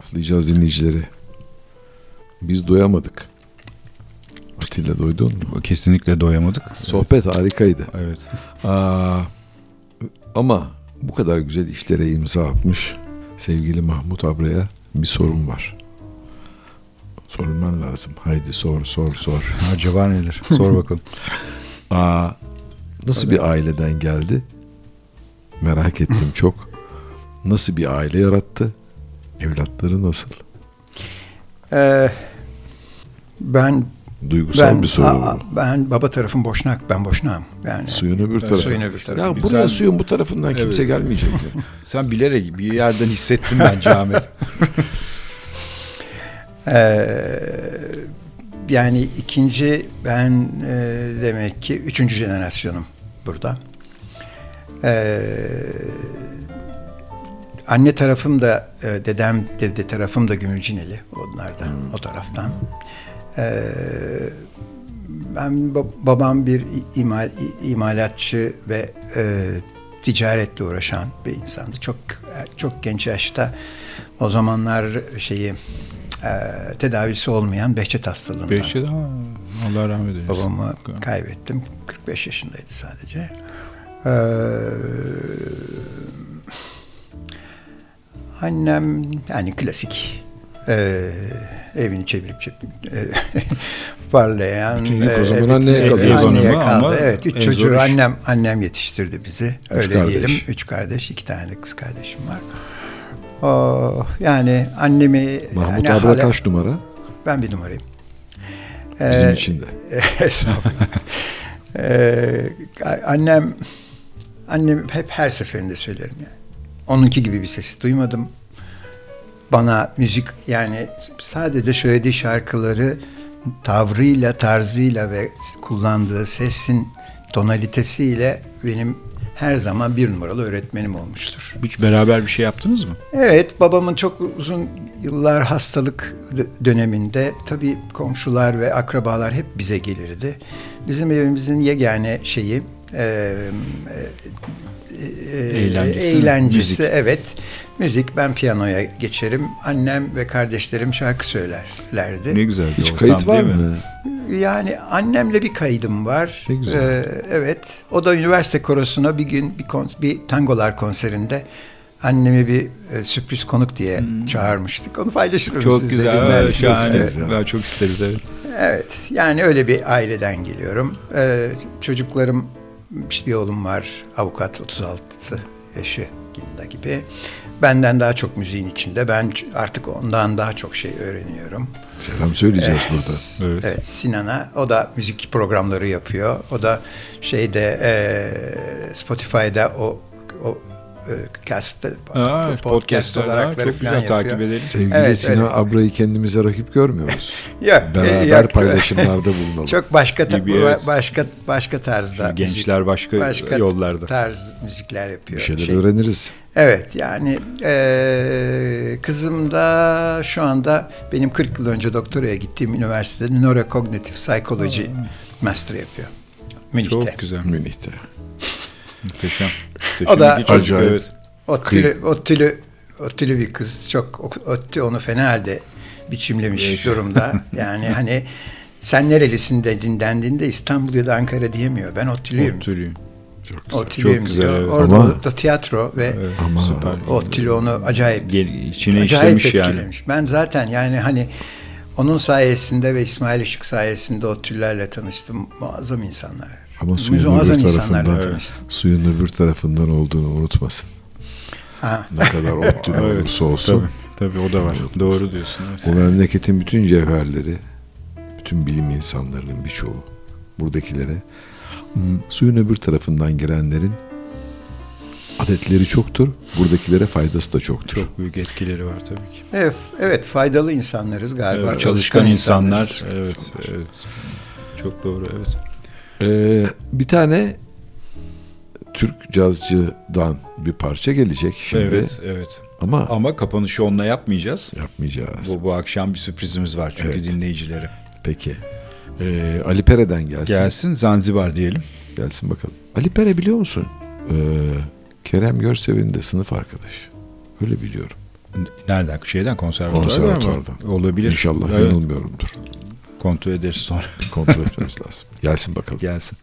Laflayacağız dinleyicileri. Biz doyamadık. Atilla doydun mu? Kesinlikle doyamadık. Sohbet harikaydı. Evet. Aa, ama bu kadar güzel işlere imza atmış sevgili Mahmut Abra'ya bir sorun var. Sorulman lazım. Haydi sor sor sor. Acaba nedir? Sor bakalım. Aa, nasıl bir aileden geldi? Merak ettim çok. Nasıl bir aile yarattı? Evlatları nasıl? Ee, ben Duygusal ben bir soru a- bu. ben baba tarafım Boşnak, ben Boşnak'ım. Yani Suyun öbür tarafı. suyun öbür tarafı. Ya buraya Sen- suyun bu tarafından kimse Evet. gelmeyecek. ya. Sen bilerek bir yerden hissettim bence Ahmet. Ee, yani ikinci ben e, demek ki üçüncü jenerasyonum burada. Ee, anne tarafım da e, dedem dede tarafım da Gümülcineli onlardan o taraftan. Ee, ben ba- babam bir imal imalatçı ve e, ticaretle uğraşan bir insandı. Çok çok genç yaşta o zamanlar şeyi e, tedavisi olmayan Behçet hastalığından Behçet ha, Allah rahmet eylesin. babamı kaybettim. 45 yaşındaydı sadece. Ee, annem yani klasik e, evini çevirip çevirip e, parlayan Bütün yük o e, zaman evet, anneye kalıyor. kaldı. ama Evet, üç çocuğu iş. annem annem yetiştirdi bizi. Öyle kardeş. diyelim. Üç kardeş, iki tane de kız kardeşim var. Oh, yani annemi Mahmut yani Abra hala- kaç numara? ben bir numarayım. Bizim Ee, için de. Estağfurullah. Ee, annem annem hep her seferinde söylerim yani. Onunki gibi bir sesi duymadım. Bana müzik yani sadece söylediği şarkıları tavrıyla, tarzıyla ve kullandığı sesin tonalitesiyle benim her zaman bir numaralı öğretmenim olmuştur. Hiç beraber bir şey yaptınız mı? Evet, babamın çok uzun yıllar hastalık döneminde tabii komşular ve akrabalar hep bize gelirdi. Bizim evimizin yegane şeyi e, Eğlencesi, eğlencesi, müzik. evet. Müzik, ben piyanoya geçerim. Annem ve kardeşlerim şarkı söylerlerdi. Ne güzel. bir Hiç ortam, kayıt var mı? Yani annemle bir kaydım var. Ne güzel. Ee, evet. O da üniversite korosuna bir gün bir, kon- bir tangolar konserinde annemi bir e, sürpriz konuk diye çağırmıştık. Onu paylaşırım Hmm. Çok sizle güzel. Evet, dinlersiniz. şahane. isteriz. Ben çok isteriz evet. Evet. Yani öyle bir aileden geliyorum. Ee, çocuklarım işte bir oğlum var. Avukat 36 yaşında gibi. Benden daha çok müziğin içinde. Ben artık ondan daha çok şey öğreniyorum. Selam söyleyeceğiz Evet. burada. Evet. Evet Sinan'a. O da müzik programları yapıyor. O da şeyde e, Spotify'da o o e, podcast podcastlar olarak çok güzel takip edelim. Sevgili Evet, Sinan öyle. Abra'yı kendimize rakip görmüyoruz. Yok, e, Beraber yok. paylaşımlarda bulunalım. Çok başka ta- Gibi, evet. başka başka tarzda. Şimdi gençler başka başka yollarda. tarz müzikler yapıyor. bir şeyler Şey- öğreniriz. Evet yani e, kızım da şu anda benim 40 yıl önce doktoraya gittiğim üniversitede Neurocognitive Psychology Master yapıyor. Münih'te. Çok güzel. Münih'te. Muhteşem. O da- İki çocuk, Acayip. Evet. Ottülü, Ottülü, Ottülü bir kız. Çok Ottü onu fena halde biçimlemiş durumda. Yani hani sen nerelisin dedin dendiğinde İstanbul ya da Ankara diyemiyor. Ben Ottülüyüm. Oturuyor. Çok güzel. Çok güzel, diyor. evet. Orada Ama- o da tiyatro ve Ama Süper. Ottülü onu acayip Gel, içine acayip işlemiş yani. etkilemiş. Ben zaten yani hani onun sayesinde ve İsmail Işık sayesinde o tüllerle tanıştım. Muazzam insanlar. Ama suyun öbür tarafından tanıştım. suyun öbür tarafından olduğunu unutmasın. Ha. Ne kadar ottülü Evet, olursa olsun. Tabii, tabii o da var. Doğru diyorsun. Evet. Bu memleketin bütün cevherleri, bütün bilim insanlarının birçoğu buradakilere suyun öbür tarafından girenlerin adetleri çoktur. Buradakilere faydası da çoktur. Çok büyük etkileri var tabii ki. Evet, evet faydalı insanlarız galiba. Evet, çalışkan insanlar. insanlarız. Evet, evet. Çok doğru evet. Ee, bir tane Türk cazcıdan bir parça gelecek şimdi Evet, evet. ama Ama kapanışı onunla yapmayacağız. yapmayacağız. Bu, bu akşam bir sürprizimiz var çünkü Evet. dinleyicilere. Peki. Ee, Ali Pere'den gelsin. Gelsin Zanzibar diyelim. Gelsin bakalım. Ali Pere biliyor musun? Ee, Kerem Görsev'in de sınıf arkadaşı. Öyle biliyorum. Nereden? Şeyden konservatuvardan? Konservatuvardan. Olabilir. İnşallah Evet, yanılmıyorumdur. Kontrol ederiz sonra. Kontrol etmemiz lazım. Gelsin bakalım. Gelsin.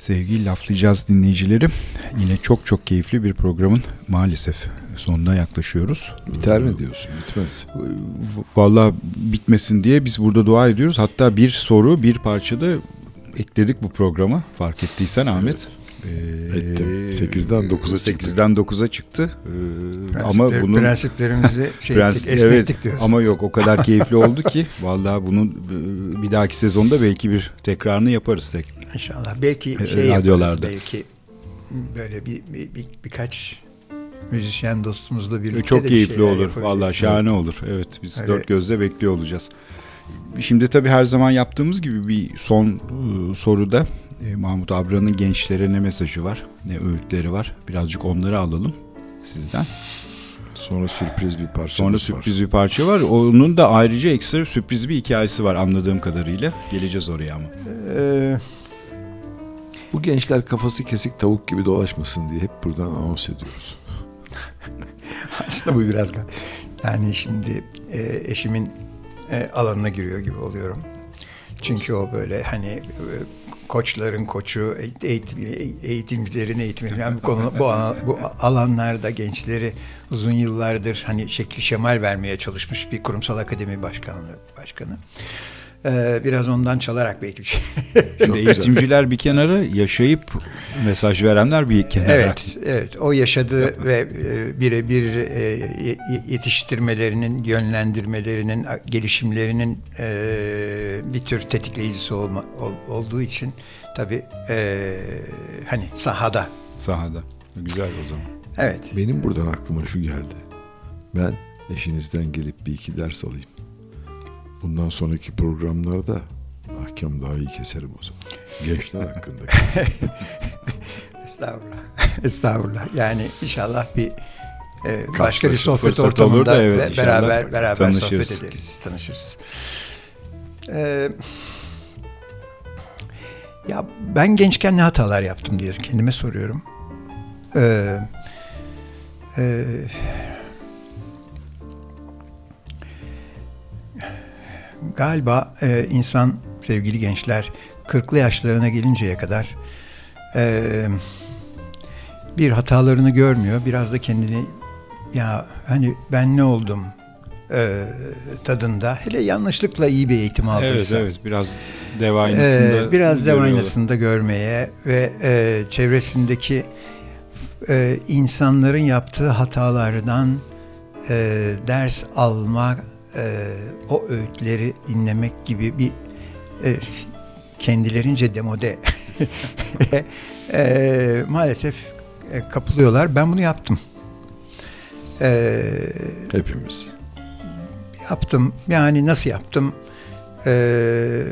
Sevgili laflayacağız dinleyicileri. Yine çok çok keyifli bir programın maalesef sonuna yaklaşıyoruz. Biter mi diyorsun? Bitmez. Vallahi bitmesin diye biz burada dua ediyoruz. Hatta bir soru bir parçada ekledik bu programa. Fark ettiysen Ahmet. Ee, Ettim. 8'den 9'a çıktı. 8'den 9'a çıktı. Ee, ama Prensipler- bunun prensiplerimizi şey Prens- ettik, esnettik evet, diyorsun. Ama yok o kadar keyifli oldu ki vallahi bunun bir dahaki sezonda belki bir tekrarını yaparız tek. İnşallah. Belki E, şey yaparız. radyolarda. Belki böyle bir, bir, bir- birkaç müzisyen dostumuzla birlikte Çok de bir keyifli şeyler olur. Vallahi şahane olur. Evet biz Öyle. dört gözle bekliyor olacağız. Şimdi tabii her zaman yaptığımız gibi bir son e, soruda e, Mahmut Abra'nın gençlere ne mesajı var, ne öğütleri var. Birazcık onları alalım sizden. Sonra sürpriz bir parça Sonra sürpriz bir parça var. Onun da ayrıca ekstra sürpriz bir hikayesi var anladığım kadarıyla. Geleceğiz oraya ama. Ee, Bu gençler kafası kesik tavuk gibi dolaşmasın diye hep buradan anons ediyoruz. aslında bu biraz ben. Yani şimdi e, eşimin e, alanına giriyor gibi oluyorum. Çünkü o böyle hani e, koçların koçu, eğitim, eğitimcilerin eğitimi falan bu konu bu, bu alanlarda gençleri uzun yıllardır hani şekli şemal vermeye çalışmış bir kurumsal akademi başkanlığı başkanı. Ee, biraz ondan çalarak belki bir şey. Şimdi eğitimciler bir kenara, yaşayıp mesaj verenler bir kenara. Evet, evet. O yaşadığı ve e, birebir e, ye- yetiştirmelerinin, yönlendirmelerinin, gelişimlerinin e, bir tür tetikleyicisi olma, ol- olduğu için tabii hani sahada. Sahada. Güzel o zaman. Evet. Benim buradan aklıma şu geldi. Ben eşinizden gelip bir iki ders alayım. Bundan sonraki programlarda ahkam daha iyi keserim o zaman. Gençler hakkında. Estağfurullah. Estağfurullah. Yani inşallah bir e, başka bir sohbet ortamında da evet, beraber beraber tanışırız. sohbet ederiz, tanışırız. Ee, ya ben gençken ne hatalar yaptım diye kendime soruyorum. Ee, e, galiba e, insan sevgili gençler 40'lı yaşlarına gelinceye kadar e, bir hatalarını görmüyor. Biraz da kendini ya hani ben ne oldum e, tadında. Hele yanlışlıkla iyi bir eğitim Evet aldıysa. evet biraz dev aynasında Ee, biraz dev aynasında görmeye ve e, çevresindeki e, insanların yaptığı hatalardan e, ders alma, e, o öğütleri dinlemek gibi bir e, kendilerince demode e, maalesef e, kapılıyorlar. Ben bunu yaptım. E, Hepimiz. yaptım. Yani nasıl yaptım? Ee,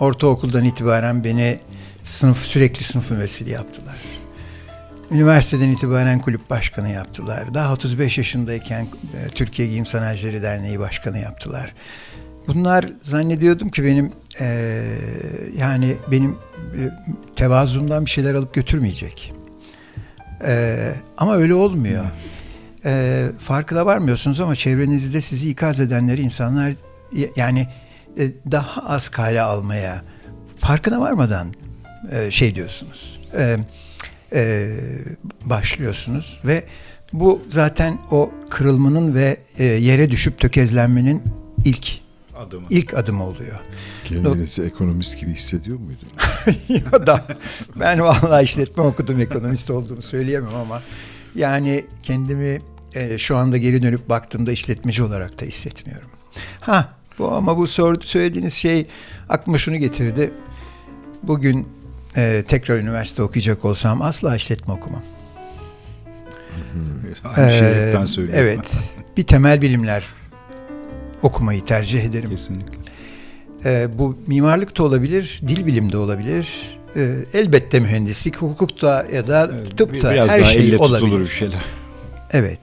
ortaokuldan itibaren beni sınıf sürekli sınıf üniversitesi yaptılar. Üniversiteden itibaren kulüp başkanı yaptılar. Daha 35 yaşındayken e, Türkiye Giyim Sanayicileri Derneği başkanı yaptılar. Bunlar zannediyordum ki benim e, yani benim e, tevazumdan bir şeyler alıp götürmeyecek. E, ama öyle olmuyor. E, farkına varmıyorsunuz ama çevrenizde sizi ikaz edenleri insanlar yani e, daha az kale almaya farkına varmadan e, şey diyorsunuz. E, e, başlıyorsunuz ve bu zaten o kırılmanın ve e, yere düşüp tökezlenmenin ilk Adımı. ilk adımı oluyor. Kendinizi ekonomist gibi hissediyor muydun? ya da ben vallahi işletme okudum ekonomist olduğumu söyleyemem ama yani kendimi e, şu anda geri dönüp baktığımda işletmeci olarak da hissetmiyorum. Ha bu ama bu sordu söylediğiniz şey aklıma şunu getirdi. Bugün e, tekrar üniversite okuyacak olsam asla işletme okumam. Aynı şeyi hep ben Ee, söylüyorum. Evet. Bir temel bilimler okumayı tercih ederim. Kesinlikle. Ee, bu mimarlık da olabilir, dil bilim de olabilir. Ee, elbette mühendislik, hukukta ya da tıpta Biraz her şey olabilir. bir şeyler. Evet.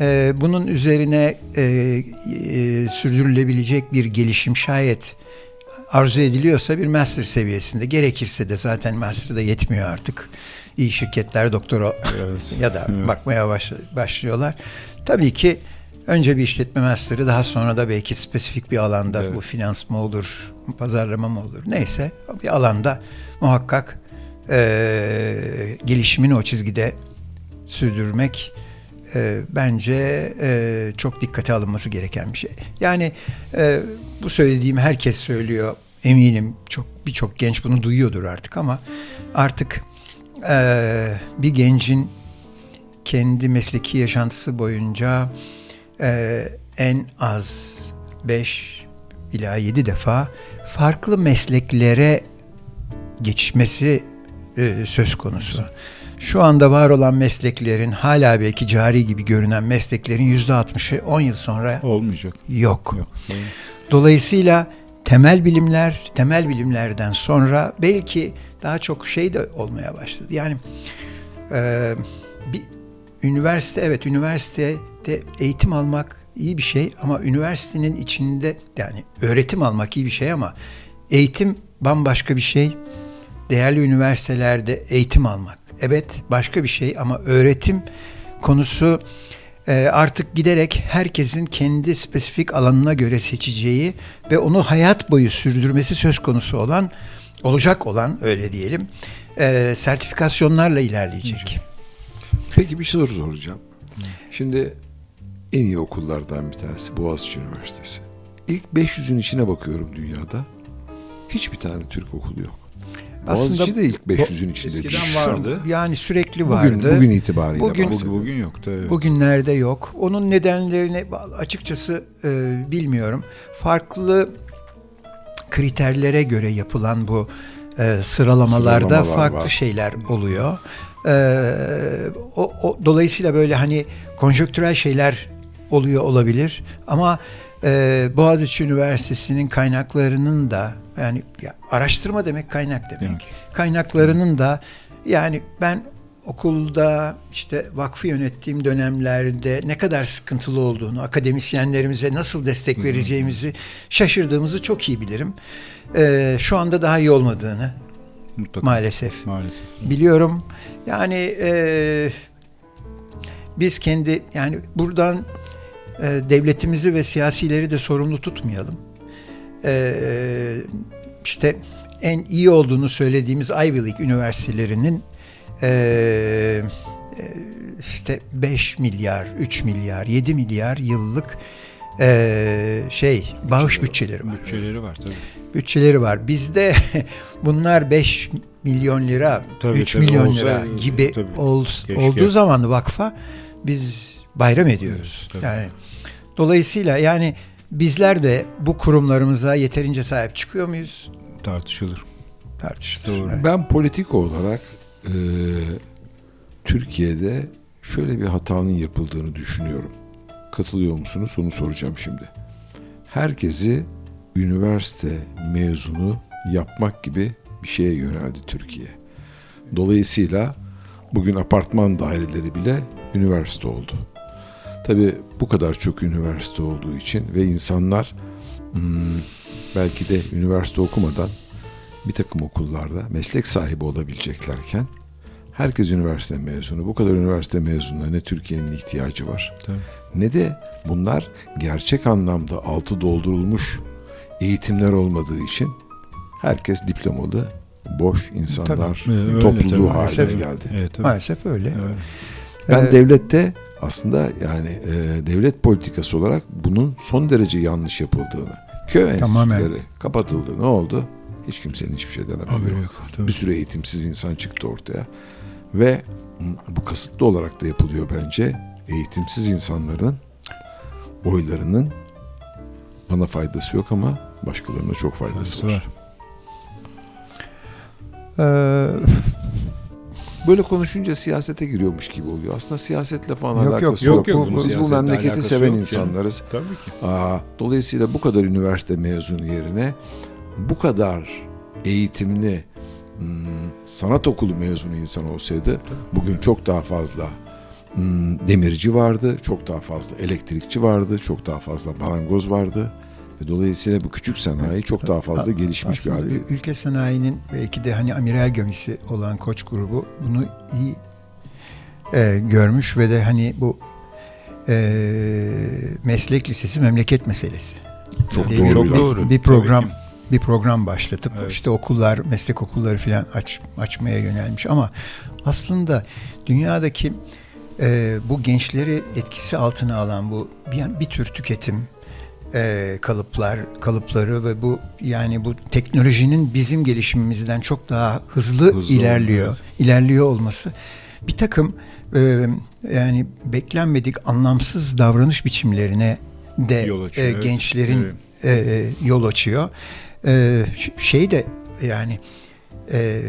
Ee, bunun üzerine e, e, sürdürülebilecek bir gelişim şayet arzu ediliyorsa bir master seviyesinde gerekirse de zaten master da yetmiyor artık. İyi şirketler doktora Evet. ya da Evet. bakmaya baş- başlıyorlar. Tabii ki önce bir işletme master'ı daha sonra da belki spesifik bir alanda Evet. bu finans mı olur, pazarlama mı olur neyse bir alanda muhakkak e, gelişimini o çizgide sürdürmek e, bence e, çok dikkate alınması gereken bir şey. Yani e, bu söylediğim herkes söylüyor eminim çok birçok genç bunu duyuyordur artık ama artık e, bir gencin kendi mesleki yaşantısı boyunca e, en az 5 ila 7 defa farklı mesleklere geçmesi e, söz konusu. Şu anda var olan mesleklerin hala belki cari gibi görünen mesleklerin yüzde 60'ı 10 yıl sonra Olmayacak. yok. Yok. Dolayısıyla temel bilimler, temel bilimlerden sonra belki daha çok şey de olmaya başladı. Yani e, bir üniversite, evet üniversitede eğitim almak iyi bir şey ama üniversitenin içinde yani öğretim almak iyi bir şey ama eğitim bambaşka bir şey. Değerli üniversitelerde eğitim almak evet başka bir şey ama öğretim konusu e, artık giderek herkesin kendi spesifik alanına göre seçeceği ve onu hayat boyu sürdürmesi söz konusu olan olacak olan öyle diyelim e, sertifikasyonlarla ilerleyecek. Peki bir soru soracağım. Şimdi en iyi okullardan bir tanesi Boğaziçi Üniversitesi. İlk 500'ün içine bakıyorum dünyada. Hiçbir tane Türk okulu yok. Aslında Boğaziçi de ilk 500'ün içinde. eskiden vardı. Yani sürekli vardı. Bugün, bugün itibariyle Bugün- Bugün, bugün yoktu. Evet. Bugünlerde yok. Onun nedenlerini açıkçası e, bilmiyorum. Farklı kriterlere göre yapılan bu e, sıralamalarda Sıralamalar farklı var. şeyler oluyor. E, o, o dolayısıyla böyle hani konjonktürel şeyler oluyor olabilir ama e, Boğaziçi Üniversitesi'nin kaynaklarının da yani ya, araştırma demek kaynak demek. Kaynaklarının da yani ben okulda işte vakfı yönettiğim dönemlerde ne kadar sıkıntılı olduğunu, akademisyenlerimize nasıl destek vereceğimizi şaşırdığımızı çok iyi bilirim. Ee, şu anda daha iyi olmadığını Mutlaka. maalesef Maalesef. biliyorum. Yani e, biz kendi yani buradan e, devletimizi ve siyasileri de sorumlu tutmayalım. E, işte en iyi olduğunu söylediğimiz Ivy League üniversitelerinin e, e, işte 5 milyar, 3 milyar, 7 milyar yıllık e, şey bağış bütçeleri var Bütçeleri var tabii. bütçeleri var. Bizde bunlar 5 milyon lira, Tabii, 3 tabii. milyon Olsa, lira gibi tabii. ol- Keşke. olduğu zaman vakfa biz bayram ediyoruz. Tabii. Yani dolayısıyla yani bizler de bu kurumlarımıza yeterince sahip çıkıyor muyuz? Tartışılır. Tartışılır. Doğru. Evet. Ben politik olarak e, Türkiye'de şöyle bir hatanın yapıldığını düşünüyorum. Katılıyor musunuz? Onu soracağım şimdi. Herkesi üniversite mezunu yapmak gibi bir şeye yöneldi Türkiye. Dolayısıyla bugün apartman daireleri bile üniversite oldu. Tabii bu kadar çok üniversite olduğu için ve insanlar hmm, belki de üniversite okumadan bir takım okullarda meslek sahibi olabileceklerken herkes üniversite mezunu. Bu kadar üniversite mezununa ne Türkiye'nin ihtiyacı var Tabii. ne de bunlar gerçek anlamda altı doldurulmuş eğitimler olmadığı için herkes diplomalı boş insanlar Tabii, öyle topluluğu tabii. haline Maalesef. geldi. Evet, tabii. Maalesef öyle. Evet. Ben Ee, devlette aslında yani e, devlet politikası olarak bunun son derece yanlış yapıldığını, köy Tamamen. enstitüleri kapatıldı. Ne oldu? Hiç kimsenin hiçbir şeyden haberi yok. yok. Tabii. Bir sürü eğitimsiz insan çıktı ortaya. Ve bu kasıtlı olarak da yapılıyor bence. Eğitimsiz insanların oylarının bana faydası yok ama başkalarına çok faydası Faydası var. var. Ee, Böyle konuşunca siyasete giriyormuş gibi oluyor. Aslında siyasetle falan Yok, yok, alakası Yok yok. yok. Bunun Biz bu memleketi seven yok canım. insanlarız. Tabii ki. Aa, dolayısıyla bu kadar üniversite mezunu yerine bu kadar eğitimli hmm, sanat okulu mezunu insan olsaydı bugün çok daha fazla hmm, demirci vardı, çok daha fazla elektrikçi vardı, çok daha fazla marangoz vardı. Dolayısıyla bu küçük sanayi çok daha fazla gelişmiş bir halde. ül- Ülke sanayinin belki de hani amiral gemisi olan Koç grubu bunu iyi e, görmüş ve de hani bu e, meslek lisesi memleket meselesi. Çok diye doğru. bir- Çok bir- doğru. Bir program bir program başlatıp Evet. işte okullar, meslek okulları falan aç, açmaya yönelmiş ama aslında dünyadaki e, bu gençleri etkisi altına alan bu bir, bir tür tüketim e, kalıplar kalıpları ve bu yani bu teknolojinin bizim gelişimimizden çok daha hızlı, Hızlı ilerliyor olması. ilerliyor olması bir takım e, yani beklenmedik anlamsız davranış biçimlerine de Yol açıyor, e, gençlerin Evet. e, e, yol açıyor. E, şey de yani e,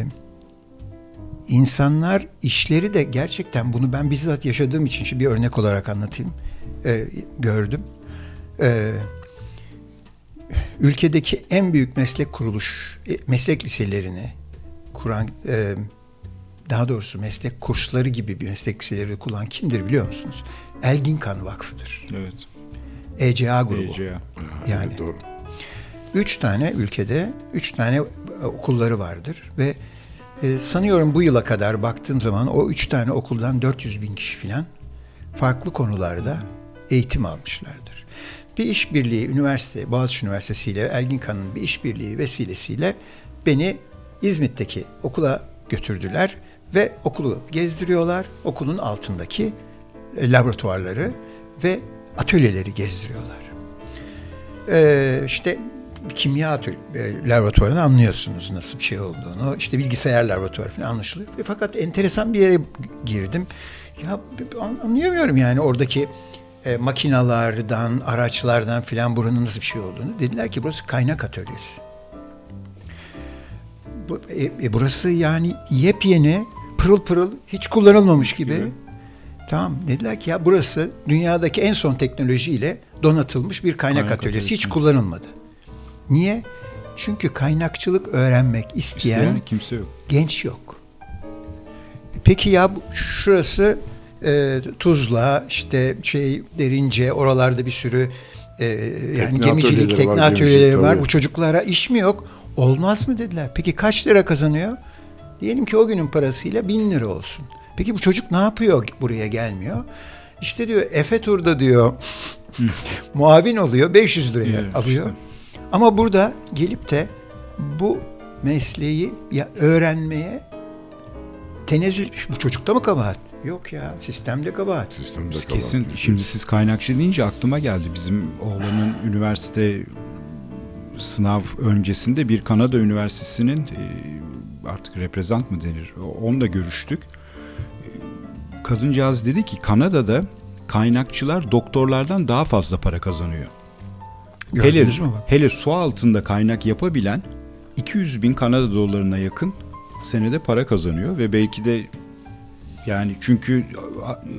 insanlar işleri de gerçekten bunu ben bizzat yaşadığım için şimdi bir örnek olarak anlatayım. E, gördüm. E, ülkedeki en büyük meslek kuruluş, e, meslek liselerini kuran, e, daha doğrusu meslek kursları gibi bir meslek liseleri kullanan kimdir biliyor musunuz? Elgin Kan Vakfı'dır. Evet. ECA grubu. ECA. Yani. Evet, doğru. Üç tane ülkede üç tane e, okulları vardır ve e, sanıyorum bu yıla kadar baktığım zaman o üç tane okuldan 400 bin kişi filan farklı konularda eğitim almışlardır. Bir işbirliği üniversite, Boğaziçi Üniversitesi ile Elgin Kan'ın bir işbirliği vesilesiyle beni İzmit'teki okula götürdüler ve okulu gezdiriyorlar. Okulun altındaki e, laboratuvarları ve atölyeleri gezdiriyorlar. Ee, işte kimya atölye, e, laboratuvarını anlıyorsunuz nasıl bir şey olduğunu. İşte bilgisayar laboratuvarı falan anlaşılıyor. Ve fakat enteresan bir yere girdim. Ya anlayamıyorum yani oradaki e, makinalardan, araçlardan filan buranın nasıl bir şey olduğunu. Dediler ki burası kaynak atölyesi. Bu, e, e, burası yani yepyeni, pırıl pırıl, hiç kullanılmamış gibi. Tamam. Dediler ki ya burası dünyadaki en son teknolojiyle donatılmış bir kaynak, Kaynak atölyesi. Hiç atölyesi. kullanılmadı. Niye? Çünkü kaynakçılık öğrenmek isteyen, İsteyen kimse yok. genç yok. Peki ya şurası e, Tuzla, işte şey Derince, oralarda bir sürü e, yani gemicilik, tekne var, atölyeleri var. tabii. Bu çocuklara iş mi yok? Olmaz mı dediler. Peki kaç lira kazanıyor? Diyelim ki o günün parasıyla bin lira olsun. Peki bu çocuk ne yapıyor buraya gelmiyor? İşte diyor Efe Tur'da diyor muavin oluyor 500 liraya Evet, alıyor. işte. Ama burada gelip de bu mesleği ya öğrenmeye tenezzül. Bu çocukta mı kabahat? Yok ya sistemde kabahat. Sistemde kalan Kesin. Şimdi siz kaynakçı deyince aklıma geldi. Bizim oğlanın üniversite sınav öncesinde bir Kanada Üniversitesi'nin e, artık reprezent mı denir? Onunla görüştük. E, Kadıncağız dedi ki Kanada'da kaynakçılar doktorlardan daha fazla para kazanıyor. Hele, Gördünüz mü? bak? hele su altında kaynak yapabilen 200 bin Kanada dolarına yakın senede para kazanıyor ve belki de yani çünkü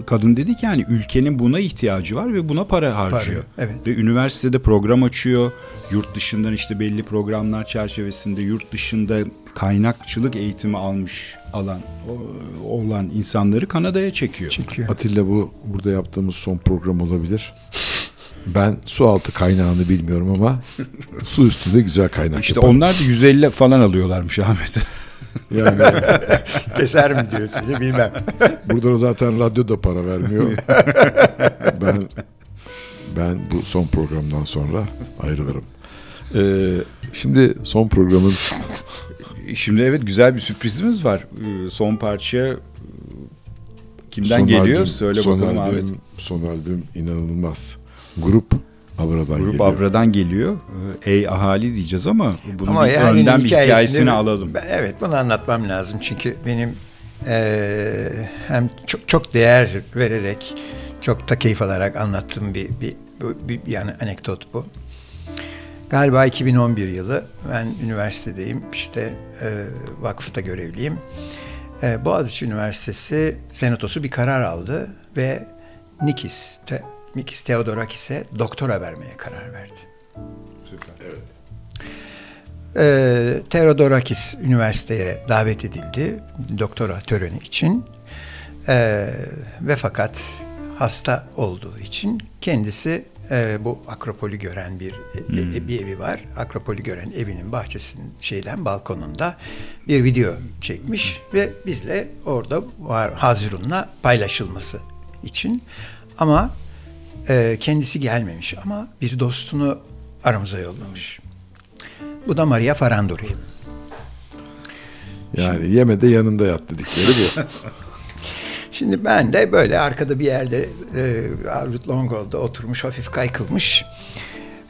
kadın dedi ki yani ülkenin buna ihtiyacı var ve buna para harcıyor. evet. Ve üniversitede program açıyor. Yurt dışından işte belli programlar çerçevesinde yurt dışında kaynakçılık eğitimi almış alan o- olan insanları Kanada'ya çekiyor. Çekiyor. Atilla bu burada yaptığımız son program olabilir. Ben su altı kaynağını bilmiyorum ama su üstü de güzel kaynak İşte yaparım. onlar da 150 falan alıyorlarmış Ahmet. Yani Keser mi diyor seni bilmem. burada da zaten radyo da para vermiyor. ben ben bu son programdan sonra ayrılırım. Ee, şimdi son programın Şimdi evet güzel bir sürprizimiz var. Ee, Son parça e, kimden son geliyor? albüm- Söyle son bakalım albüm, Ahmet. Son albüm inanılmaz. Grup Abra'dan Grup geliyor. Abra'dan geliyor. Ee, Ey ahali diyeceğiz ama bunun Ama bir yani önden bir hikayesini- hikayesini alalım. Ben- evet bunu anlatmam lazım çünkü benim eee, hem çok çok değer vererek çok da keyif alarak anlattığım bir, bir, bir, bir yani anekdot bu. Galiba 2011 yılı ben üniversitedeyim işte eee vakıfta görevliyim. Eee, Boğaziçi Üniversitesi senatosu bir karar aldı ve Nikis, Te, Nikis Theodorakis'e doktora vermeye karar verdi. Ee, Theodorakis üniversiteye davet edildi doktora töreni için. Ee, ve fakat hasta olduğu için kendisi e, bu Akropolü gören bir e- e- bir evi var. Akropolü gören evinin bahçesinin şeyden balkonunda bir video çekmiş ve bizle orada var Hazirun'la paylaşılması için. Ama e, kendisi gelmemiş ama bir dostunu aramıza yollamış. Bu da Maria Faranduri. Yani yeme de yanında yat dedikleri bu. Şimdi ben de böyle arkada bir yerde e, Arvid Longhold'da oturmuş hafif kaykılmış.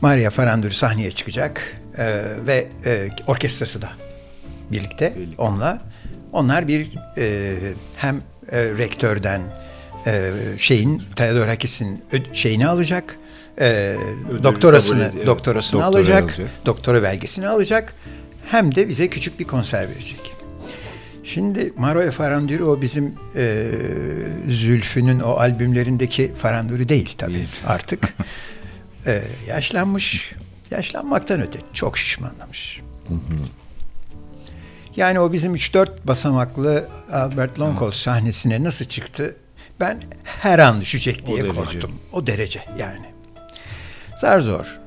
Maria Faranduri sahneye çıkacak e, ve e, orkestrası da birlikte onunla. Onlar bir e, hem e, rektörden e, şeyin Theodorakis'in ö- şeyini alacak. E, doktorasını evet. doktorasını Doktora alacak, alacak. doktora belgesini alacak. Hem de bize küçük bir konser verecek. Şimdi Maroya Faranduri o bizim e, Zülfü'nün o albümlerindeki Faranduri değil tabii artık. E, yaşlanmış, yaşlanmaktan öte çok şişmanlamış. Yani o bizim 3-4 basamaklı Albert Longholt sahnesine nasıl çıktı? Ben her an düşecek diye derece. korktum. O derece yani. Zar zor.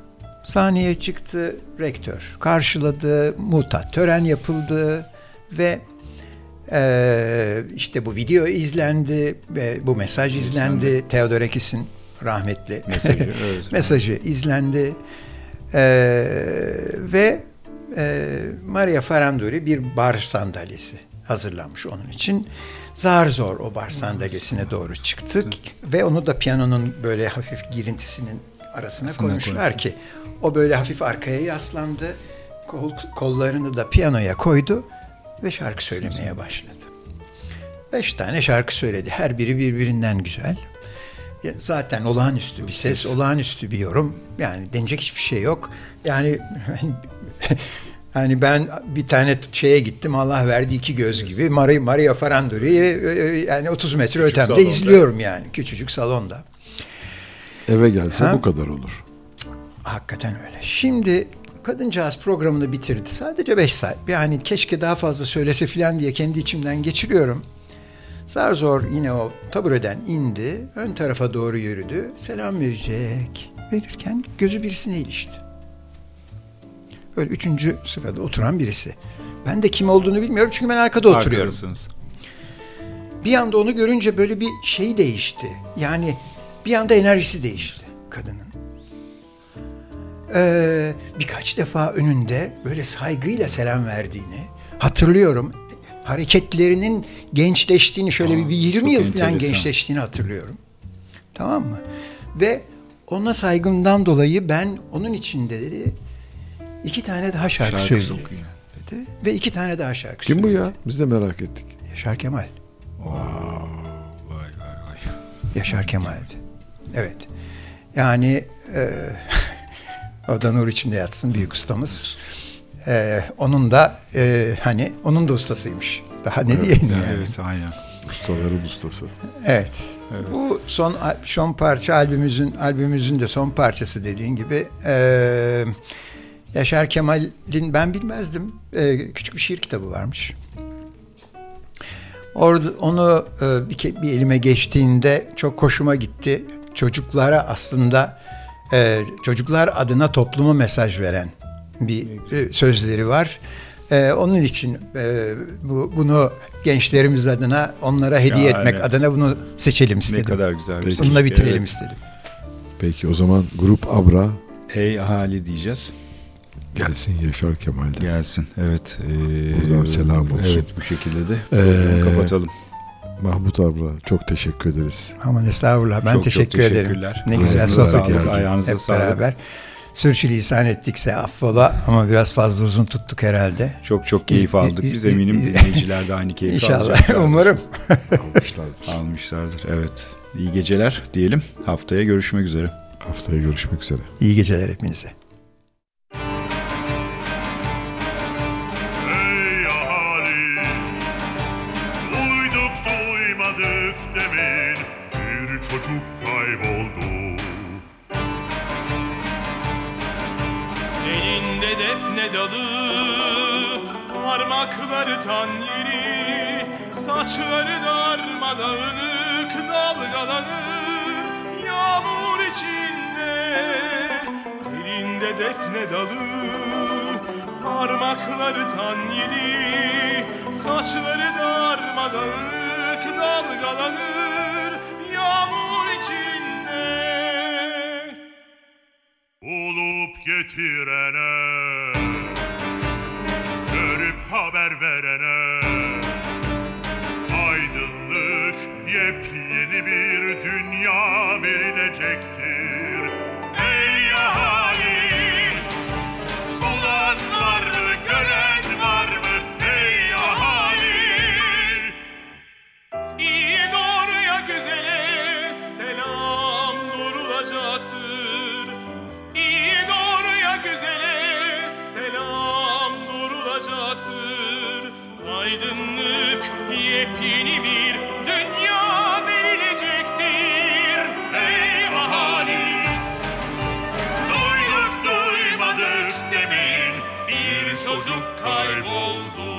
Sahneye çıktı rektör. Karşıladı, mutat tören yapıldı ve eee, işte bu video izlendi ve bu mesaj izlendi. Theodorakis'in rahmetli Mesajı, evet. mesajı izlendi. Eee, ve eee, Maria Faranduri bir bar sandalyesi hazırlanmış onun için. Zar zor o bar sandalyesine doğru çıktık ve onu da piyanonun böyle hafif girintisinin arasına Arasına koymuşlar ki o böyle hafif arkaya yaslandı. Kol, kollarını da piyanoya koydu ve şarkı söylemeye başladı. Beş tane şarkı söyledi. Her biri birbirinden güzel. Zaten olağanüstü bir ses, olağanüstü bir yorum. Yani denecek hiçbir şey yok. Yani yani ben bir tane şeye gittim Allah verdi iki göz gibi Maria, Maria Faranduri'yi e, e, yani 30 metre ötemde salonda. izliyorum yani küçücük salonda. Eve gelse Ha? bu kadar olur. Hakikaten öyle. Şimdi kadıncağız programını bitirdi. Sadece 5 saat. Yani keşke daha fazla söylese filan diye kendi içimden geçiriyorum. Zar zor yine o tabureden indi. Ön tarafa doğru yürüdü. Selam verecek. Verirken gözü birisine ilişti. Böyle üçüncü sırada oturan birisi. Ben de kim olduğunu bilmiyorum çünkü ben arkada oturuyorum. Bir anda onu görünce böyle bir şey değişti. Yani bir anda enerjisi değişti kadının. Ee, birkaç defa önünde böyle saygıyla selam verdiğini hatırlıyorum. Hareketlerinin gençleştiğini şöyle bir, bir 20 çok yıl falan gençleştiğini hatırlıyorum. Tamam mı? Ve ona saygımdan dolayı ben onun içinde dedi iki tane daha şarkı, Şarkı söyleyeyim sokuyor. dedi. Ve iki tane daha şarkı Kim bu söyledi. ya? Biz de merak ettik. Yaşar Kemal. Vay vay vay. Yaşar Kemal'di. Evet. Yani e, o da nur içinde yatsın büyük ustamız. E, onun da e, hani onun da ustasıymış. Daha ne diyelim yani. Evet aynen. Ustaların ustası. Evet. Bu son son parça albümümüzün albümümüzün de son parçası dediğin gibi e, Yaşar Kemal'in ben bilmezdim e, küçük bir şiir kitabı varmış. Orada onu e, bir, bir elime geçtiğinde çok hoşuma gitti. Çocuklara aslında e, çocuklar adına topluma mesaj veren bir e, sözleri var. E, onun için e, bu, bunu gençlerimiz adına onlara hediye Ya, etmek evet. adına bunu seçelim Ne istedim. kadar güzel bir Peki. Bununla bitirelim evet. istedim. Peki o zaman Grup Abra Ey ahali diyeceğiz. Gelsin Yaşar Kemal'den. Gelsin. Evet. ee, Buradan selam olsun. Evet bu şekilde de Ee, kapatalım. Mahmut Abra çok teşekkür ederiz. Aman estağfurullah. Ben Çok çok teşekkür ederim. teşekkürler. Ne güzel sohbet ettik. ayağınıza Hep sağlık. beraber. Sürçülisan ettikse affola ama biraz fazla uzun tuttuk herhalde. Çok çok keyif aldık. Biz eminim dinleyiciler de aynı keyif İnşallah. alacaklardır. Umarım. Almışlardır. Almışlardır. Evet. İyi geceler diyelim. Haftaya görüşmek üzere. Haftaya görüşmek üzere. İyi geceler hepinize. Dalı Parmakları tan yeri Saçları darmadağınık Dalgalanır Yağmur içinde Elinde defne dalı. Parmakları tan yeri Saçları darmadağınık Dalgalanır Yağmur içinde. Getirene. Görüp haber verene. Aydınlık yepyeni bir dünya verilecektir. Ey ahali Bulan var mı gören var mı? Ey ahali İyiye doğruya güzele yepyeni bir dünya verilecektir. Ey ahali! Duyduk duymadık demeyin bir çocuk kayboldu.